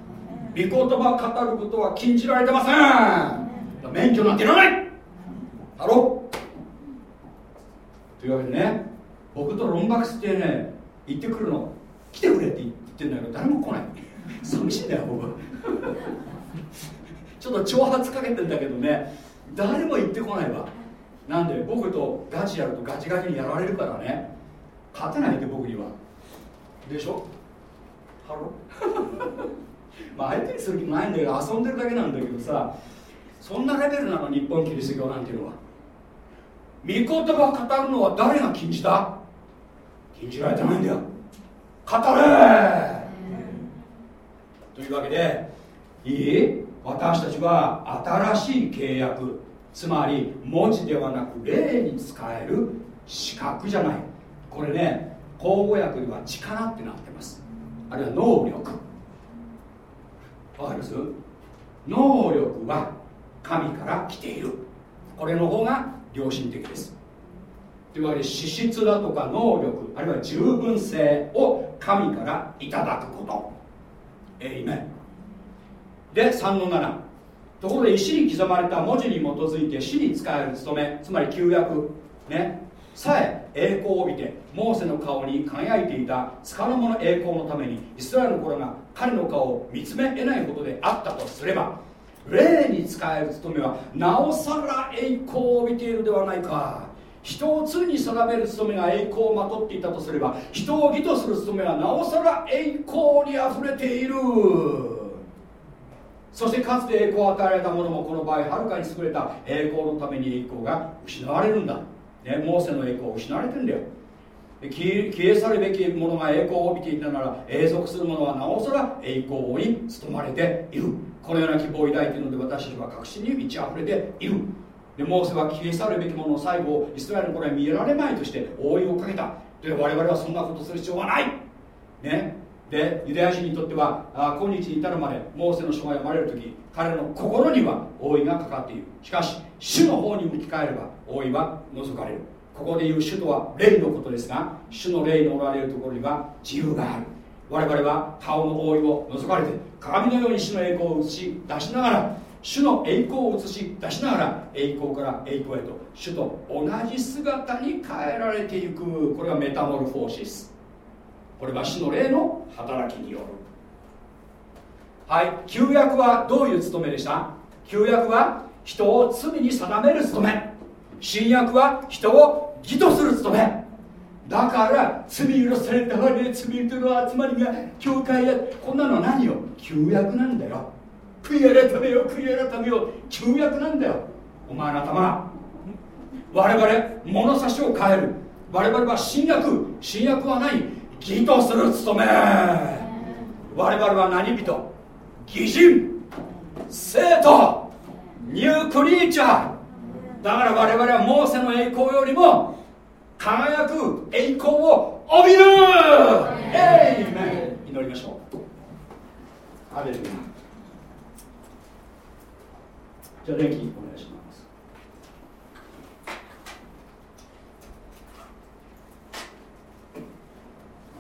御言葉語ることは禁じられてません。免許なんていらない。 Hello。というわけでね僕と論駁するってね言ってくるの来てくれって言ってんだけど誰も来ない。寂しいんだよ僕。ちょっと挑発かけてんだけどね誰も言ってこないわ。なんで僕とガチやるとガチガチにやられるからね勝てないで僕には。でしょ？ハロ？まあ相手にする気もないんだけど遊んでるだけなんだけどさそんなレベルなの日本キリスト教なんていうのは。御言葉を語るのは誰が禁じた？禁じられてないんだよ。語れ！というわけでいい？私たちは新しい契約つまり文字ではなく霊に使える資格じゃない。これね口語訳では力ってなってます。あるいは能力。わかります？能力は神から来ている。これの方が良心的です。というわけで資質だとか能力あるいは十分性を神からいただくこと。えいめで3の7ところで石に刻まれた文字に基づいて死に使える務めつまり旧約ねさえ栄光を帯びてモーセの顔に輝いていた束の間の栄光のためにイスラエルの頃が彼の顔を見つめ得ないことであったとすれば霊に使える務めはなおさら栄光を帯びているではないか。人を罪に定める務めが栄光をまとっていたとすれば人を義とする務めはなおさら栄光にあふれている。そしてかつて栄光を与えられた者もこの場合はるかに優れた栄光のために栄光が失われるんだ、ね、モーセの栄光を失われてんだよ。消え去るべきものが栄光を帯びていたなら永続するものはなおさら栄光に務まれている。このような希望を抱いているので私たちは確信に満ち溢れている。でモーセは消え去るべきものの最後をイスラエルの頃に見えられまいとして覆いをかけた。で我々はそんなことする必要はない。ね。でユダヤ人にとってはあ今日に至るまでモーセの書が読まれる時彼の心には覆いがかかっている。しかし主の方に向き返れば覆いは除かれる。ここで言う主とは霊のことですが主の霊のおられるところには自由がある。我々は顔の覆いを除かれて鏡のように主の栄光を映し出しながら主の栄光を映し出しながら栄光から栄光へと主と同じ姿に変えられていくこれがメタモルフォーシス。これは主の霊の働きによる。はい旧約はどういう務めでした？旧約は人を罪に定める務め。新約は人を義とする務め。だから罪許されたわね罪人の集まりが教会やこんなのは何よ？旧約なんだよ。悔い改めよ悔い改めよ。旧約なんだよ。お前の頭我々物差しを変える。我々は新約新約は何義とする務め。我々は何人？義人。生徒。ニュークリーチャー。だから我々はモーセの栄光よりも輝く栄光を帯びる。エイメン祈りましょう。アレルヤじゃあレキお願いします。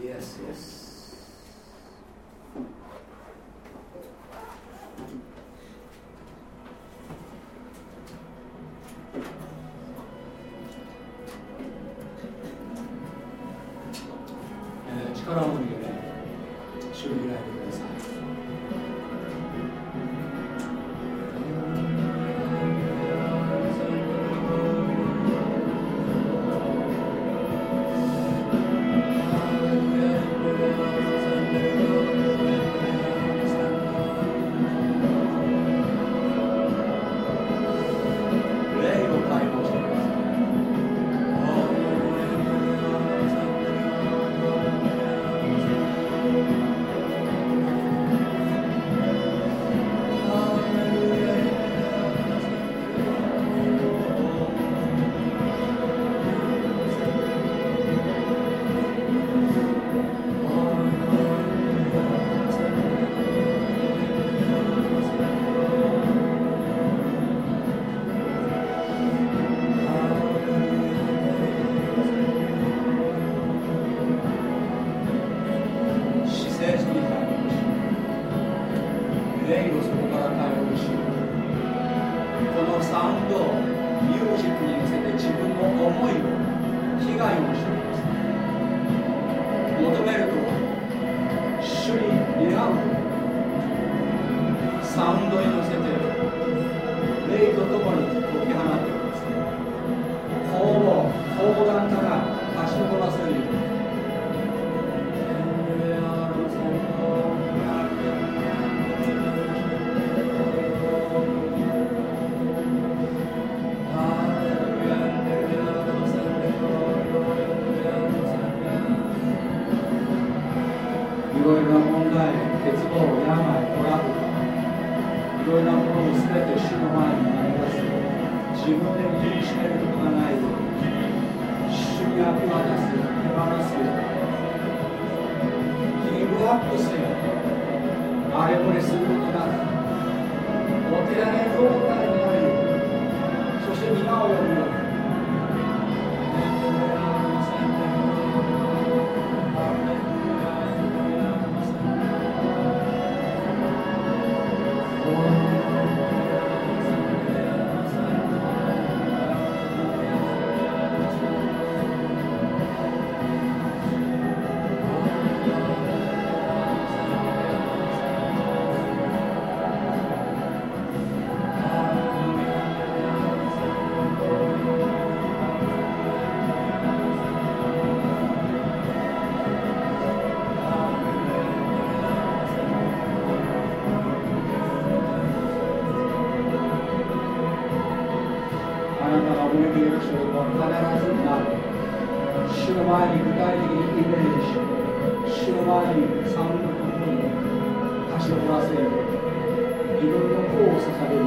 Yes, yes. 立ち残らせる。いろいろ功を捧げる。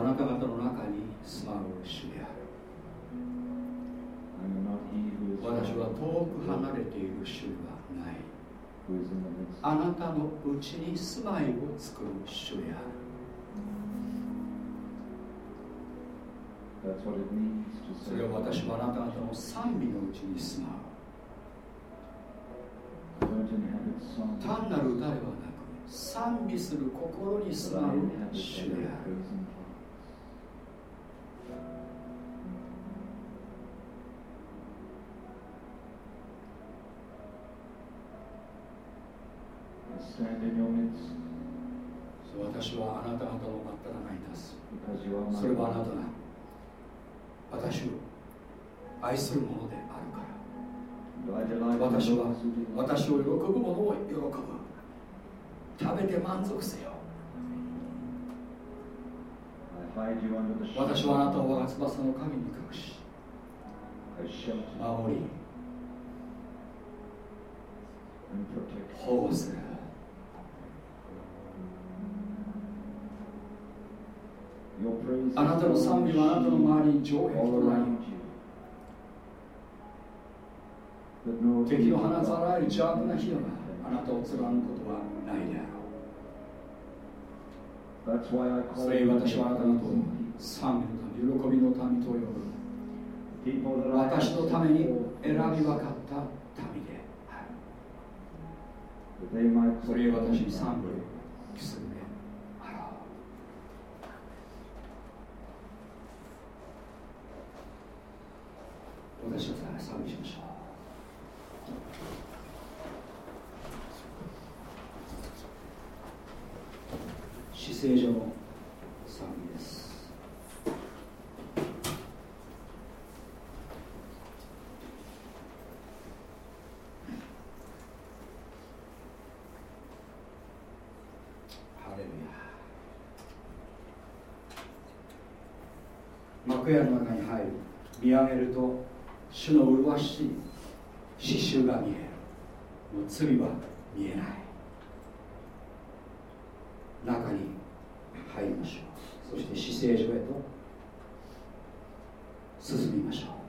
はあなた方の中に住まう主である。私は遠く離れている主ではない。あなたのうちに住まいを作る主である。それは私はあなた方の賛美のうちに住まう。単なる歌ではなく、賛美する心に住まう主である。そう私はあなた方の真った中に立つ。それはあなたが私を愛するものであるから。私は私を喜ぶものを喜ぶ。食べて満足せよ。私はあなたを我が翼の神に隠し、守り、保護する。あなたの賛美はあなたの周りに城壁となり、敵の放つあらゆる邪悪な火があなたを貫くことはないであろう。それに私はあなたのと賛美の民、喜びの民と呼ぶ。私のために選び分かった民で。それに私に賛美を期する私をしましょう。姿勢上の賛です。ハレルヤ。幕屋の中に入る見上げると主の麗しい刺繍が見える。もう罪は見えない。中に入りましょう。そして死聖所へと進みましょう。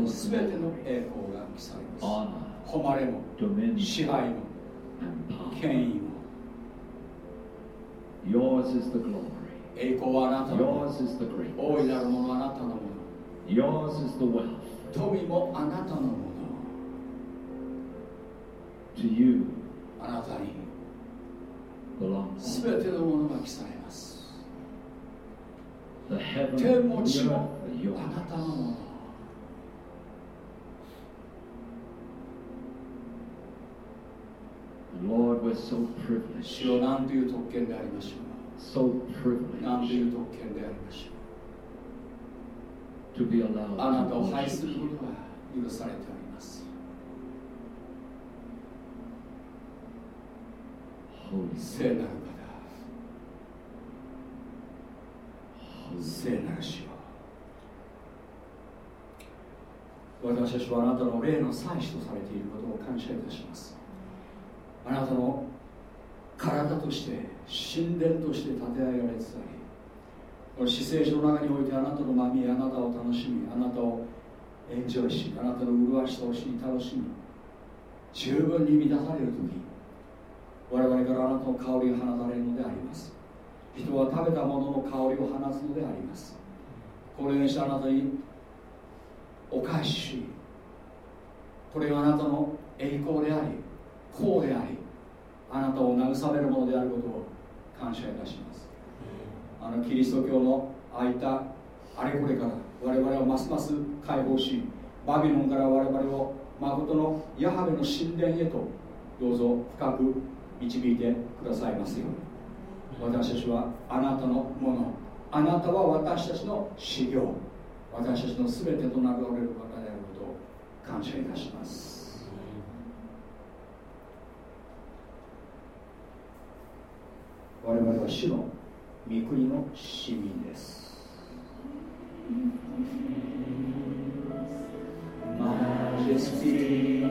あなたに全ての栄光が来されます。誉れも支配も権威も。Yours is the glory. 栄光はあなたの Yours is the greatness. 大いなるものあなたのもの。Yours is the wealth. 富もあなたのもの。To you あなたに。全てのものが記されます。天も地もあなたのもの主よ何という特権でありましょう何という特権でありましょうあなたを愛することが許されております。聖なる方。聖なる主よ。私たちはあなたの霊の祭司とされていることを感謝いたしますあなたの体として神殿として建て上げられつつありこの姿勢上の中においてあなたのまみあなたを楽しみあなたをエンジョイしあなたの麗しさを知り楽しみ十分に満たされる時我々からあなたの香りが放たれるのであります。人は食べたものの香りを放つのであります。これにしてあなたにお返ししこれがあなたの栄光であり功でありあなたを慰めるものであることを感謝いたします。あのキリスト教のあいたあれこれから我々をますます解放しバビロンから我々を誠のヤハベの神殿へとどうぞ深く導いてくださいますように。私たちはあなたのものあなたは私たちの修行私たちの全てとなられる方であることを感謝いたします。我々は主の御国の市民です。マジェスティー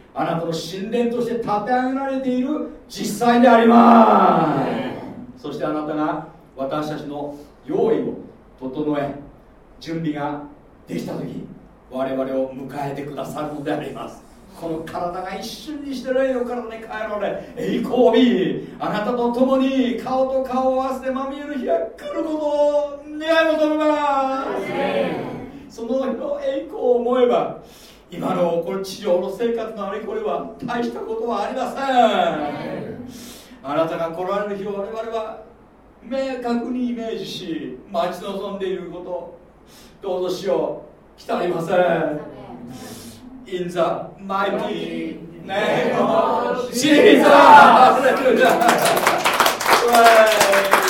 あなたの神殿として立て上げられている実際であります。そしてあなたが私たちの用意を整え準備ができた時我々を迎えてくださるのであります。この体が一瞬にして霊の体に変えられ栄光を見あなたと共に顔と顔を合わせてまみえる日が来ることを願い求めます。は今のこの地上の生活のあれこれは大したことはありません。あなたが来られる日を我々は明確にイメージし待ち望んでいることどうぞしよう。来たりません。In the mighty name of Jesus!